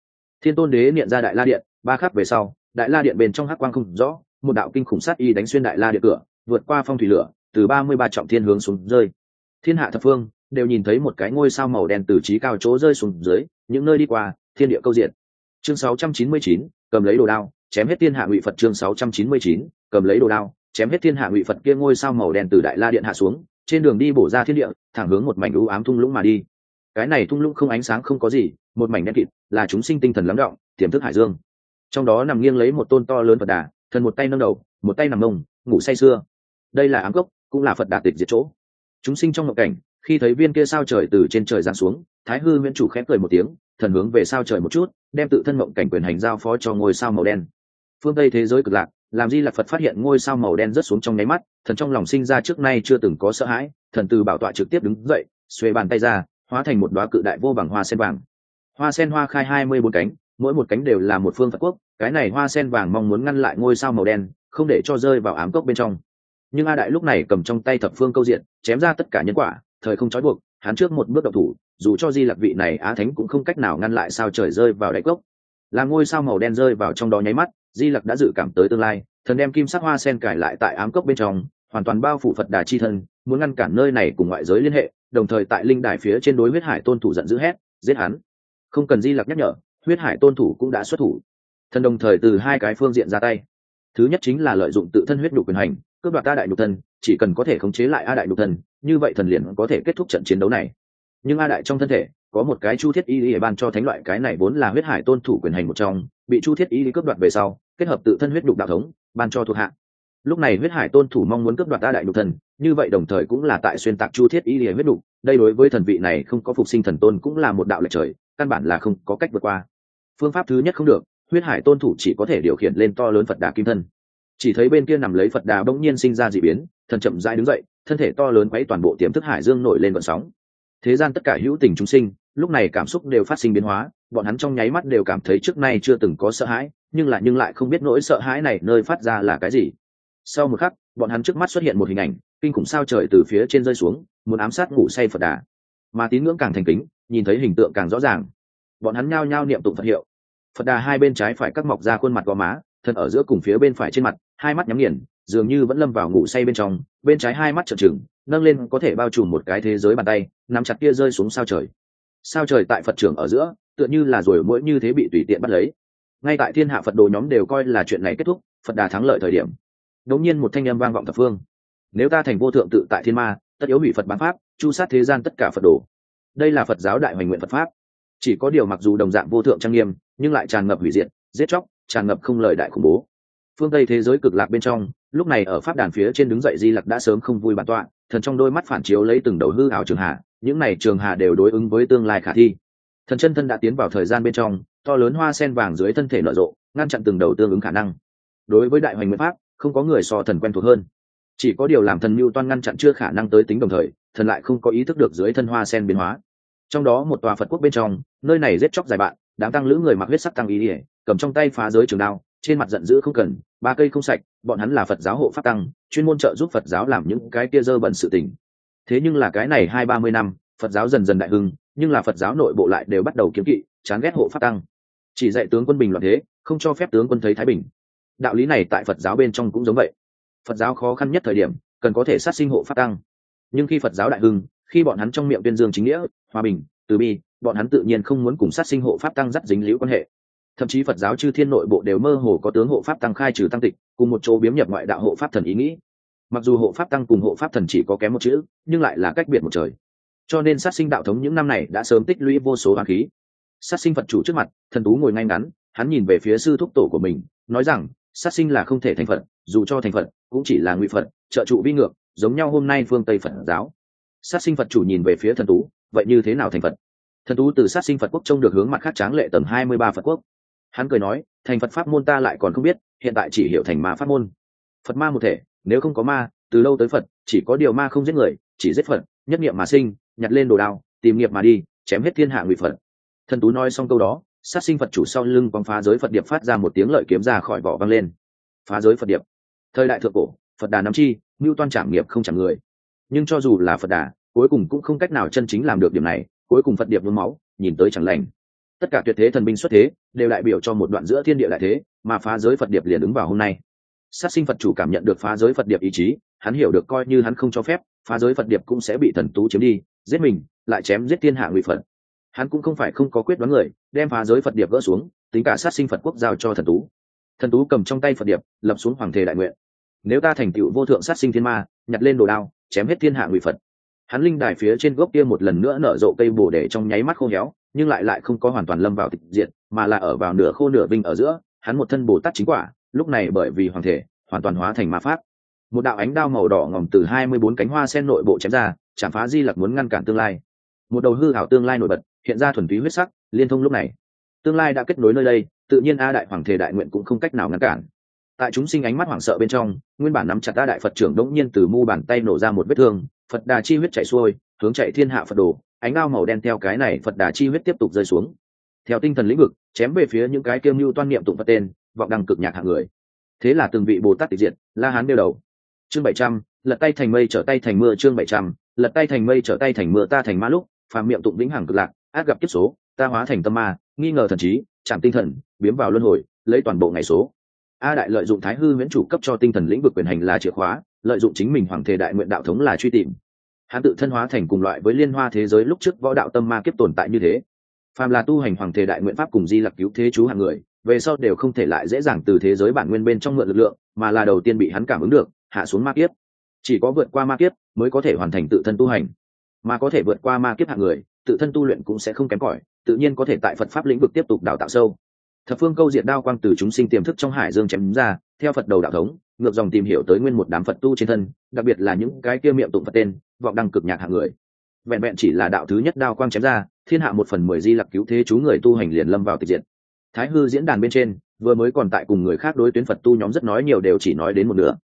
Thiên tôn đế niệm ra đại la điện, ba khắc về sau, đại la điện bên trong hắc quang không rõ, một đạo kinh khủng sát y đánh xuyên đại la điện cửa, vượt qua phong thủy lửa, từ ba mươi ba trọng thiên hướng xuống rơi. Thiên hạ thập phương đều nhìn thấy một cái ngôi sao màu đen từ trí cao chỗ rơi xuống dưới, những nơi đi qua, thiên địa câu diện. Chương sáu trăm chín mươi chín, cầm lấy đồ đao, chém hết thiên hạ ngụy phật chương sáu trăm chín mươi chín, cầm lấy đồ đao, chém hết thiên hạ ngụy phật kia ngôi sao màu đen từ đại la điện hạ xuống, trên đường đi bổ ra thiên địa, thẳng hướng một mảnh u ám thung lũng mà đi. Cái này thung lũng không ánh sáng không có gì, một mảnh đen kịt, là chúng sinh tinh thần lắng động, tiềm thức hải dương. Trong đó nằm nghiêng lấy một tôn to lớn phật đà thần một tay nâng đầu, một tay nằm mông, ngủ say sưa. Đây là ám cốc, cũng là phật đà tịch diệt chỗ. Chúng sinh trong ngộ cảnh khi thấy viên kia sao trời từ trên trời giáng xuống, thái hư nguyễn chủ khép cười một tiếng, thần hướng về sao trời một chút, đem tự thân mộng cảnh quyền hành giao phó cho ngôi sao màu đen. Phương tây thế giới cực lạc, làm di lạc phật phát hiện ngôi sao màu đen rớt xuống trong nháy mắt, thần trong lòng sinh ra trước nay chưa từng có sợ hãi, thần từ bảo tọa trực tiếp đứng dậy xuê bàn tay ra, hóa thành một đoá cự đại vô bằng hoa sen vàng. Hoa sen hoa khai hai mươi bốn cánh, mỗi một cánh đều là một phương phật quốc, cái này hoa sen vàng mong muốn ngăn lại ngôi sao màu đen, không để cho rơi vào ám cốc bên trong. Nhưng a đại lúc này cầm trong tay thập phương câu diện, chém ra tất cả nhân quả thời không trói buộc, hắn trước một bước độc thủ, dù cho di lạc vị này á thánh cũng không cách nào ngăn lại sao trời rơi vào đáy cốc. Là ngôi sao màu đen rơi vào trong đó nháy mắt, di lặc đã dự cảm tới tương lai, thần đem kim sắc hoa sen cải lại tại ám cốc bên trong, hoàn toàn bao phủ phật đà chi thân, muốn ngăn cản nơi này cùng ngoại giới liên hệ, đồng thời tại linh đài phía trên đối huyết hải tôn thủ giận dữ hét, giết hắn. Không cần di lặc nhắc nhở, huyết hải tôn thủ cũng đã xuất thủ. Thần đồng thời từ hai cái phương diện ra tay. Thứ nhất chính là lợi dụng tự thân huyết nhục quyền hành, cướp đoạt ta đại nhục thân chỉ cần có thể khống chế lại a đại đục thần, như vậy thần liền có thể kết thúc trận chiến đấu này. Nhưng a đại trong thân thể, có một cái chu thiết y lý ban cho thánh loại, cái này vốn là huyết hải tôn thủ quyền hành một trong, bị chu thiết y lý cướp đoạt về sau, kết hợp tự thân huyết đục đạo thống, ban cho thuộc hạ. Lúc này huyết hải tôn thủ mong muốn cướp đoạt a đại đục thần, như vậy đồng thời cũng là tại xuyên tạc chu thiết y lý huyết đục đây đối với thần vị này không có phục sinh thần tôn cũng là một đạo lệch trời, căn bản là không có cách vượt qua. Phương pháp thứ nhất không được, huyết hải tôn thủ chỉ có thể điều khiển lên to lớn phật đà kim thân. Chỉ thấy bên kia nằm lấy phật đà bỗng nhiên sinh ra d ị biến thần chậm rãi đứng dậy, thân thể to lớn quấy toàn bộ tiềm thức hải dương nổi lên vận sóng. Thế gian tất cả hữu tình chúng sinh, lúc này cảm xúc đều phát sinh biến hóa, bọn hắn trong nháy mắt đều cảm thấy trước nay chưa từng có sợ hãi, nhưng lại nhưng lại không biết nỗi sợ hãi này nơi phát ra là cái gì. Sau một khắc, bọn hắn trước mắt xuất hiện một hình ảnh, kinh khủng sao trời từ phía trên rơi xuống, muốn ám sát ngủ say phật đà. Mà tín ngưỡng càng thành kính, nhìn thấy hình tượng càng rõ ràng. Bọn hắn nhao nhao niệm tụng phật hiệu. Phật đà hai bên trái phải cắt mọc ra khuôn mặt gò má, thân ở giữa cùng phía bên phải trên mặt, hai mắt nhắm nghiền dường như vẫn lâm vào ngủ say bên trong, bên trái hai mắt trợn trừng, nâng lên có thể bao trùm một cái thế giới bàn tay, nắm chặt kia rơi xuống sao trời. Sao trời tại phật trưởng ở giữa, tựa như là rồi mỗi như thế bị tùy tiện bắt lấy. Ngay tại thiên hạ phật đồ nhóm đều coi là chuyện này kết thúc, phật đà thắng lợi thời điểm. Đống nhiên một thanh âm vang vọng thập phương. Nếu ta thành vô thượng tự tại thiên ma, tất yếu hủy phật bán pháp, chu sát thế gian tất cả phật đồ. Đây là phật giáo đại hoành nguyện phật pháp. Chỉ có điều mặc dù đồng dạng vô thượng trang nghiêm, nhưng lại tràn ngập hủy diệt, giết chóc, tràn ngập không lời đại khủng bố. Phương tây thế giới cực lạc bên trong lúc này ở pháp đàn phía trên đứng dậy di lặc đã sớm không vui bản tọa, thần trong đôi mắt phản chiếu lấy từng đầu hư ảo trường hạ, những này trường hạ đều đối ứng với tương lai khả thi. Thần chân thân đã tiến vào thời gian bên trong, to lớn hoa sen vàng dưới thân thể nở rộ, ngăn chặn từng đầu tương ứng khả năng. Đối với đại hoành nguyện pháp, không có người so thần quen thuộc hơn. Chỉ có điều làm thần mưu toan ngăn chặn chưa khả năng tới tính đồng thời, thần lại không có ý thức được dưới thân hoa sen biến hóa. Trong đó một tòa phật quốc bên trong, nơi này giết chóc dài bạn đáng tăng lữ người mặc huyết sắc tăng ý ỉa, cầm trong tay phá giới trường đao trên mặt giận dữ không cần, ba cây không sạch, bọn hắn là phật giáo hộ pháp tăng, chuyên môn trợ giúp phật giáo làm những cái kia dơ bẩn sự tình. Thế nhưng là cái này hai ba mươi năm, phật giáo dần dần đại hưng, nhưng là phật giáo nội bộ lại đều bắt đầu kiếm kỵ, chán ghét hộ pháp tăng. Chỉ dạy tướng quân bình loạn thế, không cho phép tướng quân thấy thái bình. Đạo lý này tại phật giáo bên trong cũng giống vậy. Phật giáo khó khăn nhất thời điểm, cần có thể sát sinh hộ pháp tăng. Nhưng khi phật giáo đại hưng, khi bọn hắn trong miệng tuyên dương chính nghĩa, hòa bình, từ bi, bọn hắn tự nhiên không muốn cùng sát sinh hộ pháp tăng dắt dính liễu quan hệ thậm chí phật giáo chư thiên nội bộ đều mơ hồ có tướng hộ pháp tăng khai trừ tăng tịch, cùng một chỗ biếm nhập ngoại đạo hộ pháp thần ý nghĩ. Mặc dù hộ pháp tăng cùng hộ pháp thần chỉ có kém một chữ, nhưng lại là cách biệt một trời. Cho nên sát sinh đạo thống những năm này đã sớm tích lũy vô số hoàng khí. Sát sinh phật chủ trước mặt, thần tú ngồi ngay ngắn, hắn nhìn về phía sư thúc tổ của mình, nói rằng, sát sinh là không thể thành phật, dù cho thành phật, cũng chỉ là ngụy phật, trợ trụ vi ngược, giống nhau hôm nay phương tây phật giáo. Sát sinh phật chủ nhìn về phía thần tú, vậy như thế nào thành phật? Thần tú từ sát sinh phật quốc trông được hướng mặt khác tráng lệ tầng hai mươi ba phật quốc hắn cười nói, thành phật pháp môn ta lại còn không biết, hiện tại chỉ hiểu thành ma pháp môn. Phật ma một thể, nếu không có ma, từ lâu tới phật, chỉ có điều ma không giết người, chỉ giết phật, nhất nghiệm mà sinh, nhặt lên đồ đao, tìm nghiệp mà đi, chém hết thiên hạ ngụy phật. Thần tú nói xong câu đó, sát sinh phật chủ sau lưng quăng phá giới phật điệp phát ra một tiếng lợi kiếm ra khỏi vỏ văng lên. Phá giới phật điệp. Thời đại thượng cổ, phật đà nắm chi, mưu toan trảm nghiệp không chẳng người. Nhưng cho dù là phật đà, cuối cùng cũng không cách nào chân chính làm được điểm này, cuối cùng phật điệp vương máu, nhìn tới chẳng lành tất cả tuyệt thế thần binh xuất thế, đều đại biểu cho một đoạn giữa thiên địa đại thế, mà phá giới phật điệp liền ứng vào hôm nay. Sát sinh phật chủ cảm nhận được phá giới phật điệp ý chí, hắn hiểu được coi như hắn không cho phép, phá giới phật điệp cũng sẽ bị thần tú chiếm đi, giết mình, lại chém giết thiên hạ ngụy phật. Hắn cũng không phải không có quyết đoán người, đem phá giới phật điệp gỡ xuống, tính cả sát sinh phật quốc giao cho thần tú. Thần tú cầm trong tay phật điệp, lập xuống hoàng thể đại nguyện. Nếu ta thành tựu vô thượng sát sinh thiên ma, nhặt lên đồ đao, chém hết thiên hạ ngụy phật. Hắn linh đài phía trên gốc kia một lần nữa nở rộ cây bồ để trong nháy mắt khô héo nhưng lại lại không có hoàn toàn lâm vào tịch diện mà là ở vào nửa khô nửa vinh ở giữa, hắn một thân bồ tát chính quả, lúc này bởi vì hoàng thể, hoàn toàn hóa thành ma pháp. Một đạo ánh đao màu đỏ ngòm từ hai mươi bốn cánh hoa sen nội bộ chém ra, chạm phá di lặc muốn ngăn cản tương lai. Một đầu hư hảo tương lai nổi bật, hiện ra thuần túy huyết sắc, liên thông lúc này. Tương lai đã kết nối nơi đây, tự nhiên a đại hoàng thể đại nguyện cũng không cách nào ngăn cản. Tại chúng sinh ánh mắt hoảng sợ bên trong, nguyên bản nắm chặt a đại phật trưởng đống nhiên từ mu bàn tay nổ ra một vết thương, phật đà chi huyết chảy xuôi, hướng chạy thiên hạ phật đồ ánh đao màu đen theo cái này phật đà chi huyết tiếp tục rơi xuống. Theo tinh thần lĩnh vực, chém về phía những cái kiêm mưu toan niệm tụng phật tên, vọng đằng cực nhạc hạng người. Thế là từng vị bồ tát tịch diệt, la hán đeo đầu. Chương bảy trăm, lật tay thành mây trở tay thành mưa, chương bảy trăm, lật tay thành mây trở tay thành mưa, ta thành ma lúc, phàm miệng tụng vĩnh hằng cực lạc, át gặp kiếp số, ta hóa thành tâm ma, nghi ngờ thần trí, chạm tinh thần, biếm vào luân hồi, lấy toàn bộ ngày số. A đại lợi dụng thái hư miễn chủ cấp cho tinh thần lĩnh vực quyền hành là chìa khóa, lợi dụng chính mình hoàng thể đại nguyện đạo thống là truy tìm hắn tự thân hóa thành cùng loại với liên hoa thế giới lúc trước võ đạo tâm ma kiếp tồn tại như thế. Phàm là tu hành hoàng thể đại nguyện pháp cùng di lặc cứu thế chú hàng người, về sau đều không thể lại dễ dàng từ thế giới bản nguyên bên trong mượn lực lượng, mà là đầu tiên bị hắn cảm ứng được, hạ xuống ma kiếp. Chỉ có vượt qua ma kiếp mới có thể hoàn thành tự thân tu hành. Mà có thể vượt qua ma kiếp hạng người, tự thân tu luyện cũng sẽ không kém cỏi, tự nhiên có thể tại phật pháp lĩnh vực tiếp tục đào tạo sâu. Thập phương câu diện đao quang từ chúng sinh tiềm thức trong hải dương chém ra, theo phật đầu đạo thống, ngược dòng tìm hiểu tới nguyên một đám phật tu trên thân đặc biệt là những cái kia miệng tụng phật tên, vọng đăng cực nhạc hạng người. Vẹn vẹn chỉ là đạo thứ nhất đao quang chém ra, thiên hạ một phần mười di lặc cứu thế chú người tu hành liền lâm vào tịch diện thái hư diễn đàn bên trên, vừa mới còn tại cùng người khác đối tuyến phật tu nhóm rất nói nhiều đều chỉ nói đến một nửa.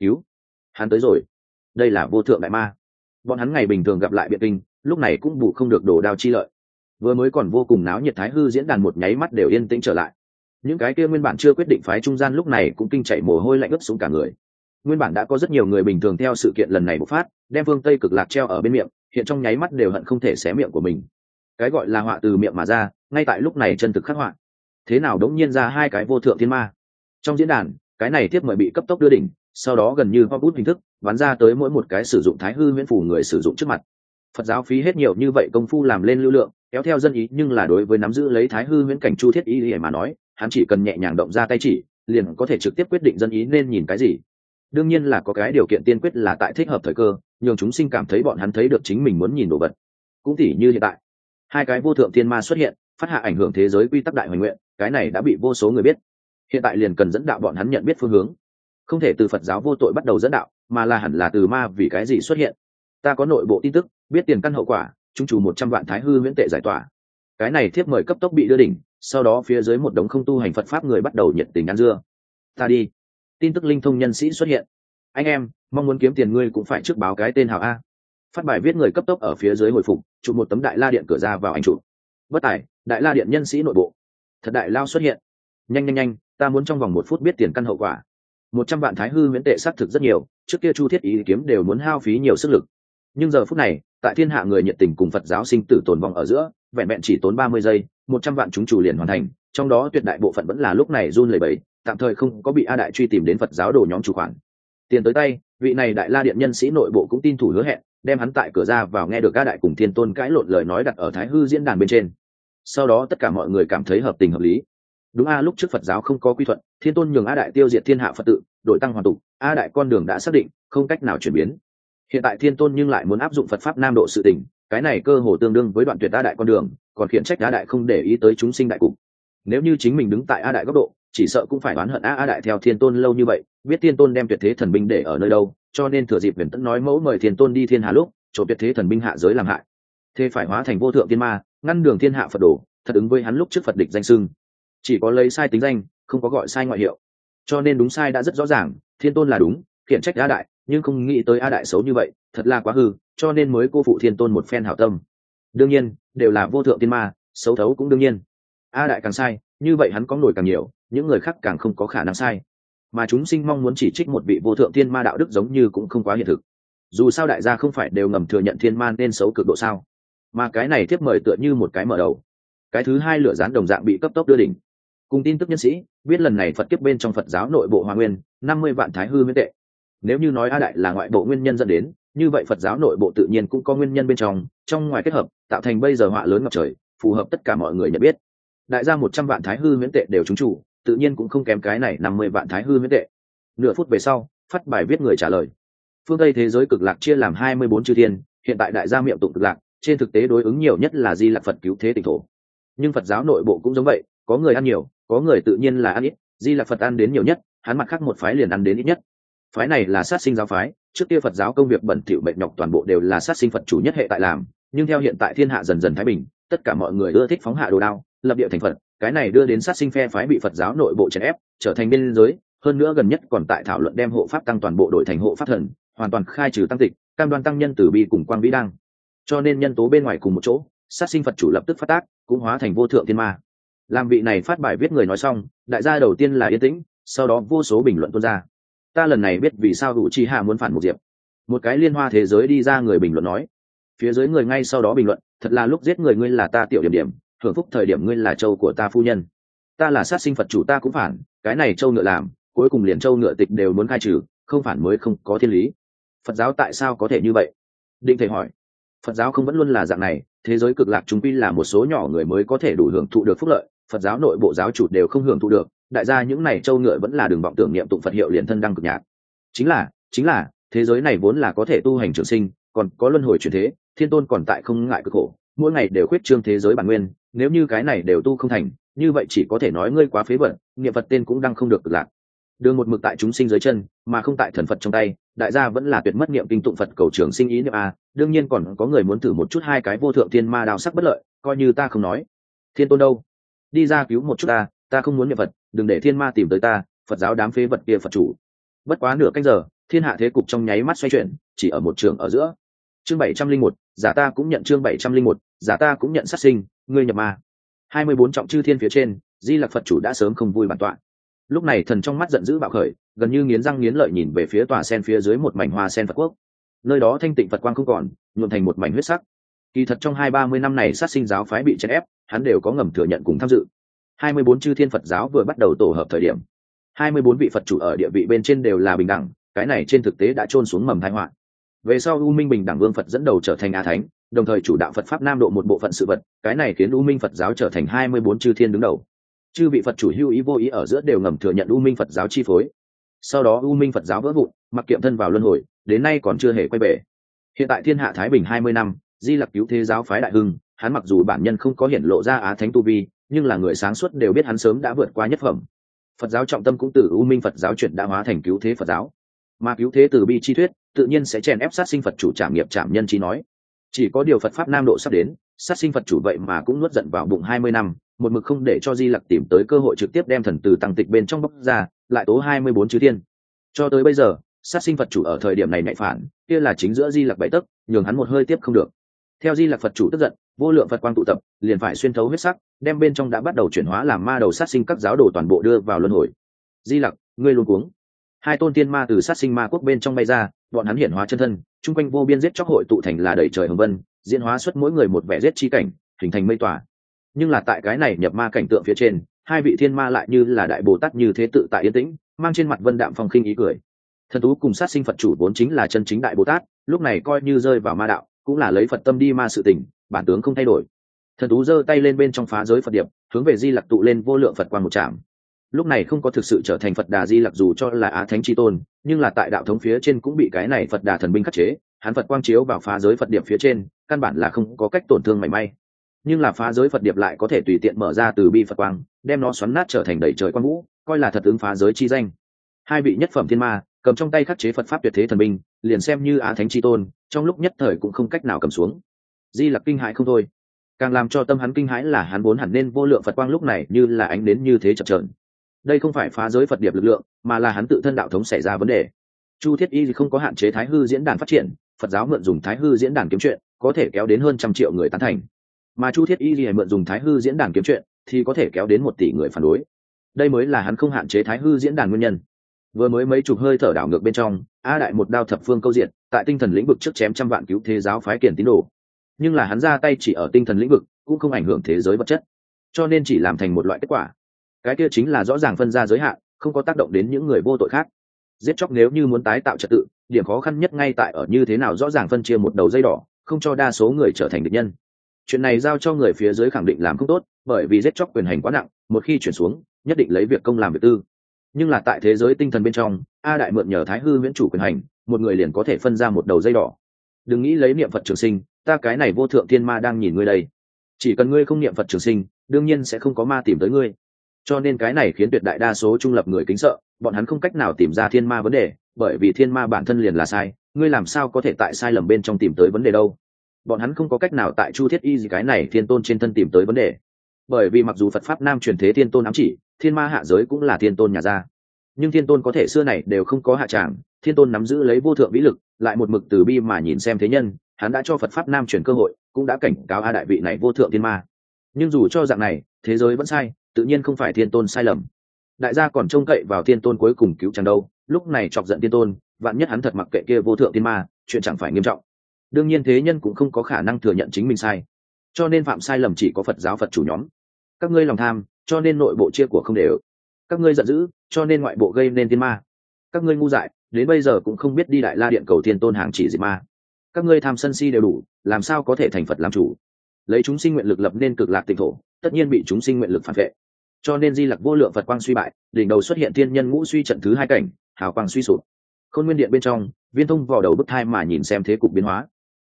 Cứu. Hắn tới rồi. Đây là vô thượng đại ma. Bọn hắn ngày bình thường gặp lại biện kinh, lúc này cũng bù không được đồ đao chi lợi. Vừa mới còn vô cùng náo nhiệt thái hư diễn đàn một nháy mắt đều yên tĩnh trở lại. Những cái kia nguyên bản chưa quyết định phái trung gian lúc này cũng kinh chạy mồ hôi lạnh ướt xuống cả người nguyên bản đã có rất nhiều người bình thường theo sự kiện lần này bộc phát, đem phương tây cực lạc treo ở bên miệng, hiện trong nháy mắt đều hận không thể xé miệng của mình. Cái gọi là họa từ miệng mà ra, ngay tại lúc này chân thực khắc họa. Thế nào đống nhiên ra hai cái vô thượng thiên ma? Trong diễn đàn, cái này tiếp mời bị cấp tốc đưa đỉnh, sau đó gần như hoa bút hình thức, bắn ra tới mỗi một cái sử dụng thái hư huyễn phủ người sử dụng trước mặt. Phật giáo phí hết nhiều như vậy công phu làm lên lưu lượng, kéo theo dân ý, nhưng là đối với nắm giữ lấy thái hư huyễn cảnh chu thiết ý mà nói, hắn chỉ cần nhẹ nhàng động ra tay chỉ, liền có thể trực tiếp quyết định dân ý nên nhìn cái gì đương nhiên là có cái điều kiện tiên quyết là tại thích hợp thời cơ, nhường chúng sinh cảm thấy bọn hắn thấy được chính mình muốn nhìn đồ vật. Cũng tỉ như hiện tại, hai cái vô thượng tiên ma xuất hiện, phát hạ ảnh hưởng thế giới quy tắc đại hoành nguyện, cái này đã bị vô số người biết. Hiện tại liền cần dẫn đạo bọn hắn nhận biết phương hướng. Không thể từ phật giáo vô tội bắt đầu dẫn đạo, mà là hẳn là từ ma vì cái gì xuất hiện. Ta có nội bộ tin tức, biết tiền căn hậu quả, trung chủ một trăm vạn thái hư miễn tệ giải tỏa. Cái này thiếp mời cấp tốc bị đưa đỉnh, sau đó phía dưới một đống không tu hành phật pháp người bắt đầu nhiệt tình ăn dưa. Ta đi tin tức linh thông nhân sĩ xuất hiện. Anh em, mong muốn kiếm tiền ngươi cũng phải trước báo cái tên hảo a. Phát bài viết người cấp tốc ở phía dưới hồi phục, chụp một tấm đại la điện cửa ra vào anh chụp. Bất tài, đại la điện nhân sĩ nội bộ. Thật đại lao xuất hiện. Nhanh nhanh nhanh, ta muốn trong vòng một phút biết tiền căn hậu quả. Một trăm vạn thái hư miễn tệ xác thực rất nhiều, trước kia chu thiết ý kiếm đều muốn hao phí nhiều sức lực. Nhưng giờ phút này, tại thiên hạ người nhiệt tình cùng phật giáo sinh tử tồn vong ở giữa, vẹn vẹn chỉ tốn ba mươi giây, một trăm vạn chúng chủ liền hoàn thành, trong đó tuyệt đại bộ phận vẫn là lúc này run lẩy bẩy tạm thời không có bị a đại truy tìm đến phật giáo đồ nhóm chủ khoản. Tiền tới tay, vị này đại la điện nhân sĩ nội bộ cũng tin thủ hứa hẹn, đem hắn tại cửa ra vào nghe được a đại cùng thiên tôn cãi lộn lời nói đặt ở thái hư diễn đàn bên trên. Sau đó tất cả mọi người cảm thấy hợp tình hợp lý. Đúng a, lúc trước phật giáo không có quy thuận, thiên tôn nhường a đại tiêu diệt thiên hạ phật tự, đội tăng hoàn tục, a đại con đường đã xác định, không cách nào chuyển biến. Hiện tại thiên tôn nhưng lại muốn áp dụng phật pháp nam độ sự tình, cái này cơ hồ tương đương với đoạn tuyệt a đại con đường, còn khiển trách a đại không để ý tới chúng sinh đại cục. Nếu như chính mình đứng tại a đại góc độ chỉ sợ cũng phải oán hận a a đại theo thiên tôn lâu như vậy, biết thiên tôn đem tuyệt thế thần binh để ở nơi đâu, cho nên thừa dịp huyền tẫn nói mẫu mời thiên tôn đi thiên hà lúc chỗ tuyệt thế thần binh hạ giới làm hại. Thế phải hóa thành vô thượng tiên ma, ngăn đường thiên hạ phật đồ, thật ứng với hắn lúc trước phật địch danh sưng chỉ có lấy sai tính danh, không có gọi sai ngoại hiệu. Cho nên đúng sai đã rất rõ ràng, thiên tôn là đúng, khiển trách a đại, nhưng không nghĩ tới a đại xấu như vậy, thật là quá hư, cho nên mới cô phụ thiên tôn một phen hảo tâm. Đương nhiên, đều là vô thượng tiên ma, xấu thấu cũng đương nhiên. A đại càng sai, như vậy hắn có nổi càng nhiều những người khác càng không có khả năng sai. Mà chúng sinh mong muốn chỉ trích một vị vô thượng tiên ma đạo đức giống như cũng không quá hiện thực. Dù sao đại gia không phải đều ngầm thừa nhận thiên ma nên xấu cực độ sao? Mà cái này tiếp mời tựa như một cái mở đầu. Cái thứ hai lửa rán đồng dạng bị cấp tốc đưa đỉnh. Cùng tin tức nhân sĩ, biết lần này phật kiếp bên trong phật giáo nội bộ hoa nguyên, năm mươi vạn thái hư miễn tệ. Nếu như nói a đại là ngoại bộ nguyên nhân dẫn đến, như vậy phật giáo nội bộ tự nhiên cũng có nguyên nhân bên trong trong ngoài kết hợp, tạo thành bây giờ họa lớn ngập trời, phù hợp tất cả mọi người nhận biết. Đại gia một trăm vạn thái hư miễn tệ đều trúng chủ tự nhiên cũng không kém cái này năm mươi vạn thái hư miễn tệ. Nửa phút về sau, phát bài viết người trả lời. Phương tây thế giới cực lạc chia làm hai mươi bốn chư thiên, hiện tại đại gia miệng tụng cực lạc, trên thực tế đối ứng nhiều nhất là di lạc phật cứu thế tỉnh thổ. Nhưng phật giáo nội bộ cũng giống vậy, có người ăn nhiều, có người tự nhiên là ăn ít, di lạc phật ăn đến nhiều nhất, hắn mặt khác một phái liền ăn đến ít nhất. Phái này là sát sinh giáo phái, trước kia phật giáo công việc bẩn thỉu mệt nhọc toàn bộ đều là sát sinh phật chủ nhất hệ tại làm, nhưng theo hiện tại thiên hạ dần dần thái bình, tất cả mọi người ưa thích phóng hạ đồ đao, lập địa thành phật cái này đưa đến sát sinh phe phái bị phật giáo nội bộ chèn ép, trở thành biên giới, hơn nữa gần nhất còn tại thảo luận đem hộ pháp tăng toàn bộ đội thành hộ pháp thần, hoàn toàn khai trừ tăng tịch, cam đoan tăng nhân tử bi cùng quang vĩ đăng cho nên nhân tố bên ngoài cùng một chỗ, sát sinh phật chủ lập tức phát tác, cũng hóa thành vô thượng thiên ma. Làm vị này phát bài viết người nói xong, đại gia đầu tiên là yên tĩnh, sau đó vô số bình luận tuôn ra. Ta lần này biết vì sao hữu chi hạ muốn phản một diệp. Một cái liên hoa thế giới đi ra người bình luận nói. Phía dưới người ngay sau đó bình luận, thật là lúc giết người ngươi là ta tiểu điểm điểm hưởng phúc thời điểm ngươi là châu của ta phu nhân. Ta là sát sinh phật chủ, ta cũng phản, cái này châu ngựa làm, cuối cùng liền châu ngựa tịch đều muốn khai trừ, không phản mới không có thiên lý. Phật giáo tại sao có thể như vậy? Định thể hỏi. Phật giáo không vẫn luôn là dạng này, thế giới cực lạc chúng quy là một số nhỏ người mới có thể đủ hưởng thụ được phúc lợi, phật giáo nội bộ giáo chủ đều không hưởng thụ được, đại gia những này châu ngựa vẫn là đường vọng tưởng niệm tụng phật hiệu liền thân đăng cực nhạc. Chính là chính là, thế giới này vốn là có thể tu hành trường sinh, còn có luân hồi chuyển thế, thiên tôn còn tại không ngại cực khổ, mỗi ngày đều khuyết trương thế giới bản nguyên nếu như cái này đều tu không thành, như vậy chỉ có thể nói ngươi quá phế vận niệm phật tên cũng đang không được cực lạc. Đường một mực tại chúng sinh dưới chân, mà không tại thần phật trong tay, đại gia vẫn là tuyệt mất niệm kinh tụng phật cầu trường sinh ý niệm a, đương nhiên còn có người muốn thử một chút hai cái vô thượng thiên ma đào sắc bất lợi, coi như ta không nói. Thiên tôn đâu? Đi ra cứu một chút ta ta không muốn niệm phật, đừng để thiên ma tìm tới ta, phật giáo đám phế vật kia phật chủ. Bất quá nửa canh giờ, thiên hạ thế cục trong nháy mắt xoay chuyển, chỉ ở một trường ở giữa. Chương bảy trăm linh một, giả ta cũng nhận chương bảy trăm linh một giả ta cũng nhận sát sinh, ngươi nhập ma. Hai mươi bốn trọng chư thiên phía trên, di lặc phật chủ đã sớm không vui bản tọa. Lúc này thần trong mắt giận dữ bạo khởi, gần như nghiến răng nghiến lợi nhìn về phía tòa sen phía dưới một mảnh hoa sen phật quốc. Nơi đó thanh tịnh phật quang không còn nhuộn thành một mảnh huyết sắc. Kỳ thật trong hai ba mươi năm này sát sinh giáo phái bị chèn ép, hắn đều có ngầm thừa nhận cùng tham dự. Hai mươi bốn chư thiên phật giáo vừa bắt đầu tổ hợp thời điểm. Hai mươi bốn vị phật chủ ở địa vị bên trên đều là bình đẳng, cái này trên thực tế đã trôn xuống mầm thái họa. Về sau u minh bình đẳng vương phật dẫn đầu trở thành a thánh đồng thời chủ đạo phật pháp nam độ một bộ phận sự vật, cái này khiến u minh phật giáo trở thành hai mươi bốn chư thiên đứng đầu. Chư vị phật chủ hưu ý vô ý ở giữa đều ngầm thừa nhận u minh phật giáo chi phối. Sau đó u minh phật giáo vỡ vụn, mặc kiệm thân vào luân hồi, đến nay còn chưa hề quay về. Hiện tại thiên hạ thái bình hai mươi năm, di lặc cứu thế giáo phái đại hưng, hắn mặc dù bản nhân không có hiện lộ ra á thánh tu vi, nhưng là người sáng suốt đều biết hắn sớm đã vượt qua nhất phẩm. Phật giáo trọng tâm cũng từ u minh phật giáo chuyển đã hóa thành cứu thế phật giáo. Mà cứu thế từ bi chi thuyết, tự nhiên sẽ chèn ép sát sinh phật chủ trảm nghiệp trảm nhân chi nói chỉ có điều phật pháp nam độ sắp đến, sát sinh phật chủ vậy mà cũng nuốt giận vào bụng hai mươi năm, một mực không để cho di lặc tìm tới cơ hội trực tiếp đem thần từ tăng tịch bên trong bốc ra, lại tố hai mươi bốn chư thiên. Cho tới bây giờ, sát sinh phật chủ ở thời điểm này nhạy phản, kia là chính giữa di lặc bảy tấc, nhường hắn một hơi tiếp không được. Theo di lặc phật chủ tức giận, vô lượng phật quang tụ tập, liền phải xuyên thấu huyết sắc, đem bên trong đã bắt đầu chuyển hóa làm ma đầu sát sinh các giáo đồ toàn bộ đưa vào luân hồi. Di lặc, ngươi luôn cuống hai tôn tiên ma từ sát sinh ma quốc bên trong bay ra, bọn hắn hiển hóa chân thân, chung quanh vô biên giết chóc hội tụ thành là đầy trời hồng vân, diễn hóa xuất mỗi người một vẻ giết chi cảnh, hình thành mây tỏa nhưng là tại cái này nhập ma cảnh tượng phía trên, hai vị thiên ma lại như là đại bồ tát như thế tự tại yên tĩnh, mang trên mặt vân đạm phong khinh ý cười. Thần tú cùng sát sinh phật chủ vốn chính là chân chính đại bồ tát, lúc này coi như rơi vào ma đạo, cũng là lấy phật tâm đi ma sự tình, bản tướng không thay đổi. Thần tú giơ tay lên bên trong phá giới phật điệp, hướng về di lặc tụ lên vô lượng phật quan một trạm lúc này không có thực sự trở thành phật đà di lặc dù cho là á thánh tri tôn, nhưng là tại đạo thống phía trên cũng bị cái này phật đà thần binh khắc chế, hắn phật quang chiếu vào phá giới phật điệp phía trên, căn bản là không có cách tổn thương mảy may. Nhưng là phá giới phật điệp lại có thể tùy tiện mở ra từ bi phật quang, đem nó xoắn nát trở thành đầy trời quang vũ coi là thật ứng phá giới chi danh. Hai vị nhất phẩm thiên ma, cầm trong tay khắc chế phật pháp tuyệt thế thần binh, liền xem như á thánh tri tôn, trong lúc nhất thời cũng không cách nào cầm xuống. Di lặc kinh hãi không thôi. Càng làm cho tâm hắn kinh hãi là hắn vốn hẳn nên vô lượng phật quang lúc này như là ánh đến như thế chập trợn đây không phải phá giới phật điệp lực lượng, mà là hắn tự thân đạo thống xảy ra vấn đề. Chu thiết y không có hạn chế thái hư diễn đàn phát triển, phật giáo mượn dùng thái hư diễn đàn kiếm chuyện, có thể kéo đến hơn trăm triệu người tán thành. Mà chu thiết y gì mượn dùng thái hư diễn đàn kiếm chuyện, thì có thể kéo đến một tỷ người phản đối. Đây mới là hắn không hạn chế thái hư diễn đàn nguyên nhân. Vừa mới mấy chục hơi thở đảo ngược bên trong, a đại một đao thập phương câu diện tại tinh thần lĩnh vực trước chém trăm vạn cứu thế giáo phái kiển tín đồ. Nhưng là hắn ra tay chỉ ở tinh thần lĩnh vực, cũng không ảnh hưởng thế giới vật chất. Cho nên chỉ làm thành một loại kết quả cái kia chính là rõ ràng phân ra giới hạn, không có tác động đến những người vô tội khác. Giết chóc nếu như muốn tái tạo trật tự, điểm khó khăn nhất ngay tại ở như thế nào rõ ràng phân chia một đầu dây đỏ, không cho đa số người trở thành địch nhân. Chuyện này giao cho người phía dưới khẳng định làm không tốt, bởi vì giết chóc quyền hành quá nặng, một khi chuyển xuống, nhất định lấy việc công làm việc tư. Nhưng là tại thế giới tinh thần bên trong, a đại mượn nhờ thái hư miễn chủ quyền hành, một người liền có thể phân ra một đầu dây đỏ. Đừng nghĩ lấy niệm phật trường sinh, ta cái này vô thượng thiên ma đang nhìn ngươi đây. Chỉ cần ngươi không niệm phật trường sinh, đương nhiên sẽ không có ma tìm tới ngươi cho nên cái này khiến tuyệt đại đa số trung lập người kính sợ, bọn hắn không cách nào tìm ra thiên ma vấn đề, bởi vì thiên ma bản thân liền là sai, ngươi làm sao có thể tại sai lầm bên trong tìm tới vấn đề đâu? Bọn hắn không có cách nào tại chu thiết y gì cái này thiên tôn trên thân tìm tới vấn đề. Bởi vì mặc dù phật pháp nam truyền thế thiên tôn ám chỉ, thiên ma hạ giới cũng là thiên tôn nhà gia. Nhưng thiên tôn có thể xưa này đều không có hạ tràng, thiên tôn nắm giữ lấy vô thượng vĩ lực, lại một mực từ bi mà nhìn xem thế nhân, hắn đã cho phật pháp nam truyền cơ hội, cũng đã cảnh cáo a đại vị này vô thượng thiên ma. Nhưng dù cho dạng này, thế giới vẫn sai tự nhiên không phải thiên tôn sai lầm. Đại gia còn trông cậy vào thiên tôn cuối cùng cứu chẳng đâu, lúc này chọc giận thiên tôn, vạn nhất hắn thật mặc kệ kia vô thượng thiên ma, chuyện chẳng phải nghiêm trọng. Đương nhiên thế nhân cũng không có khả năng thừa nhận chính mình sai. Cho nên phạm sai lầm chỉ có phật giáo phật chủ nhóm. Các ngươi lòng tham, cho nên nội bộ chia của không đều. Các ngươi giận dữ, cho nên ngoại bộ gây nên thiên ma. Các ngươi ngu dại, đến bây giờ cũng không biết đi đại la điện cầu thiên tôn hàng chỉ diệt ma. Các ngươi tham sân si đều đủ, làm sao có thể thành phật làm chủ? Lấy chúng sinh nguyện lực lập nên cực lạc tịnh thổ tất nhiên bị chúng sinh nguyện lực phản vệ. Cho nên di lặc vô lượng phật quang suy bại, đỉnh đầu xuất hiện thiên nhân ngũ suy trận thứ hai cảnh, hào quang suy sụp. Khôn nguyên điện bên trong, viên thông vào đầu bức thai mà nhìn xem thế cục biến hóa.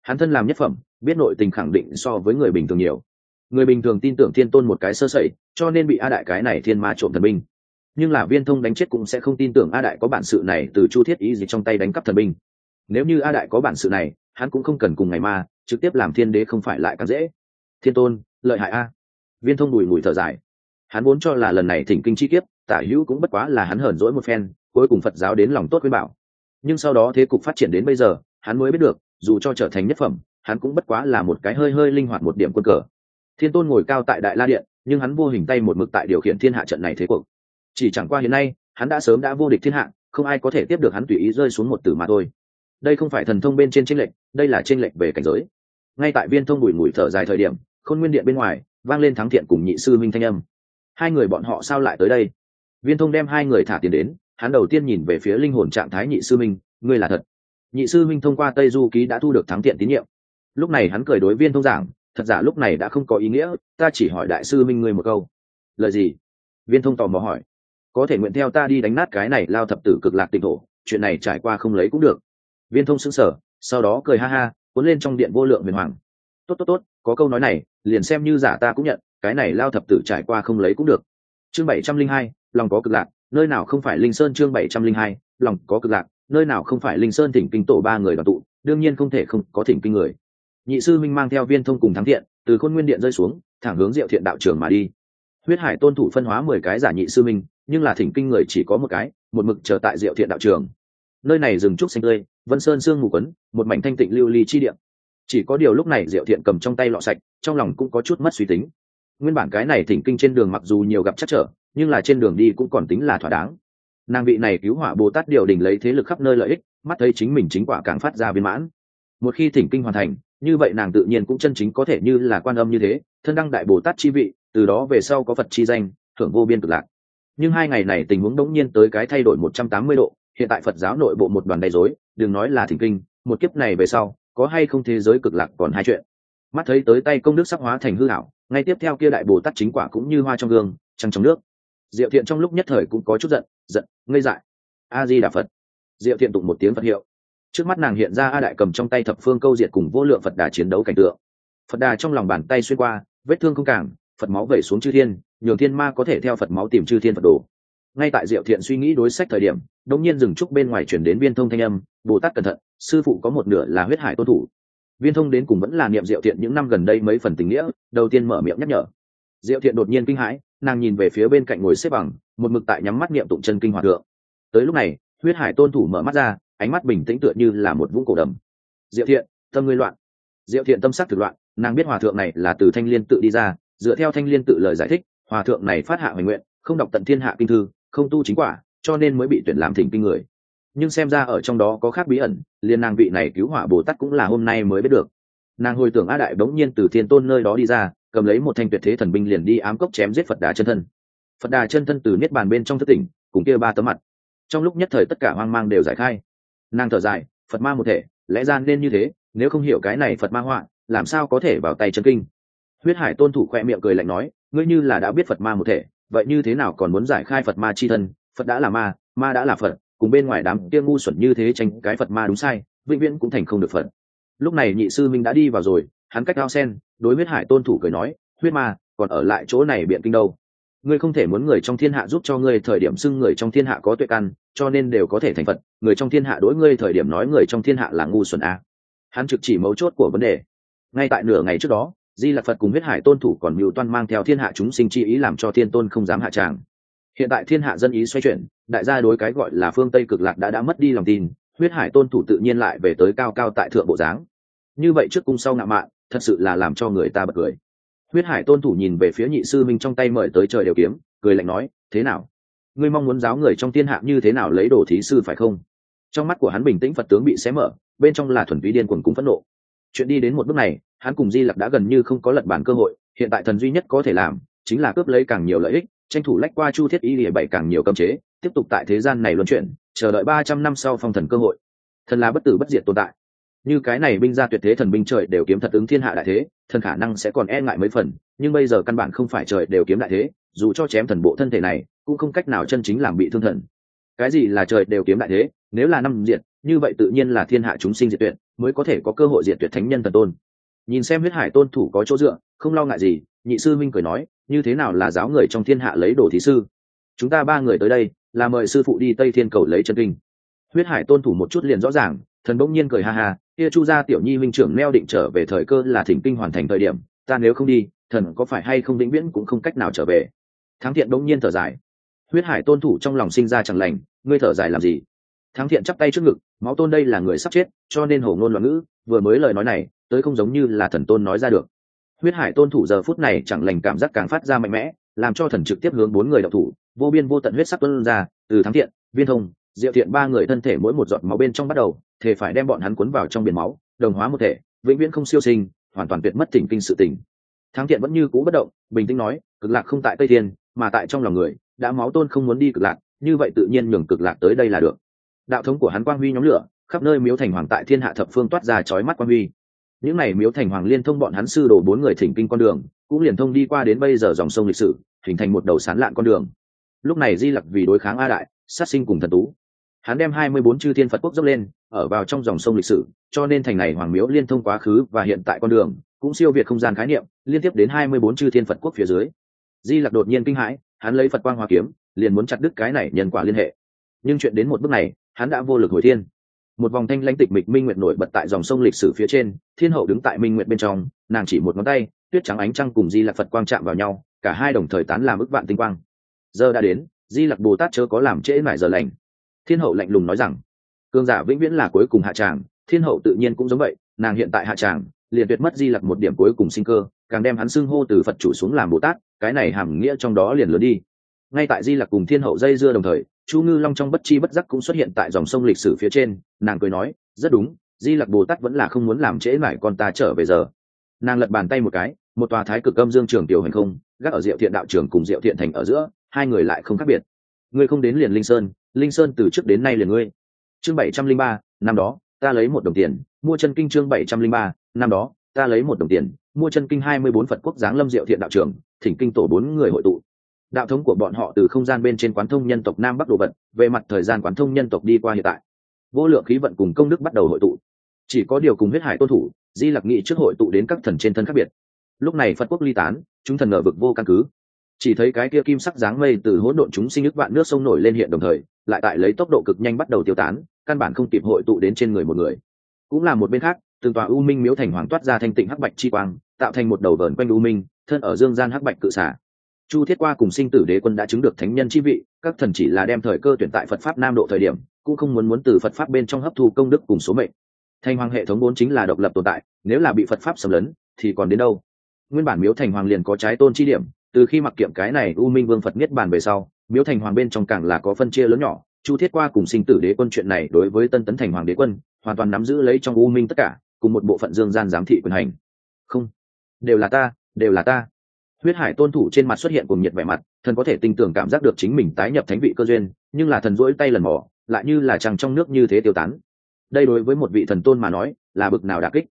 Hắn thân làm nhất phẩm, biết nội tình khẳng định so với người bình thường nhiều. Người bình thường tin tưởng thiên tôn một cái sơ sẩy, cho nên bị a đại cái này thiên ma trộm thần binh. Nhưng là viên thông đánh chết cũng sẽ không tin tưởng a đại có bản sự này từ chu thiết ý gì trong tay đánh cắp thần binh. Nếu như a đại có bản sự này, hắn cũng không cần cùng ngày ma, trực tiếp làm thiên đế không phải lại càng dễ. Thiên tôn, lợi hại a viên thông đùi mùi thở dài. Hắn vốn cho là lần này thỉnh kinh chi kiếp, tả hữu cũng bất quá là hắn hờn dỗi một phen, cuối cùng phật giáo đến lòng tốt với bảo. Nhưng sau đó thế cục phát triển đến bây giờ, hắn mới biết được, dù cho trở thành nhất phẩm, hắn cũng bất quá là một cái hơi hơi linh hoạt một điểm quân cờ. Thiên tôn ngồi cao tại đại la điện, nhưng hắn vô hình tay một mực tại điều khiển thiên hạ trận này thế cuộc. Chỉ chẳng qua hiện nay, hắn đã sớm đã vô địch thiên hạ, không ai có thể tiếp được hắn tùy ý rơi xuống một tử mà thôi. Đây không phải thần thông bên trên tranh lệch, đây là tranh lệch về cảnh giới. Ngay tại viên thông bùi mùi thở dài thời điểm, khôn nguyên điện bên ngoài vang lên thắng thiện cùng nhị sư minh thanh âm. Hai người bọn họ sao lại tới đây? Viên thông đem hai người thả tiền đến, hắn đầu tiên nhìn về phía linh hồn trạng thái nhị sư minh ngươi là thật. Nhị sư minh thông qua tây du ký đã thu được thắng thiện tín nhiệm. Lúc này hắn cười đối viên thông giảng, thật giả lúc này đã không có ý nghĩa, ta chỉ hỏi đại sư minh ngươi một câu. Lời gì? Viên thông tò mò hỏi. Có thể nguyện theo ta đi đánh nát cái này lao thập tử cực lạc tịnh thổ, chuyện này trải qua không lấy cũng được. Viên thông sững sở sau đó cười ha ha, cuốn lên trong điện vô lượng huyền hoàng. Tốt tốt tốt, có câu nói này liền xem như giả ta cũng nhận, cái này lao thập tử trải qua không lấy cũng được. Chương bảy trăm linh hai, lòng có cực lạc, nơi nào không phải linh sơn chương bảy trăm linh hai, lòng có cực lạc, nơi nào không phải linh sơn thỉnh kinh tổ ba người đoàn tụ, đương nhiên không thể không có thỉnh kinh người. Nhị sư minh mang theo viên thông cùng thắng thiện, từ khôn nguyên điện rơi xuống, thẳng hướng diệu thiện đạo trường mà đi. Huyết hải tôn thủ phân hóa mười cái giả nhị sư minh nhưng là thỉnh kinh người chỉ có một cái, một mực chờ tại diệu thiện đạo trường nơi này rừng trúc xanh tươi, vân sơn sương mù quấn, một mảnh thanh tịnh lưu ly chi điện chỉ có điều lúc này diệu thiện cầm trong tay lọ sạch, trong lòng cũng có chút mất suy tính. Nguyên bản cái này thỉnh kinh trên đường mặc dù nhiều gặp chắc trở, nhưng là trên đường đi cũng còn tính là thỏa đáng. Nàng vị này cứu hỏa bồ tát điều đình lấy thế lực khắp nơi lợi ích, mắt thấy chính mình chính quả càng phát ra viên mãn. Một khi thỉnh kinh hoàn thành, như vậy nàng tự nhiên cũng chân chính có thể như là quan âm như thế, thân đăng đại bồ tát chi vị, từ đó về sau có phật chi danh, thưởng vô biên cực lạc. Nhưng hai ngày này tình huống đống nhiên tới cái thay đổi một trăm tám mươi độ, hiện tại phật giáo nội bộ một đoàn đầy dối đừng nói là thỉnh kinh, một kiếp này về sau có hay không thế giới cực lạc còn hai chuyện. Mắt thấy tới tay công đức sắc hóa thành hư hảo ngay tiếp theo kia đại bồ tát chính quả cũng như hoa trong gương, trăng trong nước. Diệu thiện trong lúc nhất thời cũng có chút giận giận, ngây dại. A di đà phật. Diệu thiện tụng một tiếng phật hiệu. Trước mắt nàng hiện ra a đại cầm trong tay thập phương câu diệt cùng vô lượng phật đà chiến đấu cảnh tượng. Phật đà trong lòng bàn tay xuyên qua, vết thương không càng phật máu vẩy xuống chư thiên, nhường thiên ma có thể theo phật máu tìm chư thiên phật đồ. Ngay tại diệu thiện suy nghĩ đối sách thời điểm đống nhiên dừng trúc bên ngoài chuyển đến viên thông thanh âm, bồ tát cẩn thận sư phụ có một nửa là huyết hải tôn thủ. Viên thông đến cùng vẫn là niệm diệu thiện những năm gần đây mấy phần tình nghĩa, đầu tiên mở miệng nhắc nhở. Diệu thiện đột nhiên kinh hãi, nàng nhìn về phía bên cạnh ngồi xếp bằng, một mực tại nhắm mắt niệm tụng chân kinh hòa thượng. Tới lúc này, huyết hải tôn thủ mở mắt ra, ánh mắt bình tĩnh tựa như là một vũng cổ đầm. Diệu thiện, tâm ngươi loạn. Diệu thiện tâm sắc thực loạn, nàng biết hòa thượng này là từ thanh liên tự đi ra, dựa theo thanh liên tự lời giải thích, hòa thượng này phát hạ hoành nguyện, không đọc tận thiên hạ kinh thư, không tu chính quả, cho nên mới bị tuyển làm thỉnh kinh người nhưng xem ra ở trong đó có khác bí ẩn, liền nàng vị này cứu hỏa bồ tát cũng là hôm nay mới biết được. Nàng hồi tưởng a đại bỗng nhiên từ thiên tôn nơi đó đi ra, cầm lấy một thanh tuyệt thế thần binh liền đi ám cốc chém giết phật đà chân thân. Phật đà chân thân từ niết bàn bên trong thất tỉnh, cùng kia ba tấm mặt. Trong lúc nhất thời tất cả hoang mang đều giải khai. Nàng thở dài, phật ma một thể, lẽ ra nên như thế, nếu không hiểu cái này phật ma họa, làm sao có thể vào tay chân kinh? Huyết hải tôn thủ khoe miệng cười lạnh nói, ngươi như là đã biết phật ma một thể, vậy như thế nào còn muốn giải khai phật ma chi thân? Phật đã là ma ma đã là phật cùng bên ngoài đám kia ngu xuẩn như thế tranh cái phật ma đúng sai, vĩnh viễn cũng thành không được phật. Lúc này nhị sư minh đã đi vào rồi, hắn cách ao sen, đối huyết hải tôn thủ cười nói, huyết ma, còn ở lại chỗ này biện kinh đâu? Ngươi không thể muốn người trong thiên hạ giúp cho ngươi, thời điểm xưng người trong thiên hạ có tuệ căn, cho nên đều có thể thành phật, người trong thiên hạ đối ngươi thời điểm nói người trong thiên hạ là ngu xuẩn á hắn trực chỉ mấu chốt của vấn đề. Ngay tại nửa ngày trước đó, di lạc phật cùng huyết hải tôn thủ còn mưu toan mang theo thiên hạ chúng sinh chi ý làm cho thiên tôn không dám hạ tràng hiện tại thiên hạ dân ý xoay chuyển, đại gia đối cái gọi là phương tây cực lạc đã đã mất đi lòng tin, huyết hải tôn thủ tự nhiên lại về tới cao cao tại thượng bộ dáng. Như vậy trước cung sau ngạo mạn, thật sự là làm cho người ta bật cười. Huyết hải tôn thủ nhìn về phía nhị sư minh trong tay mời tới trời đều kiếm, cười lạnh nói, thế nào? Ngươi mong muốn giáo người trong thiên hạ như thế nào lấy đồ thí sư phải không? Trong mắt của hắn bình tĩnh phật tướng bị xé mở, bên trong là thuần túy điên cuồng cùng phẫn nộ. Chuyện đi đến một bước này, hắn cùng di lặc đã gần như không có lật bản cơ hội, hiện tại thần duy nhất có thể làm, chính là cướp lấy càng nhiều lợi ích tranh thủ lách qua chu thiết y lìa bảy càng nhiều cơm chế, tiếp tục tại thế gian này luân chuyển, chờ đợi ba trăm năm sau phong thần cơ hội. Thần là bất tử bất diệt tồn tại. Như cái này binh ra tuyệt thế thần binh trời đều kiếm thật ứng thiên hạ đại thế, thần khả năng sẽ còn e ngại mấy phần, nhưng bây giờ căn bản không phải trời đều kiếm đại thế, dù cho chém thần bộ thân thể này, cũng không cách nào chân chính làm bị thương thần. Cái gì là trời đều kiếm đại thế, nếu là năm diệt, như vậy tự nhiên là thiên hạ chúng sinh diệt tuyệt, mới có thể có cơ hội diệt tuyệt thánh nhân thần tôn. Nhìn xem huyết hải tôn thủ có chỗ dựa, không lo ngại gì, nhị sư minh cười nói như thế nào là giáo người trong thiên hạ lấy đồ thí sư? Chúng ta ba người tới đây, là mời sư phụ đi tây thiên cầu lấy chân kinh. Huyết hải tôn thủ một chút liền rõ ràng, thần bỗng nhiên cười ha ha, kia chu gia tiểu nhi huynh trưởng neo định trở về thời cơ là thỉnh kinh hoàn thành thời điểm, ta nếu không đi, thần có phải hay không vĩnh viễn cũng không cách nào trở về? Thắng thiện bỗng nhiên thở dài. Huyết hải tôn thủ trong lòng sinh ra chẳng lành, ngươi thở dài làm gì? Thắng thiện chắp tay trước ngực, máu tôn đây là người sắp chết, cho nên hổ ngôn loạn ngữ, vừa mới lời nói này, tới không giống như là thần tôn nói ra được huyết hải tôn thủ giờ phút này chẳng lành cảm giác càng phát ra mạnh mẽ, làm cho thần trực tiếp hướng bốn người đạo thủ, vô biên vô tận huyết sắc tuân ra, từ thắng thiện, viên thông, diệu thiện ba người thân thể mỗi một giọt máu bên trong bắt đầu thể phải đem bọn hắn cuốn vào trong biển máu, đồng hóa một thể, vĩnh viễn không siêu sinh, hoàn toàn tuyệt mất tỉnh kinh sự tỉnh thắng thiện vẫn như cũ bất động, bình tĩnh nói, cực lạc không tại tây thiên, mà tại trong lòng người, đã máu tôn không muốn đi cực lạc, như vậy tự nhiên nhường cực lạc tới đây là được. Đạo thống của hắn quang huy nhóm lửa, khắp nơi miếu thành hoàng tại thiên hạ thập phương toát ra chói mắt quang huy những này miếu thành hoàng liên thông bọn hắn sư đổ bốn người thỉnh kinh con đường, cũng liền thông đi qua đến bây giờ dòng sông lịch sử, hình thành một đầu sán lạn con đường. Lúc này di lặc vì đối kháng a đại, sát sinh cùng thần tú. Hắn đem hai mươi bốn chư thiên phật quốc dốc lên, ở vào trong dòng sông lịch sử, cho nên thành này hoàng miếu liên thông quá khứ và hiện tại con đường, cũng siêu việt không gian khái niệm, liên tiếp đến hai mươi bốn chư thiên phật quốc phía dưới. Di lặc đột nhiên kinh hãi, hắn lấy phật quang hoa kiếm, liền muốn chặt đứt cái này nhân quả liên hệ. Nhưng chuyện đến một bước này, hắn đã vô lực hồi thiên một vòng thanh lãnh tịch mịch minh nguyệt nổi bật tại dòng sông lịch sử phía trên, thiên hậu đứng tại minh nguyệt bên trong, nàng chỉ một ngón tay, tuyết trắng ánh trăng cùng di lạc phật quang chạm vào nhau, cả hai đồng thời tán làm ức vạn tinh quang. Giờ đã đến, di lạc bồ tát chớ có làm trễ mải giờ lành. Thiên hậu lạnh lùng nói rằng, cương giả vĩnh viễn là cuối cùng hạ tràng, thiên hậu tự nhiên cũng giống vậy, nàng hiện tại hạ tràng, liền tuyệt mất di lạc một điểm cuối cùng sinh cơ, càng đem hắn xưng hô từ phật chủ xuống làm bồ tát, cái này hàm nghĩa trong đó liền lớn đi ngay tại di lặc cùng thiên hậu dây dưa đồng thời, chu ngư long trong bất chi bất giác cũng xuất hiện tại dòng sông lịch sử phía trên, nàng cười nói, rất đúng, di lặc bồ tát vẫn là không muốn làm trễ mải con ta trở về giờ. Nàng lật bàn tay một cái, một tòa thái cực âm dương trường tiểu hành không, gác ở diệu thiện đạo trường cùng diệu thiện thành ở giữa, hai người lại không khác biệt. Ngươi không đến liền linh sơn linh sơn từ trước đến nay liền ngươi. Chương bảy trăm linh ba, năm đó, ta lấy một đồng tiền, mua chân kinh chương bảy trăm linh ba, năm đó, ta lấy một đồng tiền, mua chân kinh hai mươi bốn phật quốc giáng lâm diệu thiện đạo trường, thỉnh kinh tổ bốn người hội tụ đạo thống của bọn họ từ không gian bên trên quán thông nhân tộc nam bắc đồ vật, về mặt thời gian quán thông nhân tộc đi qua hiện tại. Vô lượng khí vận cùng công đức bắt đầu hội tụ. Chỉ có điều cùng huyết hải tôn thủ, di lặc nghị trước hội tụ đến các thần trên thân khác biệt. Lúc này phật quốc ly tán, chúng thần ngờ vực vô căn cứ. Chỉ thấy cái kia kim sắc dáng mây từ hỗn độn chúng sinh nước vạn nước sông nổi lên hiện đồng thời, lại tại lấy tốc độ cực nhanh bắt đầu tiêu tán, căn bản không kịp hội tụ đến trên người một người. Cũng là một bên khác, từng tòa u minh miếu thành hoàng toát ra thanh tịnh hắc bạch chi quang, tạo thành một đầu vờn quanh u minh, thân ở dương gian hắc bạch cự xả chu thiết qua cùng sinh tử đế quân đã chứng được thánh nhân chi vị, các thần chỉ là đem thời cơ tuyển tại phật pháp nam độ thời điểm, cũng không muốn muốn từ phật pháp bên trong hấp thu công đức cùng số mệnh. Thành hoàng hệ thống vốn chính là độc lập tồn tại, nếu là bị phật pháp xâm lấn, thì còn đến đâu? Nguyên bản miếu thành hoàng liền có trái tôn chi điểm, từ khi mặc kiệm cái này u minh vương phật niết bàn về sau, miếu thành hoàng bên trong càng là có phân chia lớn nhỏ, chu thiết qua cùng sinh tử đế quân chuyện này đối với tân tấn thành hoàng đế quân, hoàn toàn nắm giữ lấy trong u minh tất cả, cùng một bộ phận dương gian giám thị quyền hành. Không, đều là ta, đều là ta huyết hải tôn thủ trên mặt xuất hiện cùng nhiệt vẻ mặt, thần có thể tinh tưởng cảm giác được chính mình tái nhập thánh vị cơ duyên, nhưng là thần rỗi tay lần mỏ lại như là trăng trong nước như thế tiêu tán. Đây đối với một vị thần tôn mà nói, là bực nào đà kích.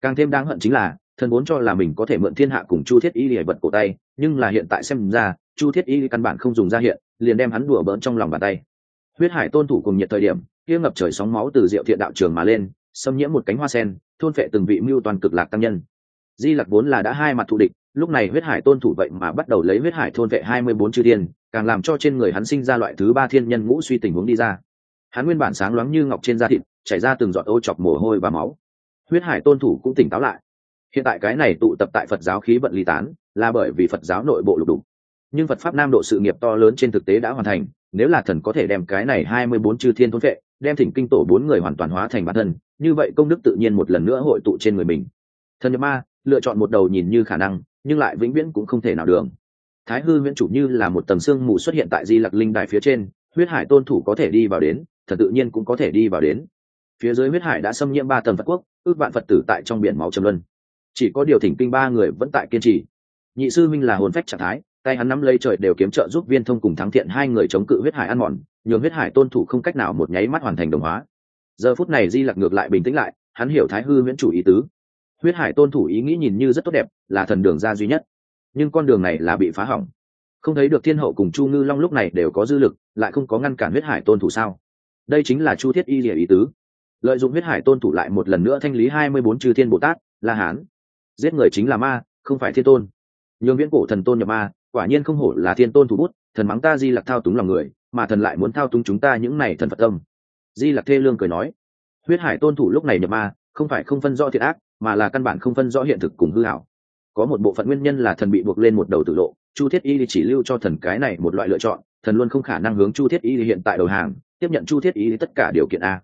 Càng thêm đáng hận chính là, thần vốn cho là mình có thể mượn thiên hạ cùng chu thiết y lìa vật cổ tay, nhưng là hiện tại xem ra, chu thiết y căn bản không dùng ra hiện, liền đem hắn đùa bỡn trong lòng bàn tay. Huyết hải tôn thủ cùng nhiệt thời điểm, kia ngập trời sóng máu từ diệu thiện đạo trường mà lên, xâm nhiễm một cánh hoa sen, thôn phệ từng vị mưu toàn cực lạc tăng nhân. Di lặc vốn là đã hai mặt thù địch lúc này huyết hải tôn thủ vậy mà bắt đầu lấy huyết hải thôn vệ hai mươi bốn chư thiên, càng làm cho trên người hắn sinh ra loại thứ ba thiên nhân ngũ suy tình huống đi ra. Hắn nguyên bản sáng loáng như ngọc trên da thịt, chảy ra từng giọt ô chọc mồ hôi và máu. Huyết hải tôn thủ cũng tỉnh táo lại. Hiện tại cái này tụ tập tại phật giáo khí vận ly tán, là bởi vì phật giáo nội bộ lục đục. Nhưng phật pháp nam độ sự nghiệp to lớn trên thực tế đã hoàn thành, nếu là thần có thể đem cái này hai mươi bốn chư thiên thôn vệ, đem thỉnh kinh tổ bốn người hoàn toàn hóa thành bản thân, như vậy công đức tự nhiên một lần nữa hội tụ trên người mình. Thần nhập ma lựa chọn một đầu nhìn như khả năng nhưng lại vĩnh viễn cũng không thể nào đường. Thái hư viễn chủ như là một tầng xương mù xuất hiện tại di lặc linh đài phía trên, huyết hải tôn thủ có thể đi vào đến thần tự nhiên cũng có thể đi vào đến. Phía dưới huyết hải đã xâm nhiễm ba tầng phật quốc, ước vạn phật tử tại trong biển máu trầm luân. Chỉ có điều thỉnh kinh ba người vẫn tại kiên trì. Nhị sư minh là hồn phách trạng thái, tay hắn nắm lấy trời đều kiếm trợ giúp viên thông cùng thắng thiện hai người chống cự huyết hải ăn mòn, nhường huyết hải tôn thủ không cách nào một nháy mắt hoàn thành đồng hóa. Giờ phút này di lặc ngược lại bình tĩnh lại, hắn hiểu thái hư viễn chủ ý tứ huyết hải tôn thủ ý nghĩ nhìn như rất tốt đẹp, là thần đường ra duy nhất. Nhưng con đường này là bị phá hỏng. Không thấy được thiên hậu cùng chu ngư long lúc này đều có dư lực, lại không có ngăn cản huyết hải tôn thủ sao? Đây chính là chu thiết y lìa ý tứ. Lợi dụng huyết hải tôn thủ lại một lần nữa thanh lý hai mươi bốn chư thiên bồ tát, la hán. Giết người chính là ma, không phải thiên tôn. Nhường viễn cổ thần tôn nhập ma, quả nhiên không hổ là thiên tôn thủ bút, thần mắng ta di lặc thao túng lòng người, mà thần lại muốn thao túng chúng ta những này thần phật tâm. Di lặc thê lương cười nói, huyết hải tôn thủ lúc này nhập ma, không phải không phân rõ thiệt ác mà là căn bản không phân rõ hiện thực cùng hư hảo. Có một bộ phận nguyên nhân là thần bị buộc lên một đầu tự lộ, chu thiết y chỉ lưu cho thần cái này một loại lựa chọn, thần luôn không khả năng hướng chu thiết y hiện tại đầu hàng, tiếp nhận chu thiết y tất cả điều kiện a.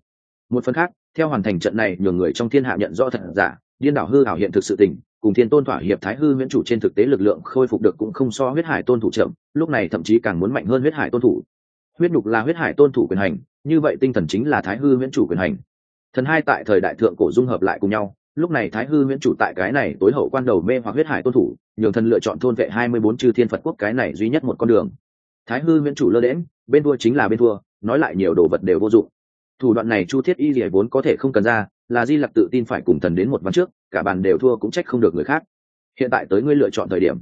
Một phần khác, theo hoàn thành trận này, nhường người trong thiên hạ nhận rõ thật giả, điên đảo hư hảo hiện thực sự tình, cùng thiên tôn thỏa hiệp thái hư miễn chủ trên thực tế lực lượng khôi phục được cũng không so huyết hải tôn thủ chậm, lúc này thậm chí càng muốn mạnh hơn huyết hải tôn thủ. Huyết nhục là huyết hải tôn thủ quyền hành, như vậy tinh thần chính là thái hư miễn chủ quyền hành. Thần hai tại thời đại thượng cổ dung hợp lại cùng nhau lúc này thái hư miễn chủ tại cái này tối hậu quan đầu mê hoặc huyết hải tôn thủ, nhường thần lựa chọn thôn vệ hai mươi bốn chư thiên phật quốc cái này duy nhất một con đường. Thái hư miễn chủ lơ đễm bên thua chính là bên thua, nói lại nhiều đồ vật đều vô dụng. Thủ đoạn này chu thiết y gì vốn có thể không cần ra, là di lặc tự tin phải cùng thần đến một ván trước, cả bàn đều thua cũng trách không được người khác. Hiện tại tới ngươi lựa chọn thời điểm.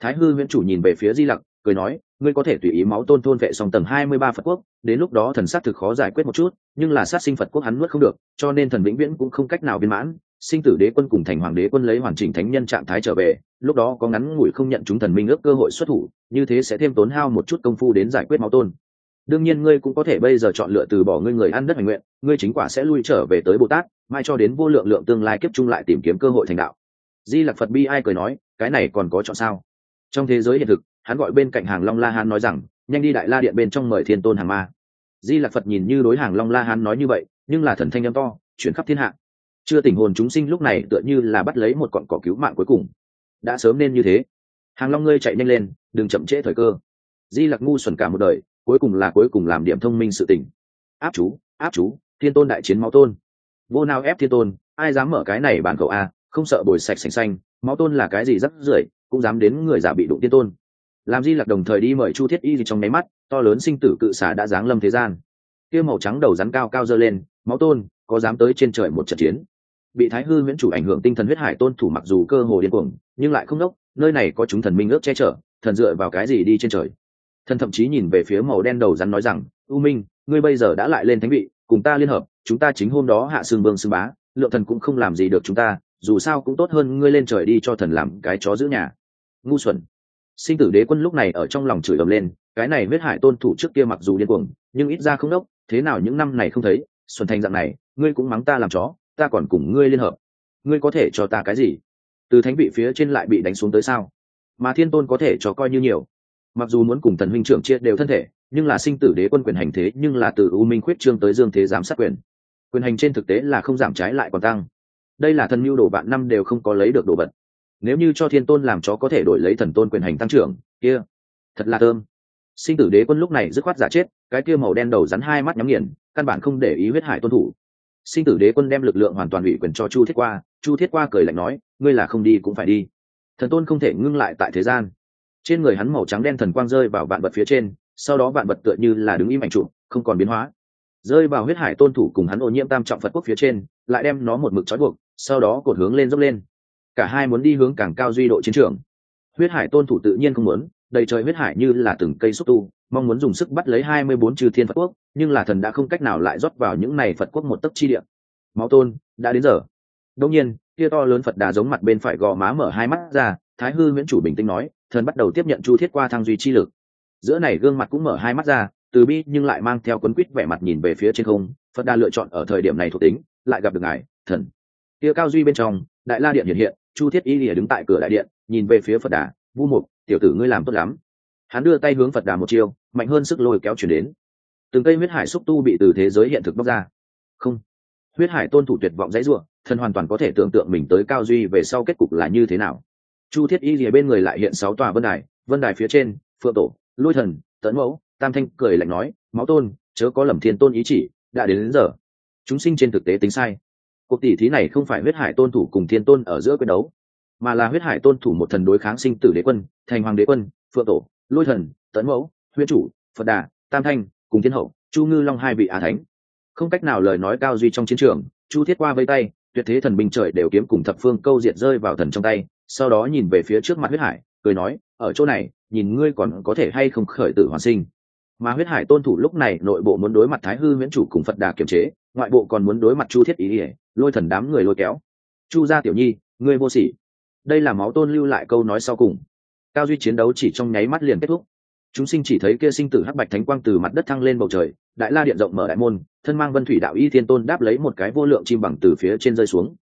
Thái hư miễn chủ nhìn về phía di lặc, cười nói, ngươi có thể tùy ý máu tôn thôn vệ song tầng hai mươi ba phật quốc, đến lúc đó thần sát thực khó giải quyết một chút, nhưng là sát sinh phật quốc hắn nuốt không được, cho nên thần vĩnh viễn cũng không cách nào viên mãn sinh tử đế quân cùng thành hoàng đế quân lấy hoàn chỉnh thánh nhân trạng thái trở về, lúc đó có ngắn ngủi không nhận chúng thần minh ước cơ hội xuất thủ, như thế sẽ thêm tốn hao một chút công phu đến giải quyết máu tôn. Đương nhiên ngươi cũng có thể bây giờ chọn lựa từ bỏ ngươi người ăn đất hành nguyện, ngươi chính quả sẽ lui trở về tới bồ tát, mai cho đến vô lượng lượng tương lai kiếp chung lại tìm kiếm cơ hội thành đạo. Di lặc phật bi ai cười nói, cái này còn có chọn sao? Trong thế giới hiện thực, hắn gọi bên cạnh hàng long la hán nói rằng, nhanh đi đại la điện bên trong mời thiên tôn hàng ma. Di lặc phật nhìn như đối hàng long la hán nói như vậy, nhưng là thần thanh âm to, chuyển khắp thiên hạ chưa tình hồn chúng sinh lúc này tựa như là bắt lấy một cọn cỏ cứu mạng cuối cùng. Đã sớm nên như thế. Hàng long ngươi chạy nhanh lên, đừng chậm trễ thời cơ. Di lặc ngu xuẩn cả một đời, cuối cùng là cuối cùng làm điểm thông minh sự tình. Áp chú áp chú, thiên tôn đại chiến máu tôn. Vô nào ép thiên tôn, ai dám mở cái này bản cậu a, không sợ bồi sạch sành xanh, máu tôn là cái gì rắc rưởi, cũng dám đến người giả bị đụng tiên tôn. Làm di lặc đồng thời đi mời chu thiết y gì trong máy mắt, to lớn sinh tử cự xả đã giáng lâm thế gian. Kia màu trắng đầu rắn cao cao dơ lên, máu tôn, có dám tới trên trời một trận chiến? Bị thái hư miễn chủ ảnh hưởng tinh thần huyết hải tôn thủ mặc dù cơ hồ điên cuồng, nhưng lại không đốc, nơi này có chúng thần minh ước che chở, thần dựa vào cái gì đi trên trời? Thần thậm chí nhìn về phía màu đen đầu rắn nói rằng, u minh, ngươi bây giờ đã lại lên thánh vị, cùng ta liên hợp, chúng ta chính hôm đó hạ xương vương xương bá, lượng thần cũng không làm gì được chúng ta, dù sao cũng tốt hơn ngươi lên trời đi cho thần làm cái chó giữ nhà. Ngu xuẩn. Sinh tử đế quân lúc này ở trong lòng chửi ầm lên, cái này huyết hải tôn thủ trước kia mặc dù điên cuồng, nhưng ít ra không đốc, thế nào những năm này không thấy, xuân thành dạng này, ngươi cũng mắng ta làm chó ta còn cùng ngươi liên hợp. Ngươi có thể cho ta cái gì? Từ thánh vị phía trên lại bị đánh xuống tới sao? Mà thiên tôn có thể cho coi như nhiều. Mặc dù muốn cùng thần huynh trưởng chia đều thân thể, nhưng là sinh tử đế quân quyền hành thế nhưng là từ u minh khuyết trương tới dương thế giám sát quyền. Quyền hành trên thực tế là không giảm trái lại còn tăng. Đây là thần mưu đồ vạn năm đều không có lấy được đồ vật. Nếu như cho thiên tôn làm chó có thể đổi lấy thần tôn quyền hành tăng trưởng, kia, thật là thơm. Sinh tử đế quân lúc này dứt khoát giả chết, cái kia màu đen đầu rắn hai mắt nhắm nghiền, căn bản không để ý huyết hải tôn thủ sinh tử đế quân đem lực lượng hoàn toàn ủy quyền cho chu thiết qua, chu thiết qua cười lạnh nói, ngươi là không đi cũng phải đi. Thần tôn không thể ngưng lại tại thế gian. Trên người hắn màu trắng đen thần quang rơi vào vạn vật phía trên, sau đó vạn vật tựa như là đứng im ảnh trụ, không còn biến hóa. Rơi vào huyết hải tôn thủ cùng hắn ô nhiễm tam trọng phật quốc phía trên, lại đem nó một mực trói buộc, sau đó cột hướng lên dốc lên. Cả hai muốn đi hướng càng cao duy độ chiến trường. Huyết hải tôn thủ tự nhiên không muốn đầy trời huyết hải như là từng cây xúc tu, mong muốn dùng sức bắt lấy hai mươi bốn chư thiên phật quốc, nhưng là thần đã không cách nào lại rót vào những này phật quốc một tấc chi địa. Máu tôn, đã đến giờ. Đông nhiên, kia to lớn phật đà giống mặt bên phải gò má mở hai mắt ra, thái hư nguyễn chủ bình tĩnh nói, thần bắt đầu tiếp nhận chu thiết qua thăng duy chi lực. Giữa này gương mặt cũng mở hai mắt ra, từ bi nhưng lại mang theo quấn quýt vẻ mặt nhìn về phía trên không, phật đà lựa chọn ở thời điểm này thuộc tính, lại gặp được ngài, thần. Kia cao duy bên trong, đại la điện hiện hiện, chu thiết y lìa đứng tại cửa đại điện, nhìn về phía phật đà vu mục tiểu tử ngươi làm tốt lắm. Hắn đưa tay hướng phật đà một chiêu mạnh hơn sức lôi kéo chuyển đến. Từng cây huyết hải xúc tu bị từ thế giới hiện thực bóc ra. Không. Huyết hải tôn thủ tuyệt vọng dãy ruộng thần hoàn toàn có thể tưởng tượng mình tới cao duy về sau kết cục là như thế nào. Chu thiết y lìa bên người lại hiện sáu tòa vân đài vân đài phía trên phượng tổ lôi thần tấn mẫu tam thanh cười lạnh nói máu tôn chớ có lầm thiên tôn ý chỉ đã đến, đến giờ. Chúng sinh trên thực tế tính sai. Cuộc tỷ thí này không phải huyết hải tôn thủ cùng thiên tôn ở giữa quyết đấu mà là huyết hải tôn thủ một thần đối kháng sinh tử đế quân, thành hoàng đế quân, phượng tổ, lôi thần, tấn mẫu huyết chủ, phật đà, tam thanh, cùng thiên hậu, chu ngư long hai vị á thánh. Không cách nào lời nói cao duy trong chiến trường, chu thiết qua vây tay, tuyệt thế thần binh trời đều kiếm cùng thập phương câu diệt rơi vào thần trong tay, sau đó nhìn về phía trước mặt huyết hải, cười nói, ở chỗ này, nhìn ngươi còn có thể hay không khởi tử hoàn sinh. Mà huyết hải tôn thủ lúc này nội bộ muốn đối mặt thái hư miễn chủ cùng phật đà kiềm chế, ngoại bộ còn muốn đối mặt chu thiết ý ỉa lôi thần đám người lôi kéo. Chu gia tiểu nhi, ngươi vô sỉ đây là máu tôn lưu lại câu nói sau cùng. Cao duy chiến đấu chỉ trong nháy mắt liền kết thúc. Chúng sinh chỉ thấy kia sinh tử hắc bạch thánh quang từ mặt đất thăng lên bầu trời, đại la điện rộng mở đại môn, thân mang vân thủy đạo y thiên tôn đáp lấy một cái vô lượng chim bằng từ phía trên rơi xuống.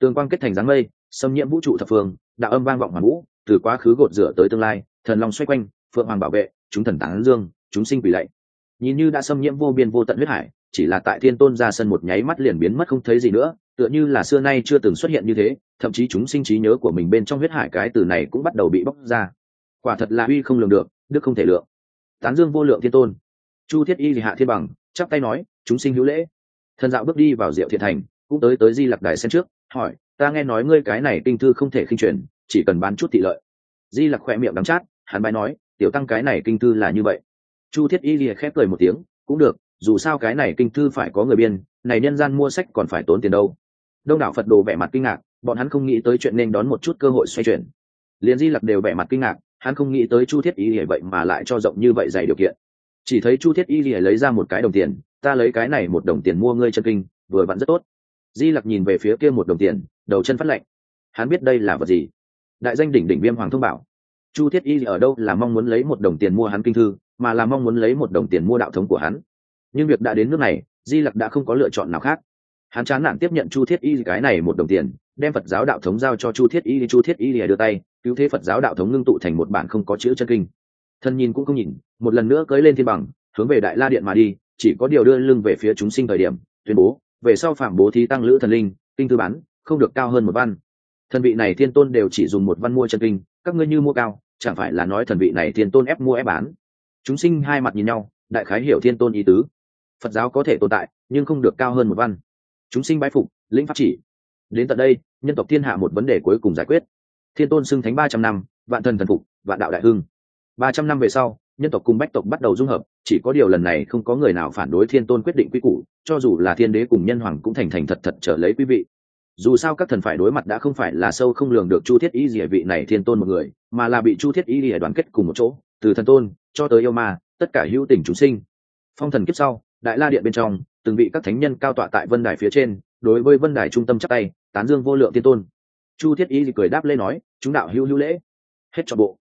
Tường quang kết thành dáng mây, xâm nhiễm vũ trụ thập phương, đạo âm vang vọng hoàn vũ, từ quá khứ gột rửa tới tương lai, thần long xoay quanh, phượng hoàng bảo vệ, chúng thần tán dương, chúng sinh quỷ lạy. Nhìn như đã xâm nhiễm vô biên vô tận huyết hải, chỉ là tại thiên tôn ra sân một nháy mắt liền biến mất không thấy gì nữa tựa như là xưa nay chưa từng xuất hiện như thế, thậm chí chúng sinh trí nhớ của mình bên trong huyết hải cái từ này cũng bắt đầu bị bóc ra. Quả thật là uy không lường được, đức không thể lượng. Tán dương vô lượng thiên tôn. Chu thiết y hạ thiên bằng, chắp tay nói, chúng sinh hữu lễ. Thần dạo bước đi vào diệu thiện thành, cũng tới tới di lặc đài sen trước, hỏi, ta nghe nói ngươi cái này kinh thư không thể khinh truyền, chỉ cần bán chút thị lợi. Di lặc khỏe miệng đắng chát, hắn bài nói, tiểu tăng cái này kinh thư là như vậy. Chu thiết y lìa khép cười một tiếng, cũng được, dù sao cái này kinh thư phải có người biên, này nhân gian mua sách còn phải tốn tiền đâu đông đảo phật đồ vẻ mặt kinh ngạc, bọn hắn không nghĩ tới chuyện nên đón một chút cơ hội xoay chuyển. Liền di lặc đều vẻ mặt kinh ngạc, hắn không nghĩ tới chu thiết y lìa vậy mà lại cho rộng như vậy dày điều kiện. Chỉ thấy chu thiết y lìa lấy ra một cái đồng tiền, ta lấy cái này một đồng tiền mua ngươi chân kinh, vừa vặn rất tốt. Di lặc nhìn về phía kia một đồng tiền, đầu chân phát lệnh hắn biết đây là vật gì? Đại danh đỉnh đỉnh viêm hoàng thông bảo. Chu thiết y ở đâu là mong muốn lấy một đồng tiền mua hắn kinh thư, mà là mong muốn lấy một đồng tiền mua đạo thống của hắn. Nhưng việc đã đến nước này, di lặc đã không có lựa chọn nào khác hắn chán nản tiếp nhận chu thiết y cái này một đồng tiền, đem phật giáo đạo thống giao cho chu thiết y, chu thiết y lìa đưa tay, cứu thế phật giáo đạo thống ngưng tụ thành một bản không có chữ chân kinh. Thân nhìn cũng không nhìn, một lần nữa cưới lên thiên bằng, hướng về đại la điện mà đi, chỉ có điều đưa lưng về phía chúng sinh thời điểm, tuyên bố, về sau phạm bố thí tăng lữ thần linh, kinh thư bán, không được cao hơn một văn. Thần vị này thiên tôn đều chỉ dùng một văn mua chân kinh, các ngươi như mua cao, chẳng phải là nói thần vị này thiên tôn ép mua ép bán? Chúng sinh hai mặt nhìn nhau, đại khái hiểu thiên tôn ý tứ. Phật giáo có thể tồn tại, nhưng không được cao hơn một văn chúng sinh bái phục, lĩnh pháp chỉ. Đến tận đây, nhân tộc thiên hạ một vấn đề cuối cùng giải quyết. Thiên tôn xưng thánh ba trăm năm, vạn thần thần phục, vạn đạo đại hưng. Ba trăm năm về sau, nhân tộc cùng bách tộc bắt đầu dung hợp, chỉ có điều lần này không có người nào phản đối thiên tôn quyết định quy củ, cho dù là thiên đế cùng nhân hoàng cũng thành thành thật thật trở lấy quý vị. Dù sao các thần phải đối mặt đã không phải là sâu không lường được chu thiết ý gì vị này thiên tôn một người, mà là bị chu thiết ý gì đoàn kết cùng một chỗ, từ thần tôn cho tới yêu ma, tất cả hữu tình chúng sinh. Phong thần kiếp sau, đại la điện bên trong từng vị các thánh nhân cao tọa tại vân đài phía trên, đối với vân đài trung tâm chắc tay, tán dương vô lượng tiên tôn. Chu thiết ý cười đáp lên nói, chúng đạo hữu hữu lễ. Hết cho bộ.